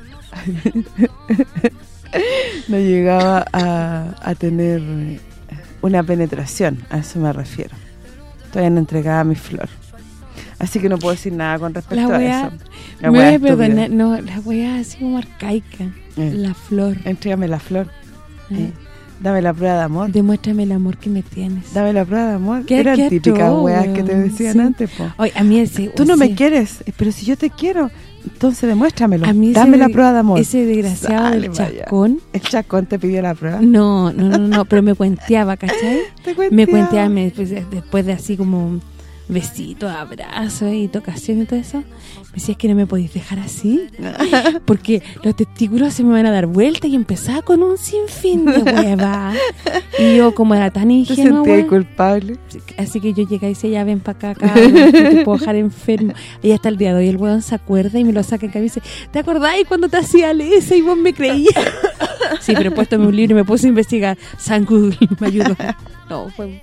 (laughs) no llegaba a, a tener una penetración, a eso me refiero. Todavía no entregaba mi flor. Así que no puedo decir nada con respecto La a wea- eso. La Me wea voy a perdonar. No, la weá así como arcaica. Eh. La flor. Entrégame la flor. Eh. Eh, Dame la prueba de amor. Demuéstrame el amor que me tienes. Dame la prueba de amor. Qué- Eran qué típicas weas que te decían Sí. antes, po. Oye, a mí ese... Tú no me quieres, pero si yo te quiero, entonces demuéstramelo. A mí Dame la de- prueba de amor. Ese desgraciado del chascón. El chacón te pidió la prueba. No, no, no, no, pero me cuenteaba, ¿cachai? (laughs) Te cuenteaba. Me cuenteaba me- después, de- después de así como besitos, abrazos y tocación y todo eso. Me decía, es que no me podéis dejar así. (laughs) Porque los testículos se me van a dar vuelta y empezaba con un sinfín de hueva. Y yo, como era tan Te ingenua, sentí wea, culpable. Así que yo llegué y decía, ya ven para acá, cabrón, te puedo dejar enfermo. Y hasta el día de hoy el weón se acuerda y me lo saca en cabeza y dice, ¿te acordáis cuando te hacía lesa y vos me creías? (laughs) sí, pero puéstome un libro y me puse a investigar. San Google me ayudó. (laughs) No, fue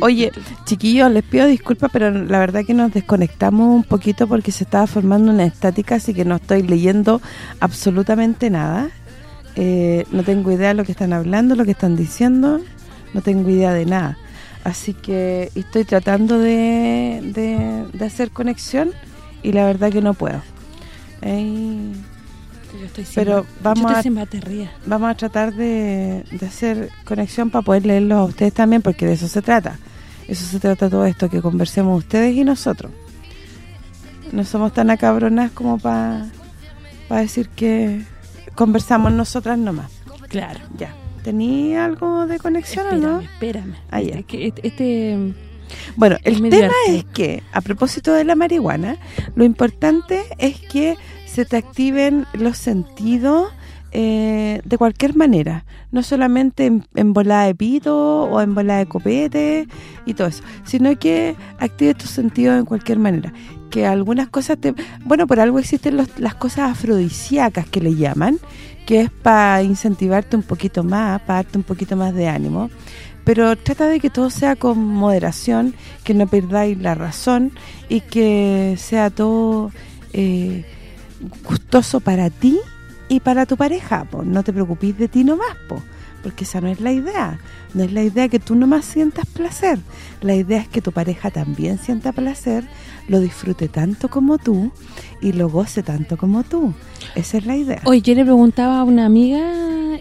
Oye, chiquillos, les pido disculpas, pero la verdad que nos desconectamos un poquito porque se estaba formando una estática, así que no estoy leyendo absolutamente nada. Eh, no tengo idea de lo que están hablando, lo que están diciendo, no tengo idea de nada. Así que estoy tratando de, de, de hacer conexión y la verdad que no puedo. Ey, Yo estoy sin, pero vamos estoy a- sin batería. vamos a tratar de, de hacer conexión para poder leerlos a ustedes también, porque de eso se trata. Eso se trata todo esto, que conversemos ustedes y nosotros. No somos tan acabronas como para decir que conversamos nosotras nomás. Claro. Ya. ¿Tenía algo de conexión o Espérame, no? espérame. Ah, ya. Este, que este- este, Bueno, el tema es que, a propósito de la marihuana, lo importante es que se te activen los sentidos eh, de cualquier manera. No solamente en, en volada de pito o en volada de copete y todo eso, sino que active tus sentidos en cualquier manera. Que algunas cosas te... Bueno, por algo existen los- las cosas afrodisíacas que le llaman, que es para incentivarte un poquito más, para darte un poquito más de ánimo pero trata de que todo sea con moderación, que no perdáis la razón y que sea todo eh, gustoso para ti y para tu pareja, po. no te preocupes de ti nomás, po, porque esa no es la idea, no es la idea que tú nomás sientas placer, la idea es que tu pareja también sienta placer, lo disfrute tanto como tú y lo goce tanto como tú, esa es la idea. Hoy yo le preguntaba a una amiga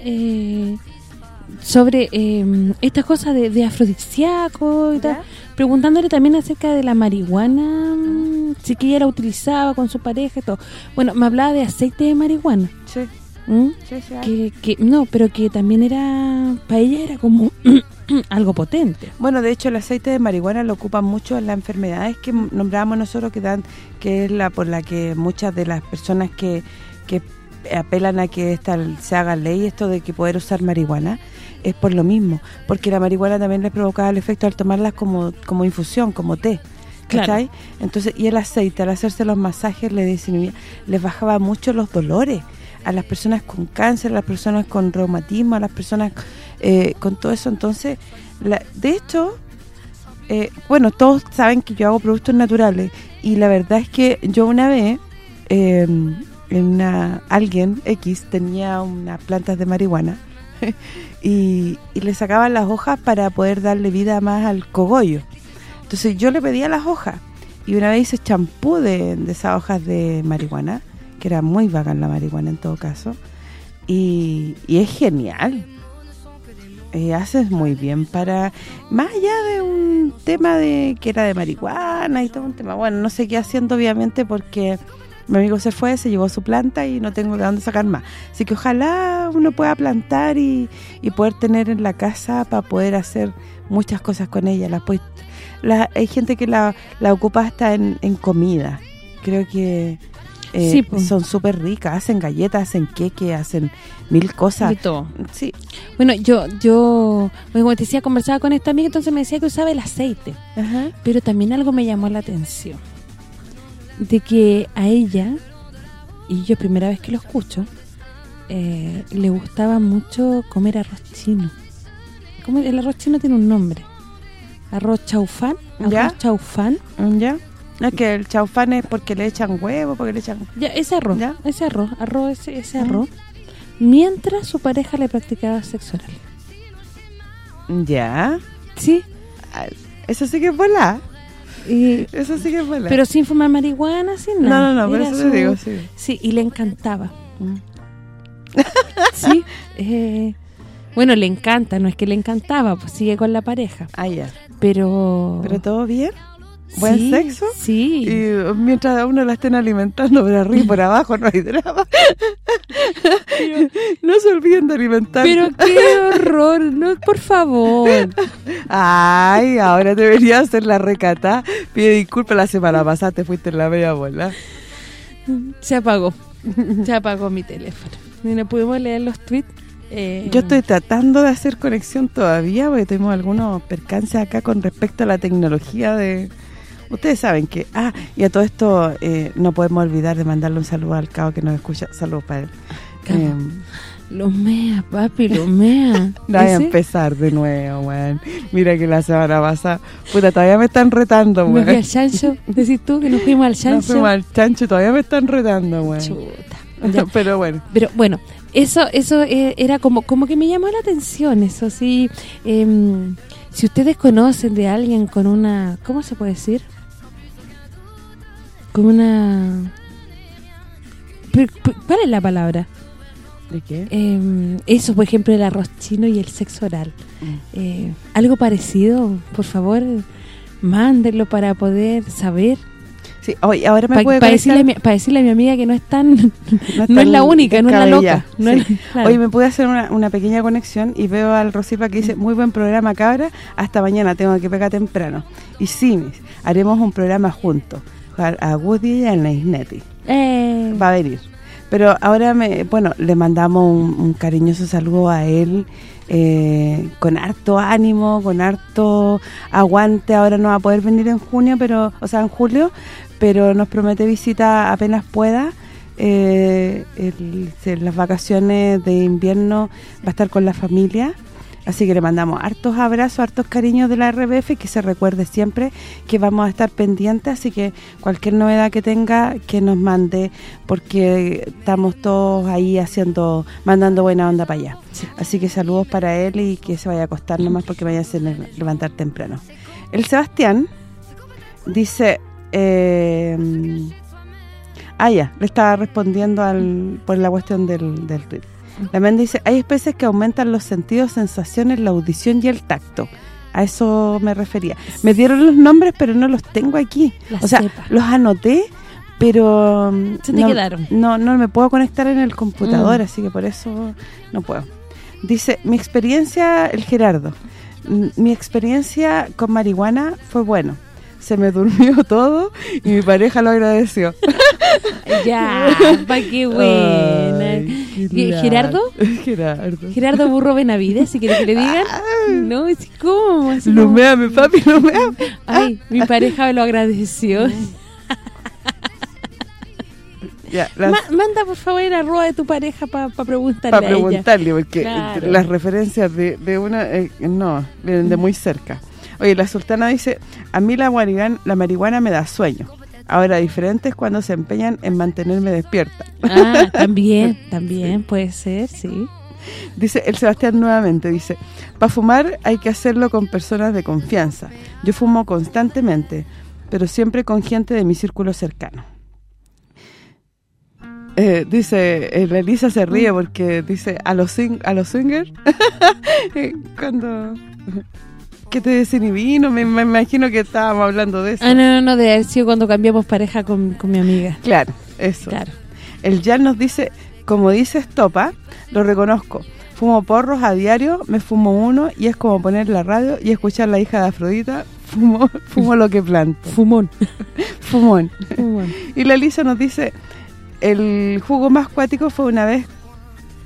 eh, sobre eh, estas cosas de, de afrodisíaco y tal, preguntándole también acerca de la marihuana, mm, si que ella la utilizaba con su pareja y todo. Bueno, me hablaba de aceite de marihuana, Sí, ¿m? sí, sí, que no, pero que también era, para ella era como (clears throat) algo potente. Bueno, de hecho el aceite de marihuana lo ocupan mucho en las enfermedades que nombrábamos nosotros que dan que es la por la que muchas de las personas que, que apelan a que esta se haga ley esto de que poder usar marihuana es por lo mismo, porque la marihuana también les provocaba el efecto al tomarlas como como infusión, como té. Claro. Entonces, y el aceite, al hacerse los masajes, les disminuía, les bajaba mucho los dolores a las personas con cáncer, a las personas con reumatismo, a las personas eh, con todo eso. Entonces, la, de hecho, eh, bueno, todos saben que yo hago productos naturales y la verdad es que yo una vez, eh, en una alguien X tenía unas plantas de marihuana (laughs) y, y le sacaban las hojas para poder darle vida más al cogollo. Entonces yo le pedía las hojas y una vez hice champú de, de esas hojas de marihuana, que era muy bacán la marihuana en todo caso, y, y es genial. Eh, haces muy bien para, más allá de un tema de que era de marihuana y todo un tema, bueno, no sé qué haciendo obviamente porque mi amigo se fue, se llevó su planta y no tengo de dónde sacar más. Así que ojalá uno pueda plantar y, y poder tener en la casa para poder hacer muchas cosas con ella. La, pues, la, hay gente que la, la ocupa hasta en, en comida. Creo que eh, Sí, pues. son súper ricas. Hacen galletas, hacen queque, hacen mil cosas. De todo. Sí. Bueno, yo, yo como te decía, conversaba con esta amiga, entonces me decía que usaba el aceite. Ajá. Pero también algo me llamó la atención. De que a ella, y yo primera vez que lo escucho, eh, le gustaba mucho comer arroz chino. ¿Cómo? El arroz chino tiene un nombre. Arroz chaufán. Arroz ¿Ya? chaufán. ¿Ya? No, es que el chaufán es porque le echan huevo, porque le echan... Ya, ese arroz. ¿Ya? Ese arroz. Arroz, ese, ese arroz. Mientras su pareja le practicaba sexo oral. ¿Ya? Sí. Ah, Eso sí que es volar. Y, Eso sí que es volar. pero sin fumar marihuana, sin no, nada. no, no, por Era eso su- te digo, sí. Sí, y le encantaba. sí. eh, bueno, le encanta, no es que le encantaba, pues sigue con la pareja. Ah, ya. Pero... ¿Pero todo bien? ¿Buen Sí, sexo? Sí. Y mientras a uno la estén alimentando por arriba y por abajo no hay drama. (laughs) no se olviden de alimentar. Pero qué horror, no, por favor. Ay, ahora debería hacer la recata. Pide disculpas, la semana pasada te fuiste en la media bola. Se apagó. Se apagó mi teléfono. Y no pudimos leer los tweets. eh, Yo estoy tratando de hacer conexión todavía porque tenemos algunos percances acá con respecto a la tecnología de... Ustedes saben que... Ah, y a todo esto eh, no podemos olvidar de mandarle un saludo al cabo que nos escucha. Saludos para él. Eh, Los mea, papi, los mea. (laughs) voy a empezar de nuevo, weón. Mira que la semana pasada... Puta, todavía me están retando, weón. al chancho. Decís tú que nos fuimos al chancho. Nos fuimos al chancho, todavía me están retando, weón. Chuta. (laughs) Ya. Pero bueno. Pero bueno, eso eso eh, era como como que me llamó la atención, eso sí. em, si ustedes conocen de alguien con una, ¿cómo se puede decir? Con una... ¿Cuál es la palabra? ¿De qué? Em, eso, por ejemplo, el arroz chino y el sexo oral. Eh, algo parecido, por favor, mándenlo para poder saber. Sí, oye, ahora me Para puede conectar- decirle, a mi- pa decirle a mi amiga que no es tan... (laughs) No es (laughs) la única, no es la loca. No es- sí. claro. Oye, me pude hacer una, una pequeña conexión y veo al Rosipa que dice, muy buen programa, cabra, hasta mañana, tengo que pegar temprano. Y sí, mis, haremos un programa juntos, a a Woody y a Neisneti. Eh, Va a venir. Pero ahora, me bueno, le mandamos un, un cariñoso saludo a él, eh, con harto ánimo, con harto aguante. Ahora no va a poder venir en junio, pero o sea, en julio, pero nos promete visita apenas pueda. Eh, el- las vacaciones de invierno va a estar con la familia. Así que le mandamos hartos abrazos, hartos cariños de la RBF y que se recuerde siempre que vamos a estar pendientes, así que cualquier novedad que tenga, que nos mande, porque estamos todos ahí haciendo, mandando buena onda para allá. Así que saludos para él y que se vaya a acostar nomás porque vaya a levantar temprano. El Sebastián dice... Eh, ah, ya, le estaba respondiendo al por la cuestión del, del tweet. La Menda dice, hay especies que aumentan los sentidos, sensaciones, la audición y el tacto. A eso me refería. Me dieron los nombres, pero no los tengo aquí. O sea, los anoté, pero mm, Se te no, quedaron. No, no me puedo conectar en el computador, Mm. así que por eso no puedo. Dice, mi experiencia, el Gerardo, mm, mi experiencia con marihuana fue bueno. Se me durmió (laughs) todo y mi pareja lo agradeció. (laughs) ya, (laughs) pa' qué buena. ¿Gerardo? (laughs) Gerardo. Gerardo Burro Benavides, si quiere que le (laughs) digan. No, es como- papi, lumeame. Ay, mi pareja me lo agradeció. (laughs) Ya, las- Ma- manda por favor el arroba de tu pareja para preguntarle para a ella. preguntarle, porque Claro. las referencias de, de una, eh, no, vienen de muy cerca. Oye, la sultana dice, a mí la marihuana, la marihuana me da sueño. Ahora, diferente es cuando se empeñan en mantenerme despierta. Ah, (laughs) también, también puede ser, sí. Dice el Sebastián nuevamente, dice, para fumar hay que hacerlo con personas de confianza. Yo fumo constantemente, pero siempre con gente de mi círculo cercano. Eh, dice, eh, la Elisa se ríe porque dice, a los swing, a los swingers, eh, (laughs) cuando... que te desinhibí, me, me imagino que estábamos hablando de eso. Ah, no, no, no, de sido cuando cambiamos pareja con, con mi amiga. Claro, eso. Claro. El Jan nos dice, como dice Estopa, lo reconozco. Fumo porros a diario, me fumo uno y es como poner la radio y escuchar la hija de Afrodita, fumo, (laughs) fumo lo que planto. Fumón. (laughs) Fumón. Fumón. Y la Elisa nos dice, el jugo más cuático fue una vez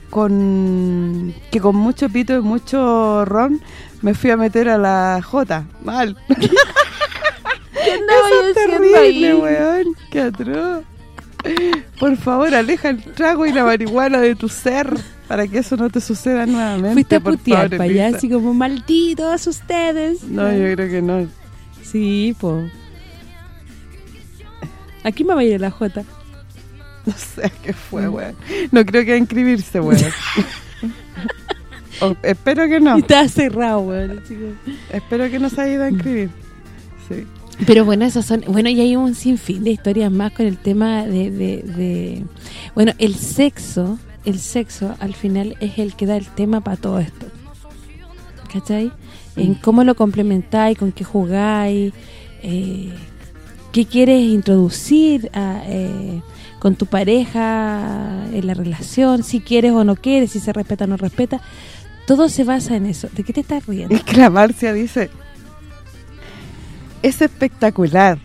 con que con mucho pito y mucho ron me fui a meter a la J. Mal. (laughs) ¿Qué Eso es terrible, weón. Qué atroz. Por favor, aleja el trago y la marihuana de tu ser para que eso no te suceda nuevamente. Fuiste a putear para allá, así como, malditos ustedes. No, yo creo que no. Sí, po. Aquí me va a ir la J. (laughs) No sé qué fue, weón. No creo que a inscribirse, weón. (laughs) O- espero que no. Está cerrado, weón. Espero que no se haya ido a inscribir. Sí. Pero bueno, esos son... Bueno, y hay un sinfín de historias más con el tema de... de, de- bueno, el sexo, el sexo al final es el que da el tema para todo esto. ¿Cachai? En cómo lo complementáis, con qué jugáis, eh, qué quieres introducir a, eh, con tu pareja en la relación, si quieres o no quieres, si se respeta o no respeta. Todo se basa en eso. ¿De qué te estás riendo? Es que la Marcia dice, es espectacular.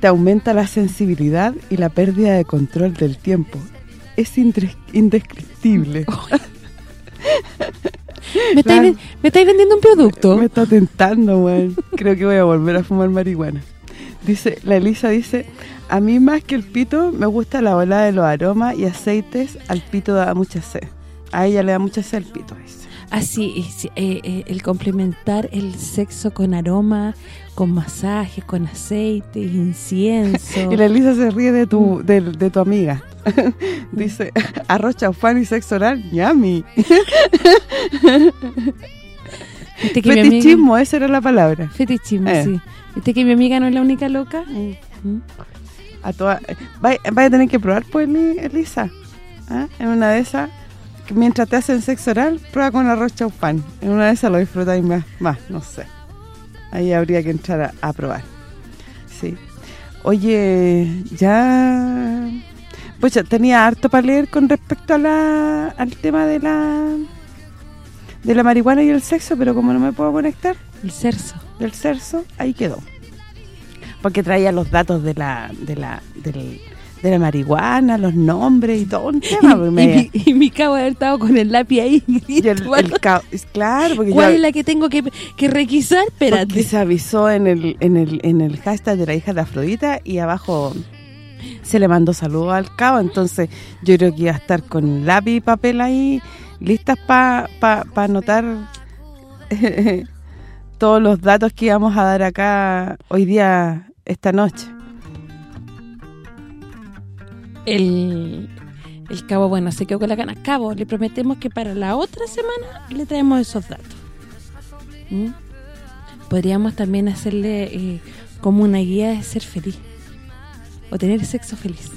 Te aumenta la sensibilidad y la pérdida de control del tiempo. Es indescriptible. (laughs) ¿Me estáis, me estáis vendiendo un producto? Me está tentando, weón. Creo que voy a volver a fumar marihuana. Dice, la Elisa dice, a mí más que el pito me gusta la ola de los aromas y aceites, al pito da mucha sed. A ella le da mucha sed el pito, dice. Así, sí, eh, eh, el complementar el sexo con aroma, con masajes, con aceite, incienso. (laughs) Y la Elisa se ríe de tu de, de tu amiga. (laughs) Dice, arroz chaufán y sexo oral, yummy. (laughs) Amiga- Fetichismo, esa era la palabra. Fetichismo, Eh. sí. ¿Viste que mi amiga no es la única loca? Mm. A toda, vaya, a tener que probar, pues, Eli- Elisa. ¿Ah? En una de esas, mientras te hacen sexo oral, prueba con arroz chaufán. En una de esas lo disfrutáis más, más, no sé. Ahí habría que entrar a, a probar. Sí. Oye, ya... Pues ya tenía harto para leer con respecto a la, al tema de la de la marihuana y el sexo, pero como no me puedo conectar El sexo. del sexo, ahí quedó. Porque traía los datos de la de la del- de la marihuana, los nombres y todo un tema. porque Y, me- mi, y mi cabo haber estado con el lápiz ahí. (laughs) y el- el claro, porque ¿Cuál yo- es la que tengo que, que requisar? porque Espérate. se avisó en el, en el en el hashtag de la hija de Afrodita y abajo se le mandó saludos al cabo, entonces yo creo que iba a estar con lápiz y papel ahí listas para pa, pa anotar (laughs) todos los datos que íbamos a dar acá hoy día, esta noche. El, el cabo, bueno, se quedó con la gana. Cabo, le prometemos que para la otra semana le traemos esos datos. ¿Mm? Podríamos también hacerle eh, como una guía de ser feliz. O tener sexo feliz.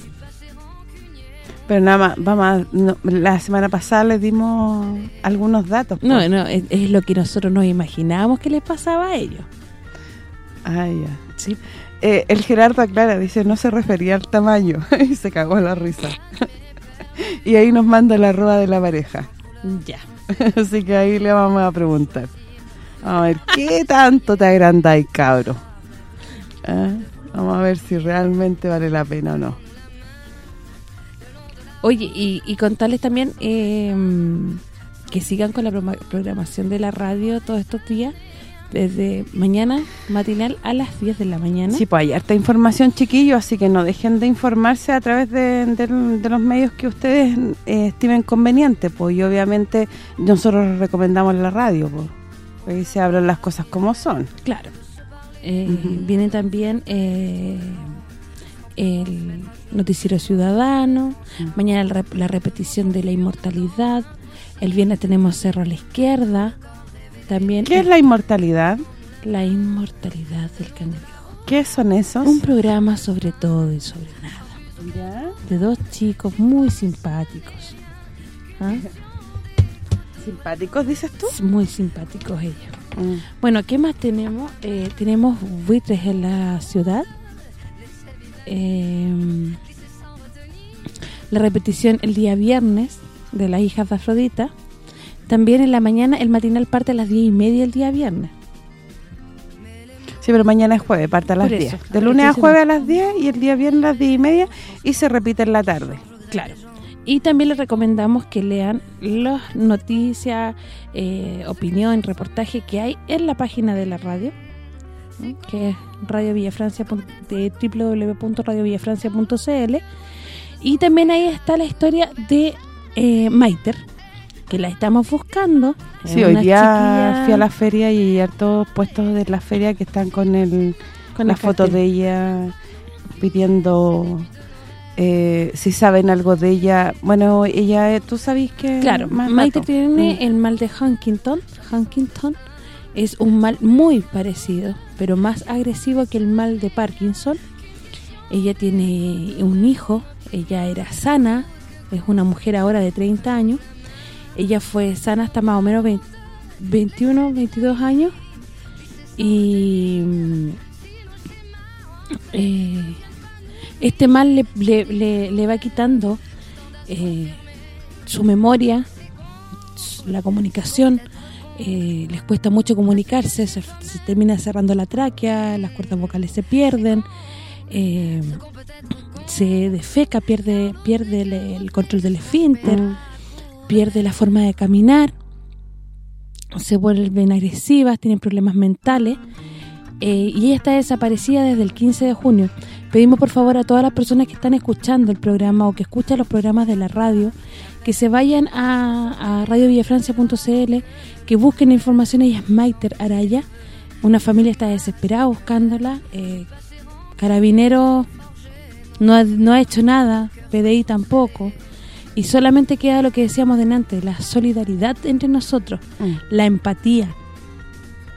Pero nada más, vamos a- no, la semana pasada les dimos algunos datos. No, pues. no, es, es lo que nosotros nos imaginábamos que les pasaba a ellos. Ah, ya. Sí. Eh, el Gerardo aclara, dice, no se refería al tamaño. (laughs) y se cagó la risa. (laughs) y ahí nos manda la arroba de la pareja. Ya. (laughs) Así que ahí le vamos a preguntar. A ver, ¿qué tanto te agrandáis, cabro? Ah, Vamos a ver si realmente vale la pena o no. Oye, y, y contarles también eh, que sigan con la programación de la radio todos estos días, desde mañana matinal a las 10 de la mañana. Sí, pues hay harta información, chiquillos, así que no dejen de informarse a través de, de- de los medios que ustedes eh, estimen conveniente, pues y obviamente nosotros recomendamos la radio, pues. Ahí se hablan las cosas como son. Claro. Eh. Viene también eh, el Noticiero Ciudadano, Mm. mañana la, la repetición de La Inmortalidad, el viernes tenemos Cerro a la Izquierda, también ¿Qué es la inmortalidad? La Inmortalidad del Cangrejo. ¿Qué son esos? Un programa sobre todo y sobre nada, ¿Ya? de dos chicos muy simpáticos. ¿Ah? (laughs) ¿Simpáticos, dices tú? Muy simpáticos ellos. Mm. Bueno, ¿qué más tenemos? Eh, tenemos buitres en la ciudad. Eh, la repetición el día viernes de las hijas de Afrodita. También en la mañana el matinal parte a las diez y media el día viernes. Sí, pero mañana es jueves, parte a las Por 10. eso, De lunes a jueves a las 10 y el día viernes a las 10 y media y se repite en la tarde. Claro. Y también les recomendamos que lean las noticias, eh, opinión, reportaje que hay en la página de la radio, que es Radio Villafrancia pun- de www.radiovillafrancia.cl y también ahí está la historia de eh, Maiter, que la estamos buscando. Sí, hoy día chiquilla fui a la feria y hay hartos puestos de la feria que están con el con las fotos de ella pidiendo eh, si saben algo de ella. Bueno, ella, eh, ¿tú sabes que Claro, más Maite datos? tiene Mm. el mal de Huntington. Huntington es un mal muy parecido, pero más agresivo que el mal de Parkinson. Ella tiene un hijo, ella era sana, es una mujer ahora de 30 años. Ella fue sana hasta más o menos 20 21, 22 años. Y mm, eh, este mal le, le- le- va quitando eh, su memoria, la comunicación, eh, les cuesta mucho comunicarse, se, se termina cerrando la tráquea, las cuerdas vocales se pierden, eh, se defeca, pierde pierde el, el control del esfínter, Mm. pierde la forma de caminar, se vuelven agresivas, tienen problemas mentales eh, y ella está desaparecida desde el 15 de junio. Pedimos por favor a todas las personas que están escuchando el programa o que escuchan los programas de la radio que se vayan a, a radiovillafrancia.cl, que busquen información. Ella es Maiter Araya. Una familia está desesperada buscándola. Eh, Carabinero no ha, no ha hecho nada, PDI tampoco. Y solamente queda lo que decíamos delante, la solidaridad entre nosotros, Mm. la empatía,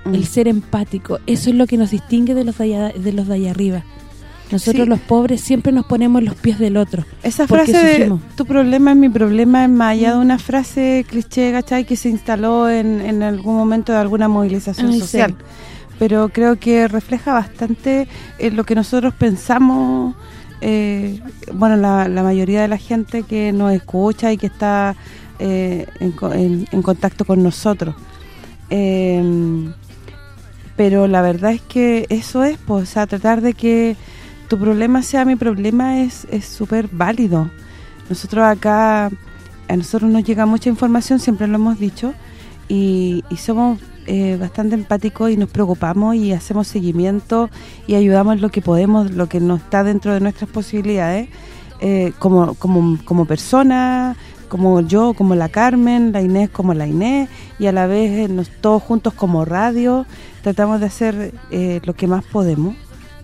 Mm. el ser empático. Eso es lo que nos distingue de los de allá, de los de allá arriba. Nosotros Sí. los pobres siempre nos ponemos los pies del otro. Esa frase de tu problema es mi problema es más allá de una frase cliché, ¿cachai? Que se instaló en, en algún momento de alguna movilización Ay, sí. social. Pero creo que refleja bastante eh, lo que nosotros pensamos, eh, bueno, la, la mayoría de la gente que nos escucha y que está eh, en- en contacto con nosotros. Eh, pero la verdad es que eso es, pues, o sea, tratar de que tu problema sea mi problema es súper válido. Nosotros acá, a nosotros nos llega mucha información, siempre lo hemos dicho, y, somos eh, bastante empáticos y nos preocupamos y hacemos seguimiento y ayudamos lo que podemos, lo que no está dentro de nuestras posibilidades, eh, como, como, como persona, como yo, como la Carmen, la Inés como la Inés, y a la vez eh, nos, todos juntos como radio, tratamos de hacer lo que más podemos,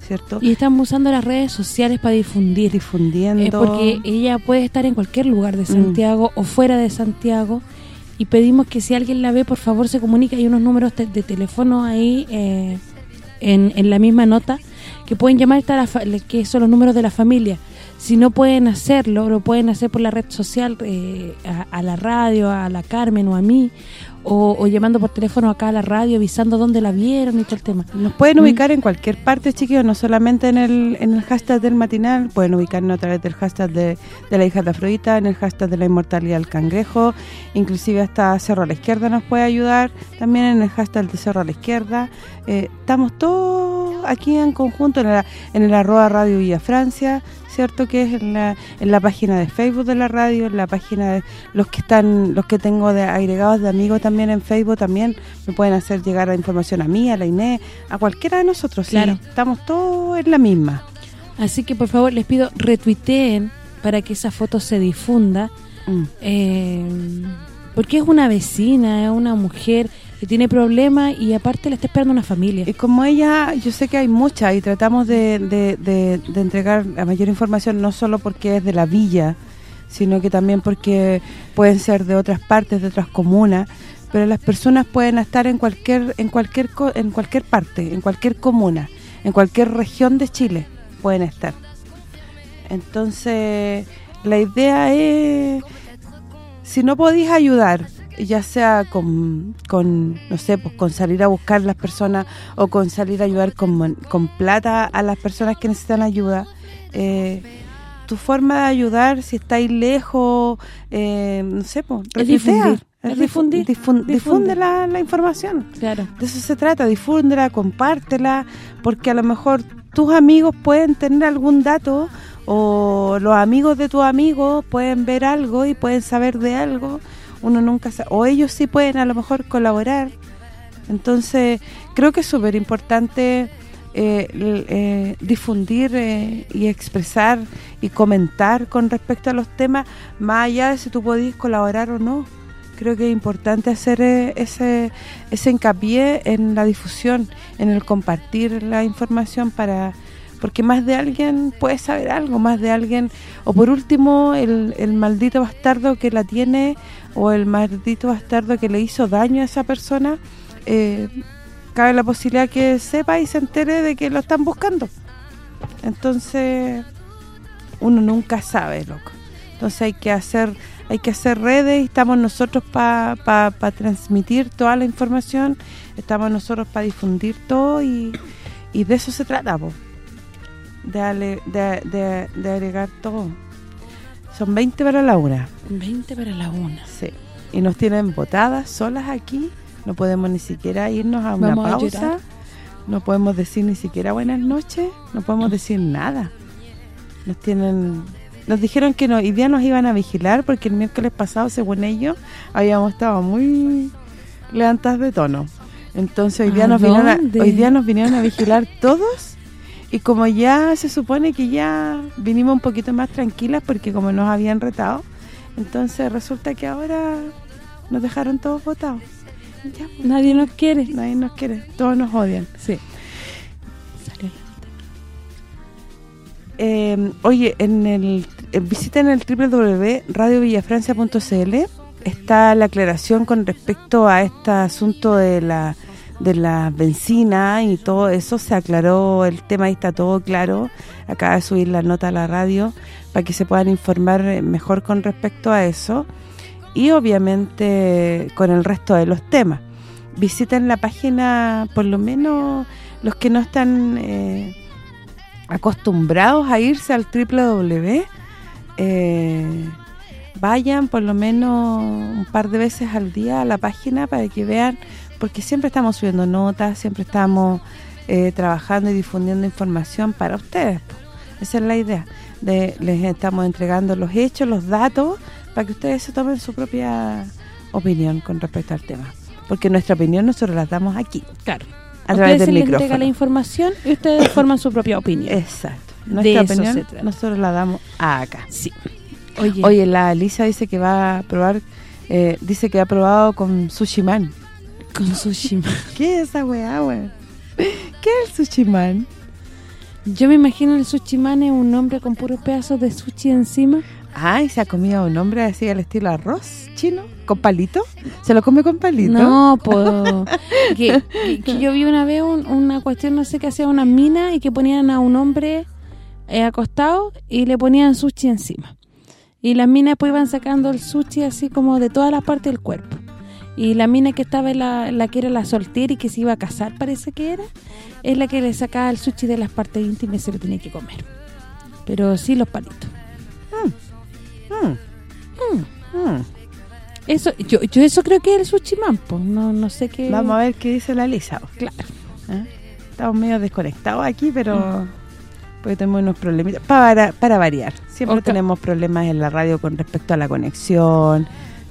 ¿cierto? Y estamos usando las redes sociales para difundir. difundiendo. Eh, porque ella puede estar en cualquier lugar Mm. de Santiago o fuera de Santiago y pedimos que si alguien la ve, por favor, se comunique. Hay unos números te- de teléfono ahí eh, en, en la misma nota que pueden llamar, la que son los números de la familia. Si no pueden hacerlo, lo pueden hacer por la red social, eh, a, a la radio, a la Carmen o a mí, o, o llamando por teléfono acá a la radio, avisando dónde la vieron y todo el tema. Nos pueden Mm. ubicar en cualquier parte, chiquillos, no solamente en el, en el hashtag del matinal, pueden ubicarnos a través del hashtag de, de la hija de Afrodita, en el hashtag de la inmortalidad del cangrejo, inclusive hasta Cerro a la Izquierda nos puede ayudar, también en el hashtag de Cerro a la Izquierda. Eh, estamos todos aquí en conjunto, en, la- en el arroba Radio Villa Francia, ¿cierto? Que es en la, en la página de Facebook de la radio, en la página de los que están los que tengo de agregados de amigos también en Facebook, también me pueden hacer llegar la información a mí, a la Inés, a cualquiera de nosotros, sí, Claro. estamos todos en la misma. Así que por favor les pido retuiteen para que esa foto se difunda Mm. eh, porque es una vecina, es una mujer que tiene problemas y aparte le está esperando una familia. Y como ella, yo sé que hay muchas y tratamos de, de, de, de entregar la mayor información no solo porque es de la villa, sino que también porque pueden ser de otras partes, de otras comunas, pero las personas pueden estar en cualquier en cualquier en cualquier parte, en cualquier comuna, en cualquier región de Chile pueden estar. Entonces, la idea es si no podéis ayudar, ya sea con, con, no sé, pues con salir a buscar las personas o con salir a ayudar con, con plata a las personas que necesitan ayuda, eh, tu forma de ayudar, si estáis lejos, eh, no sé, pues, Es difundir, es es difundir, difun- difunde difunde. la, la información. Claro. De eso se trata, difúndela, compártela, porque a lo mejor tus amigos pueden tener algún dato o los amigos de tus amigos pueden ver algo y pueden saber de algo, uno nunca sabe, o ellos sí pueden a lo mejor colaborar. Entonces, creo que es súper importante eh, eh, difundir eh, y expresar y comentar con respecto a los temas, más allá de si tú podís colaborar o no. Creo que es importante hacer ese ese hincapié en la difusión, en el compartir la información para porque más de alguien puede saber algo, más de alguien, o por último, el, el maldito bastardo que la tiene, o el maldito bastardo que le hizo daño a esa persona, eh, cabe la posibilidad que sepa y se entere de que lo están buscando. Entonces, uno nunca sabe, loco. Entonces hay que hacer hay que hacer redes estamos nosotros para pa, pa transmitir toda la información, estamos nosotros para difundir todo y, y de eso se trata, po. De, ale- de, de, de agregar todo. Son 20 para la una. 20 para la una. Sí. Y nos tienen botadas solas aquí. No podemos ni siquiera irnos a una Vamos pausa. no podemos decir ni siquiera buenas noches. No podemos decir nada. Nos tienen... Nos dijeron que no, hoy día nos iban a vigilar porque el miércoles pasado, según ellos, habíamos estado muy levantadas de tono. Entonces hoy día ¿A nos vinieron a, hoy día nos vinieron a vigilar todos y como ya se supone que ya vinimos un poquito más tranquilas porque como nos habían retado, entonces resulta que ahora nos dejaron todos votados. Ya, pues, Nadie nos quiere. nadie nos quiere, todos nos odian. Sí. Eh, oye, en el eh, visiten el www.radiovillafrancia.cl está la aclaración con respecto a este asunto de la de la benzina y todo eso, se aclaró el tema, ahí está todo claro, acaba de subir la nota a la radio para que se puedan informar eh, mejor con respecto a eso y obviamente con el resto de los temas. Visiten la página, por lo menos los que no están eh, acostumbrados a irse al www, eh, vayan por lo menos un par de veces al día a la página para que vean, porque siempre estamos subiendo notas, siempre estamos eh, trabajando y difundiendo información para ustedes. Esa es la idea. de Les estamos entregando los hechos, los datos, para que ustedes se tomen su propia opinión con respecto al tema. Porque nuestra opinión nosotros la damos aquí, Claro. a través ustedes del se les entrega micrófono. la información y ustedes (coughs) forman su propia opinión. Exacto. De Nuestra eso opinión nosotros la damos acá. Sí. Oye, Oye, la Lisa dice que va a probar, eh, dice que ha probado con Sushi Man. Con sushi. (laughs) ¿Qué es esa weá, weón? ¿Qué es el Sushi Man? Yo me imagino el sushi man es un hombre con puros pedazos de sushi encima. Ay, se ha comido un hombre así al estilo arroz chino, con palito. ¿Se lo come con palito? No, que, que- que yo vi una vez un- una cuestión, no sé, que hacía unas minas y que ponían a un hombre eh, acostado y le ponían sushi encima. Y las minas pues iban sacando el sushi así como de todas las partes del cuerpo. Y la mina que estaba en la, la que era la soltera y que se iba a casar, parece que era, es la que le sacaba el sushi de las partes íntimas y se lo tenía que comer. Pero sí los palitos. Mm, mm. Eso yo yo eso creo que es el sushi pues, no, no sé qué... Vamos a ver qué dice la Lisa. Claro. ¿eh? Estamos medio desconectados aquí, pero porque tenemos unos problemitas. Para, para variar. Siempre tenemos problemas en la radio con respecto a la conexión.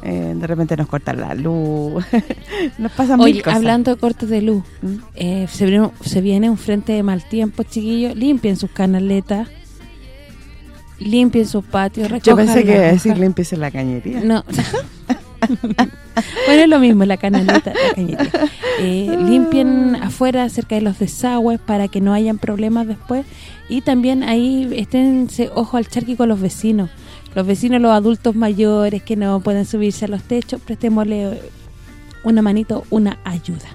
Eh, de repente nos cortan la luz. (laughs) nos pasan mil Oye, cosas. hablando de cortes de luz, ¿Mm? eh, se, viene, se viene un frente de mal tiempo, chiquillos. Limpien sus canaletas, limpien sus patios, Yo recojan pensé que iba a decir limpiese la cañería. No. (laughs) bueno, es lo mismo, la canaleta, la cañería. Eh, limpien afuera, cerca de los desagües, para que no hayan problemas después. Y también ahí esténse ojo al charqui con los vecinos. Los vecinos, los adultos mayores que no pueden subirse a los techos, prestémosle una manito, una ayuda.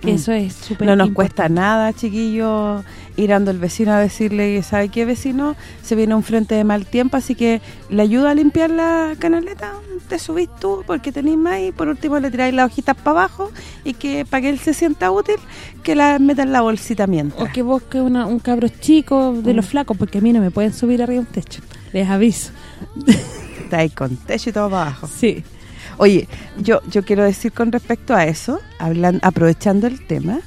Que Mm. eso es súper No nos importante. cuesta nada, chiquillo, ir ando el vecino a decirle, ¿sabe qué vecino? Se viene un frente de mal tiempo, así que le ayuda a limpiar la canaleta, te subís tú porque tenés más y por último le tiráis las hojitas para abajo y que para que él se sienta útil, que la meta en la bolsita mientras. O que busque una, un cabro chico de Mm. los flacos, porque a mí no me pueden subir arriba un techo. Les aviso. Está ahí con techo y todo para abajo. Sí. Oye, yo yo quiero decir con respecto a eso, hablan, aprovechando el tema,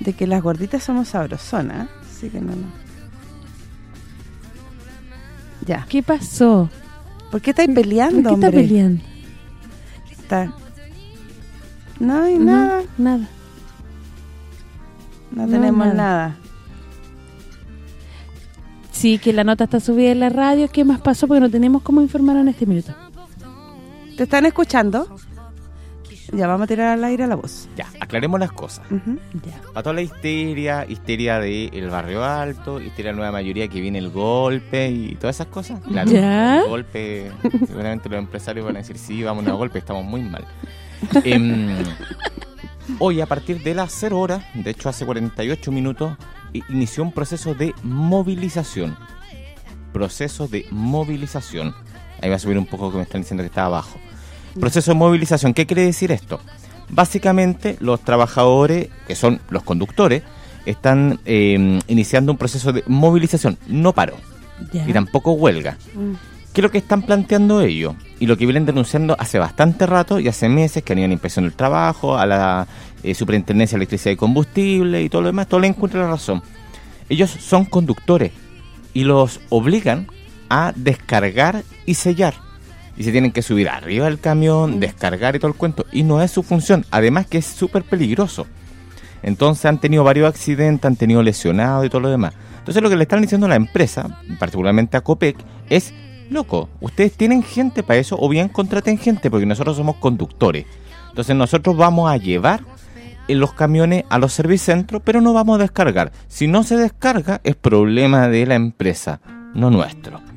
de que las gorditas somos sabrosonas, así que no, no. Ya. ¿Qué pasó? ¿Por qué estáis peleando, ¿Por qué está peleando? Está- No hay No, nada, nada. no, no, tenemos nada. nada. Sí, que la nota está subida en la radio. ¿Qué más pasó? Porque no tenemos cómo informar en este minuto. ¿Te están escuchando? Ya, vamos a tirar al aire la voz. Ya, aclaremos las cosas. Ya. Para toda la histeria, histeria del el barrio alto, histeria de la nueva mayoría que viene el golpe y todas esas cosas. Claro, Ya. el golpe, seguramente los empresarios van a decir, sí, vamos a un golpe, estamos muy mal. (laughs) Em, hoy, a partir de las 0 horas, de hecho hace 48 minutos, inició un proceso de movilización. Proceso de movilización. Ahí va a subir un poco que me están diciendo que está abajo. Proceso de movilización, ¿qué quiere decir esto? Básicamente, los trabajadores, que son los conductores, están eh, iniciando un proceso de movilización, no paro, Ya. y tampoco huelga. Mm. ¿Qué es lo que están planteando ellos? Y lo que vienen denunciando hace bastante rato y hace meses que han ido a la inspección del trabajo, a la eh, superintendencia de electricidad y combustible y todo lo demás, todo le encuentra la razón. Ellos son conductores y los obligan a descargar y sellar. Y se tienen que subir arriba del camión, descargar y todo el cuento. Y no es su función. Además que es súper peligroso. Entonces han tenido varios accidentes, han tenido lesionados y todo lo demás. Entonces lo que le están diciendo a la empresa, particularmente a COPEC, es, loco, ustedes tienen gente para eso o bien contraten gente porque nosotros somos conductores. Entonces nosotros vamos a llevar en los camiones a los servicentros, pero no vamos a descargar. Si no se descarga, es problema de la empresa, no nuestro.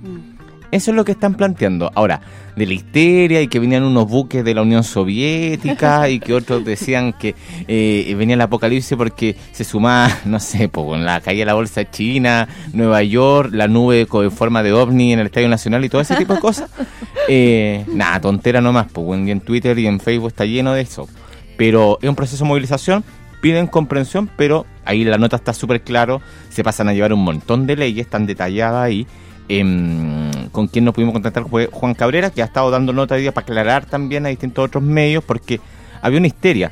Eso es lo que están planteando. Ahora, de la histeria y que venían unos buques de la Unión Soviética (laughs) y que otros decían que eh, venía el apocalipsis porque se sumaba, (laughs) no sé, pues, con la caída de la bolsa china, Nueva York, la nube con forma de ovni en el Estadio Nacional y todo ese tipo de cosas. (laughs) Eh, nada, tontera nomás, pues, en Twitter y en Facebook está lleno de eso. Pero es un proceso de movilización, piden comprensión, pero ahí la nota está súper claro, se pasan a llevar un montón de leyes, están detalladas ahí. Em, con quien nos pudimos contactar fue Juan Cabrera, que ha estado dando nota hoy día para aclarar también a distintos otros medios, porque había una histeria.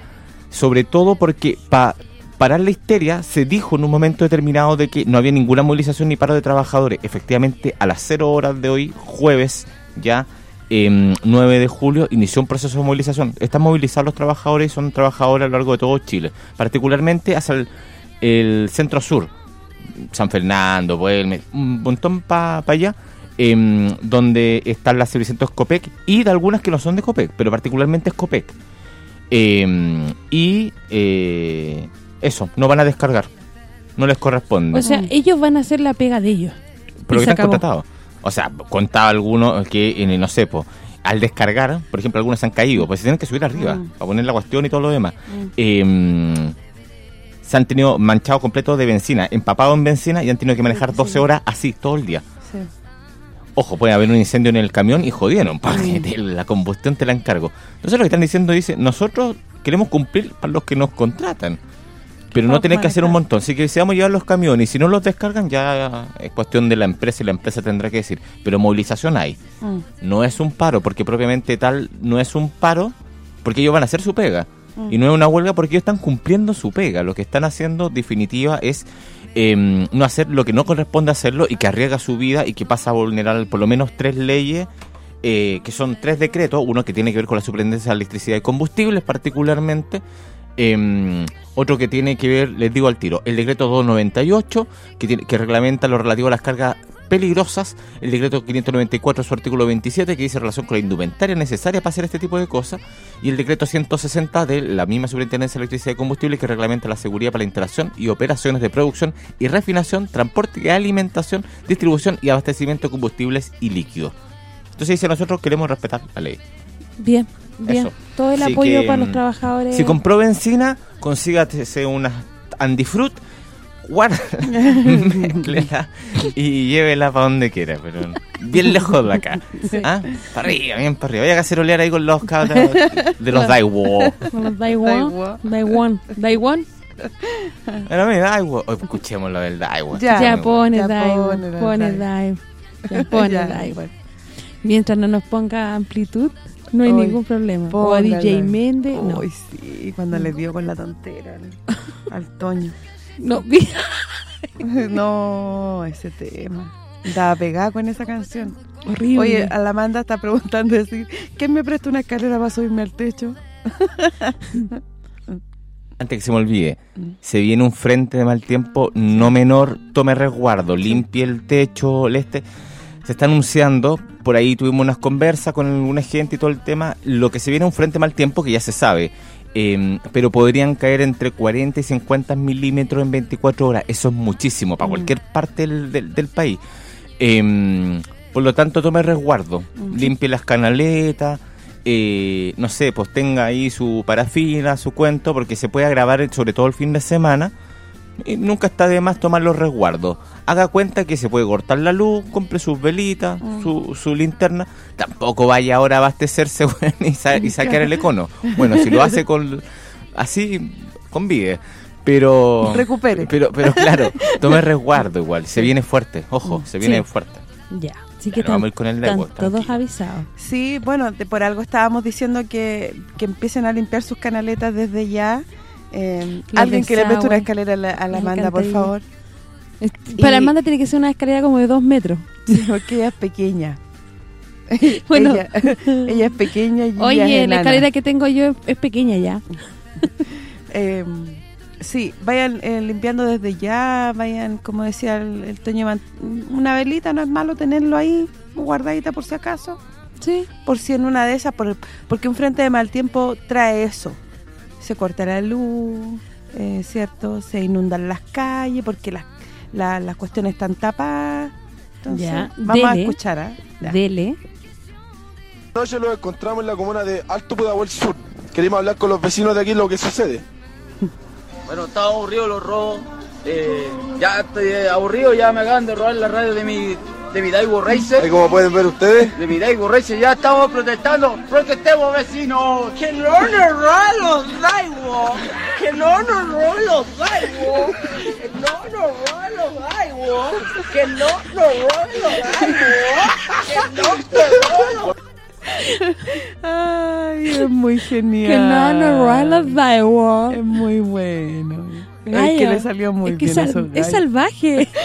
Sobre todo porque para parar la histeria se dijo en un momento determinado de que no había ninguna movilización ni paro de trabajadores. Efectivamente, a las 0 horas de hoy, jueves, ya em, 9 de julio, inició un proceso de movilización. Están movilizados los trabajadores y son trabajadores a lo largo de todo Chile, particularmente hacia el centro sur, San Fernando, Buelme, un montón para allá, em, donde están las servicios COPEC y de algunas que no son de COPEC, pero particularmente es COPEC. Em, y eh, eso, no van a descargar, no les corresponde. O sea, ellos van a hacer la pega de ellos. pero que se están acabó. contratados. O sea, contaba algunos que, en, no sé, po, al descargar, por ejemplo, algunos se han caído, pues se tienen que subir arriba Mm. para poner la cuestión y todo lo demás. Em, se han tenido manchado completo de benzina, empapado en benzina y han tenido que manejar 12 horas así todo el día. Sí. Ojo, puede haber un incendio en el camión y jodieron, porque te- la combustión te la encargo. Entonces lo que están diciendo dice, nosotros queremos cumplir para los que nos contratan, pero no tienen que hacer un montón. Así que si vamos a llevar los camiones y si no los descargan ya es cuestión de la empresa y la empresa tendrá que decir. Pero movilización hay. Mm. No es un paro, porque propiamente tal no es un paro, porque ellos van a hacer su pega. Y no es una huelga porque ellos están cumpliendo su pega. Lo que están haciendo, definitiva, es em, no hacer lo que no corresponde hacerlo y que arriesga su vida y que pasa a vulnerar por lo menos tres leyes, eh, que son tres decretos. Uno que tiene que ver con la superintendencia de electricidad y combustibles, particularmente. em, otro que tiene que ver, les digo al tiro, el decreto 298, que, tiene, que reglamenta lo relativo a las cargas peligrosas, el decreto 594, su artículo 27, que dice relación con la indumentaria necesaria para hacer este tipo de cosas, y el decreto 160 de la misma Superintendencia de Electricidad y Combustible, que reglamenta la seguridad para la instalación y operaciones de producción y refinación, transporte y alimentación, distribución y abastecimiento de combustibles y líquidos. Entonces dice, nosotros queremos respetar la ley. Bien, bien. Eso. Todo el Así apoyo que, para los mm, trabajadores. Si compró benzina, consígase unas Andifruit, guárdala, (laughs) mézclela y llévela para donde quiera, pero bien lejos de acá. ¿Ah? Para arriba, bien para arriba. Vaya a cacerolear ahí con los cabros de los Daiwo. Los. Daiwan. Pero mí, Daiwo. Hoy escuchemos lo del Daiwo. Ya. Ya pone ya Daiwan. pone. Daiwan. Ya pone (laughs) Ya, Daiwan. Mientras no nos ponga amplitud, no hay ningún problema. O a. DJ Méndez, no. Uy, sí, cuando le dio con la tontera al, al Toño. No, (laughs) No, ese tema. Estaba pegada con esa canción. horrible. Oye, a la Amanda está preguntando decir, ¿quién me presta una escalera para subirme al techo? (laughs) Antes que se me olvide, se viene un frente de mal tiempo no menor, tome resguardo, limpie el techo, el este. Se está anunciando, por ahí tuvimos unas conversas con alguna gente y todo el tema, lo que se viene un frente de mal tiempo que ya se sabe, eh, pero podrían caer entre 40 y 50 milímetros en 24 horas. Eso es muchísimo para cualquier parte del, del- del país. Eh, por lo tanto, tome resguardo, limpie las canaletas, eh, no sé, pues tenga ahí su parafina, su cuento, porque se puede agravar sobre todo el fin de semana. Y nunca está de más tomar los resguardos. Haga cuenta que se puede cortar la luz, compre sus velitas, su, su linterna. Tampoco vaya ahora a abastecerse (laughs) y, sa- y saquear el econo. Bueno, si lo (laughs) hace con así, convive. Pero. Recupere. Pero, pero claro, tome (laughs) resguardo igual. Se viene fuerte, ojo, se viene Sí. fuerte. Ya, así que Claro, vamos a están, ir con el todos avisados. Sí, bueno, de- por algo estábamos diciendo que, que empiecen a limpiar sus canaletas desde ya. Eh, alguien que le preste una escalera a la, a la las Amanda, por favor. (laughs) Para Amanda tiene que ser una escalera como de dos metros. Porque ella es pequeña. (laughs) Bueno. ella, (laughs) ella es pequeña y ella es Oye, la escalera que tengo yo es, es pequeña ya. Eh, sí, vayan eh, limpiando desde ya, vayan, como decía el, el Toño, una velita, no es malo tenerlo ahí, guardadita por si acaso, Sí. por si en una de esas, por, porque un frente de mal tiempo trae eso. Se corta la luz, eh, ¿cierto? Se inundan las calles porque las, la- las cuestiones están tapadas. Entonces, Ya, vamos a dele. escuchar. Ya. Dele. Anoche lo encontramos en la comuna de Alto Pudahuel Sur. Queremos hablar con los vecinos de aquí lo que sucede. Bueno, estaba aburrido los robos. Eh, ya estoy eh, aburrido, ya me acaban de robar la radio de mi, de Ahí Racer. como pueden ver ustedes, De mi Daiwo Racer, ya estamos protestando. Protestemos, vecinos. Que no nos roben los Daiwo. Que no nos roben los Daiwo. Que no nos roben los Daiwo. Que no nos roben los Daiwo. Que no nos roben los (laughs) Ay, es muy genial. Que no nos roban los Daiwa. Es muy bueno. Es Gallo, que le salió muy es que bien sal- a esos es salvaje. (laughs)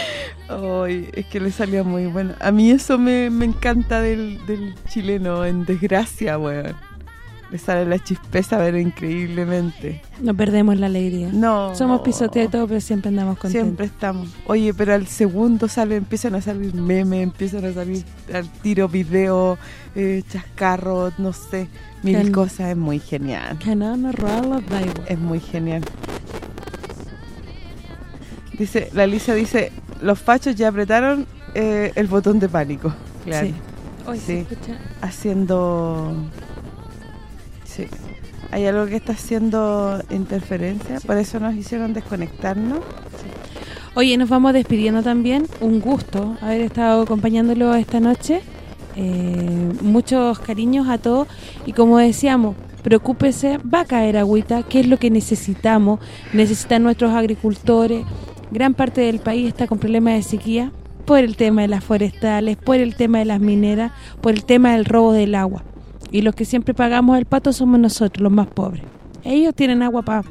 Ay, es que le salió muy bueno. A mí eso me, me encanta del, del chileno en desgracia, weón. Le sale la chispeza, pero increíblemente. No perdemos la alegría. No. Somos pisoteados y todo, pero siempre andamos contentos. Siempre estamos. Oye, pero al segundo sale, empiezan a salir memes, empiezan a salir al tiro video, eh, chascarros, no sé, mil Can- cosas. Es muy genial. Es muy genial. Dice, la Lisa dice, los fachos ya apretaron eh, el botón de pánico. Claro. Sí. Hoy Sí. se. Haciendo... Sí. Hay algo que está haciendo interferencia, por eso nos hicieron desconectarnos. Oye, nos vamos despidiendo también. Un gusto haber estado acompañándolo esta noche. Eh, muchos cariños a todos. Y como decíamos, preocúpese, va a caer agüita, que es lo que necesitamos. Necesitan nuestros agricultores. Gran parte del país está con problemas de sequía por el tema de las forestales, por el tema de las mineras, por el tema del robo del agua. Y los que siempre pagamos el pato somos nosotros, los más pobres. Ellos tienen agua para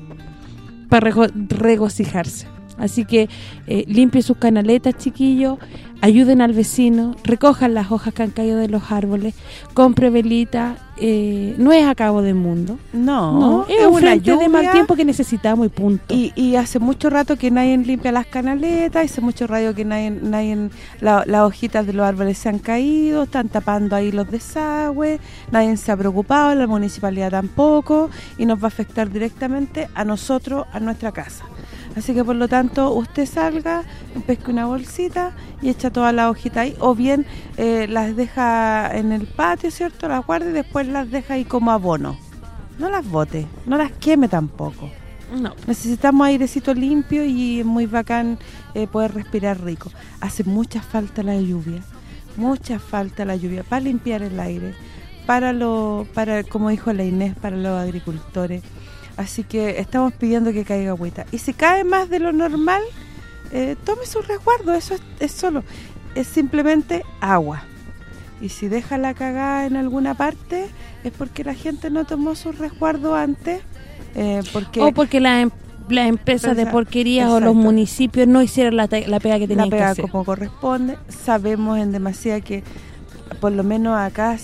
regocijarse. Así que eh, limpie sus canaletas, chiquillos, ayuden al vecino, recojan las hojas que han caído de los árboles, compre velita, eh, no es a cabo del mundo. No, No, es, es un una frente de mal lluvia. tiempo que necesitamos y punto. Y, y hace mucho rato que nadie limpia las canaletas, hace mucho rato que nadie, nadie la- las hojitas de los árboles se han caído, están tapando ahí los desagües, nadie se ha preocupado, la municipalidad tampoco, y nos va a afectar directamente a nosotros, a nuestra casa. Así que por lo tanto, usted salga, pesque una bolsita y echa todas las hojitas ahí, o bien eh, las deja en el patio, ¿cierto? Las guarda y después las deja ahí como abono. No las bote, no las queme tampoco. No. Necesitamos airecito limpio y es muy bacán eh, poder respirar rico. Hace mucha falta la lluvia, mucha falta la lluvia para limpiar el aire, para lo, para como dijo la Inés, para los agricultores. Así que estamos pidiendo que caiga agüita. Y si cae más de lo normal, eh, tome su resguardo, eso es, es solo, es simplemente agua. Y si deja la cagada en alguna parte, es porque la gente no tomó su resguardo antes, eh, porque O porque la em- las empresas de porquerías o los municipios no hicieron la, la pega que tenían la pega que hacer. como corresponde. Sabemos en demasía que, por lo menos acá,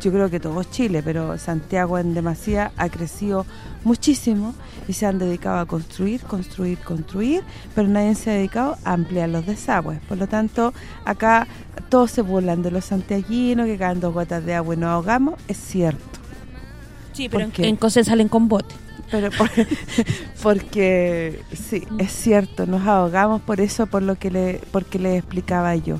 yo creo que todo Chile, pero Santiago en demasía ha crecido muchísimo y se han dedicado a construir, construir, construir, pero nadie se ha dedicado a ampliar los desagües. Por lo tanto, acá todos se burlan de los santiaguinos, que caen dos gotas de agua y nos ahogamos. Es cierto. Sí, pero en, en cosas salen con bote. Pero por- (laughs) porque sí, es cierto, nos ahogamos por eso, por lo que le porque le explicaba yo.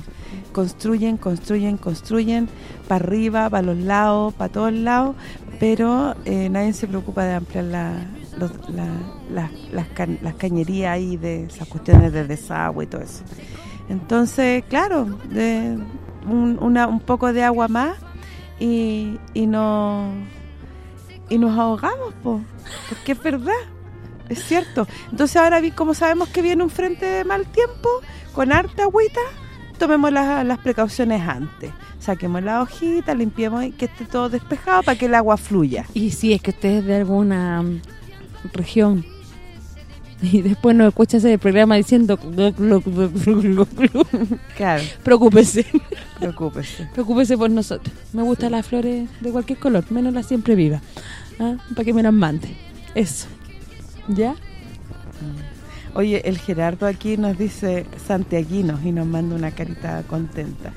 Construyen, construyen, construyen para arriba, para los lados, para todos lados, pero eh, nadie se preocupa de ampliar la, los- la- las, las, las cañerías ahí de esas cuestiones de desagüe y todo eso. Entonces, claro, de un, una, un poco de agua más y no y nos ahogamos, po, porque es verdad, es cierto. Entonces ahora, como sabemos que viene un frente de mal tiempo, con harta agüita, tomemos las, las precauciones antes. Saquemos la hojita, limpiemos y que esté todo despejado para que el agua fluya. Y si es que usted es de alguna región (laughs) y después nos escucha ese programa diciendo Claro, preocúpese, preocúpese. preocúpese por nosotros. Me gustan las flores de cualquier color, menos las siempre vivas. ¿ah? Para que me las mande. Eso. ¿Ya? Oye, el Gerardo aquí nos dice santiaguinos y nos manda una carita contenta.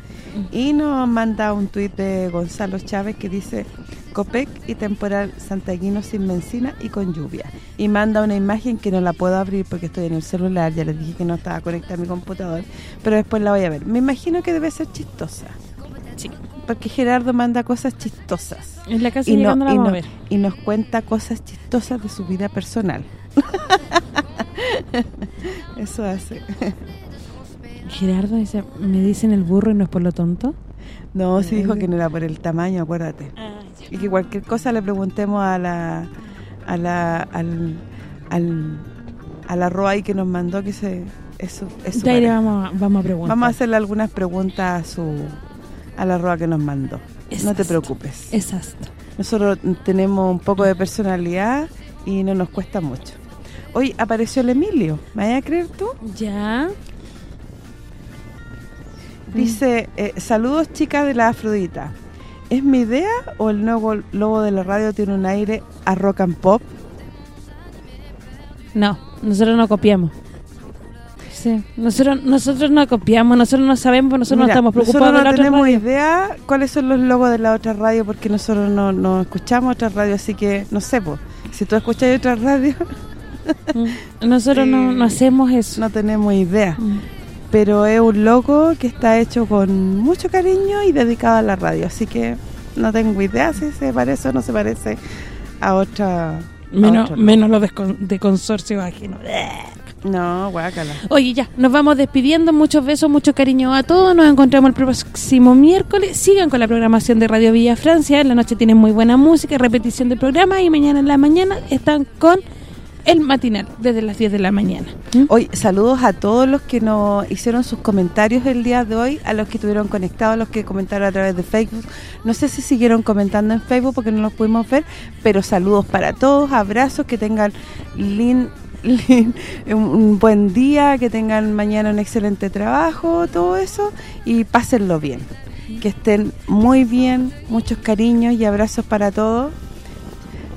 Y nos manda un tuit de Gonzalo Chávez que dice Copec y temporal santiaguino sin benzina y con lluvia. Y manda una imagen que no la puedo abrir porque estoy en el celular, ya les dije que no estaba conectada a mi computador, pero después la voy a ver. Me imagino que debe ser chistosa. Sí. Porque Gerardo manda cosas chistosas. En la casa Y, no, la y, no- nos cuenta cosas chistosas de su vida personal. (laughs) Eso hace. Gerardo dice, me dicen el burro y no es por lo tonto. No, sí dijo que no era por el tamaño, acuérdate. Y que cualquier cosa le preguntemos a la a la al al al arroba ahí que nos mandó que se Ya iré, vamos, a- vamos a preguntar. Vamos a hacerle algunas preguntas a su a la arroba que nos mandó. No te preocupes. Exacto. Nosotros tenemos un poco de personalidad y no nos cuesta mucho. Hoy apareció el Emilio, ¿me vas a creer tú? Ya. Dice, eh, saludos chicas de la Afrodita. ¿Es mi idea o el nuevo logo de la radio tiene un aire a rock and pop? No, nosotros no copiamos. Sí, nosotros nosotros no copiamos, nosotros no sabemos, nosotros no Mira, estamos preocupados nosotros no tenemos radio. idea cuáles son los logos de la otra radio porque nosotros no, no escuchamos otra radio, así que no sé, pues, si tú escuchas otra radio, Mm. Nosotros no, no (laughs) hacemos eso. no tenemos idea. Mm. Pero es un logo que está hecho con mucho cariño y dedicado a la radio, así que no tengo idea si se parece o no se parece a otra... Menos, menos los de, de consorcio ajeno. No, guácala. Oye, ya, nos vamos despidiendo. Muchos besos, mucho cariño a todos. Nos encontramos el próximo miércoles. Sigan con la programación de Radio Villa Francia. En la noche tienen muy buena música, repetición del programa. Y mañana en la mañana están con el matinal, desde las 10 de la mañana. Hoy, saludos a todos los que nos hicieron sus comentarios el día de hoy, a los que estuvieron conectados, a los que comentaron a través de Facebook. No sé si siguieron comentando en Facebook porque no los pudimos ver, pero saludos para todos, abrazos, que tengan (laughs) un buen día, que tengan mañana un excelente trabajo, todo eso, y pásenlo bien. Que estén muy bien, muchos cariños y abrazos para todos.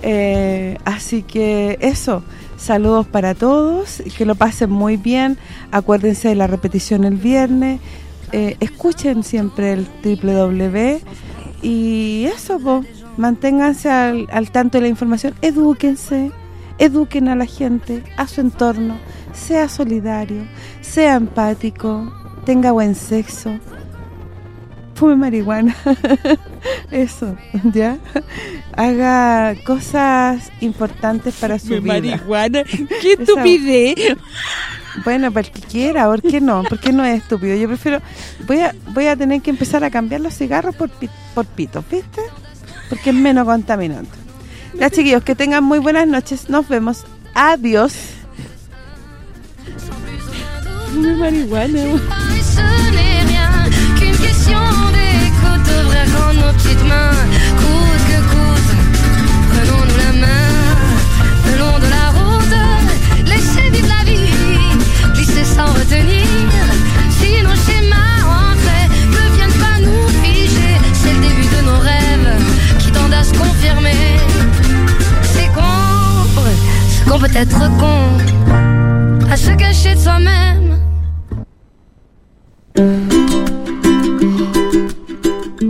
Eh, así que eso, saludos para todos, que lo pasen muy bien, acuérdense de la repetición el viernes, eh, escuchen siempre el www y eso, po, manténganse al, al tanto de la información, edúquense, eduquen a la gente, a su entorno, sea solidario, sea empático, tenga buen sexo, fume marihuana, (laughs) eso, ¿ya? Haga cosas importantes para su vida. marihuana, qué estupidez. Bueno, para el que quiera, ¿por qué no? ¿Por qué no es estúpido? Yo prefiero, voy a voy a tener que empezar a cambiar los cigarros por, pi- por pitos, ¿viste? Porque es menos contaminante. Ya, chiquillos, que tengan muy buenas noches. Nos vemos. Adiós. Fume marihuana. À se cacher de soi-même.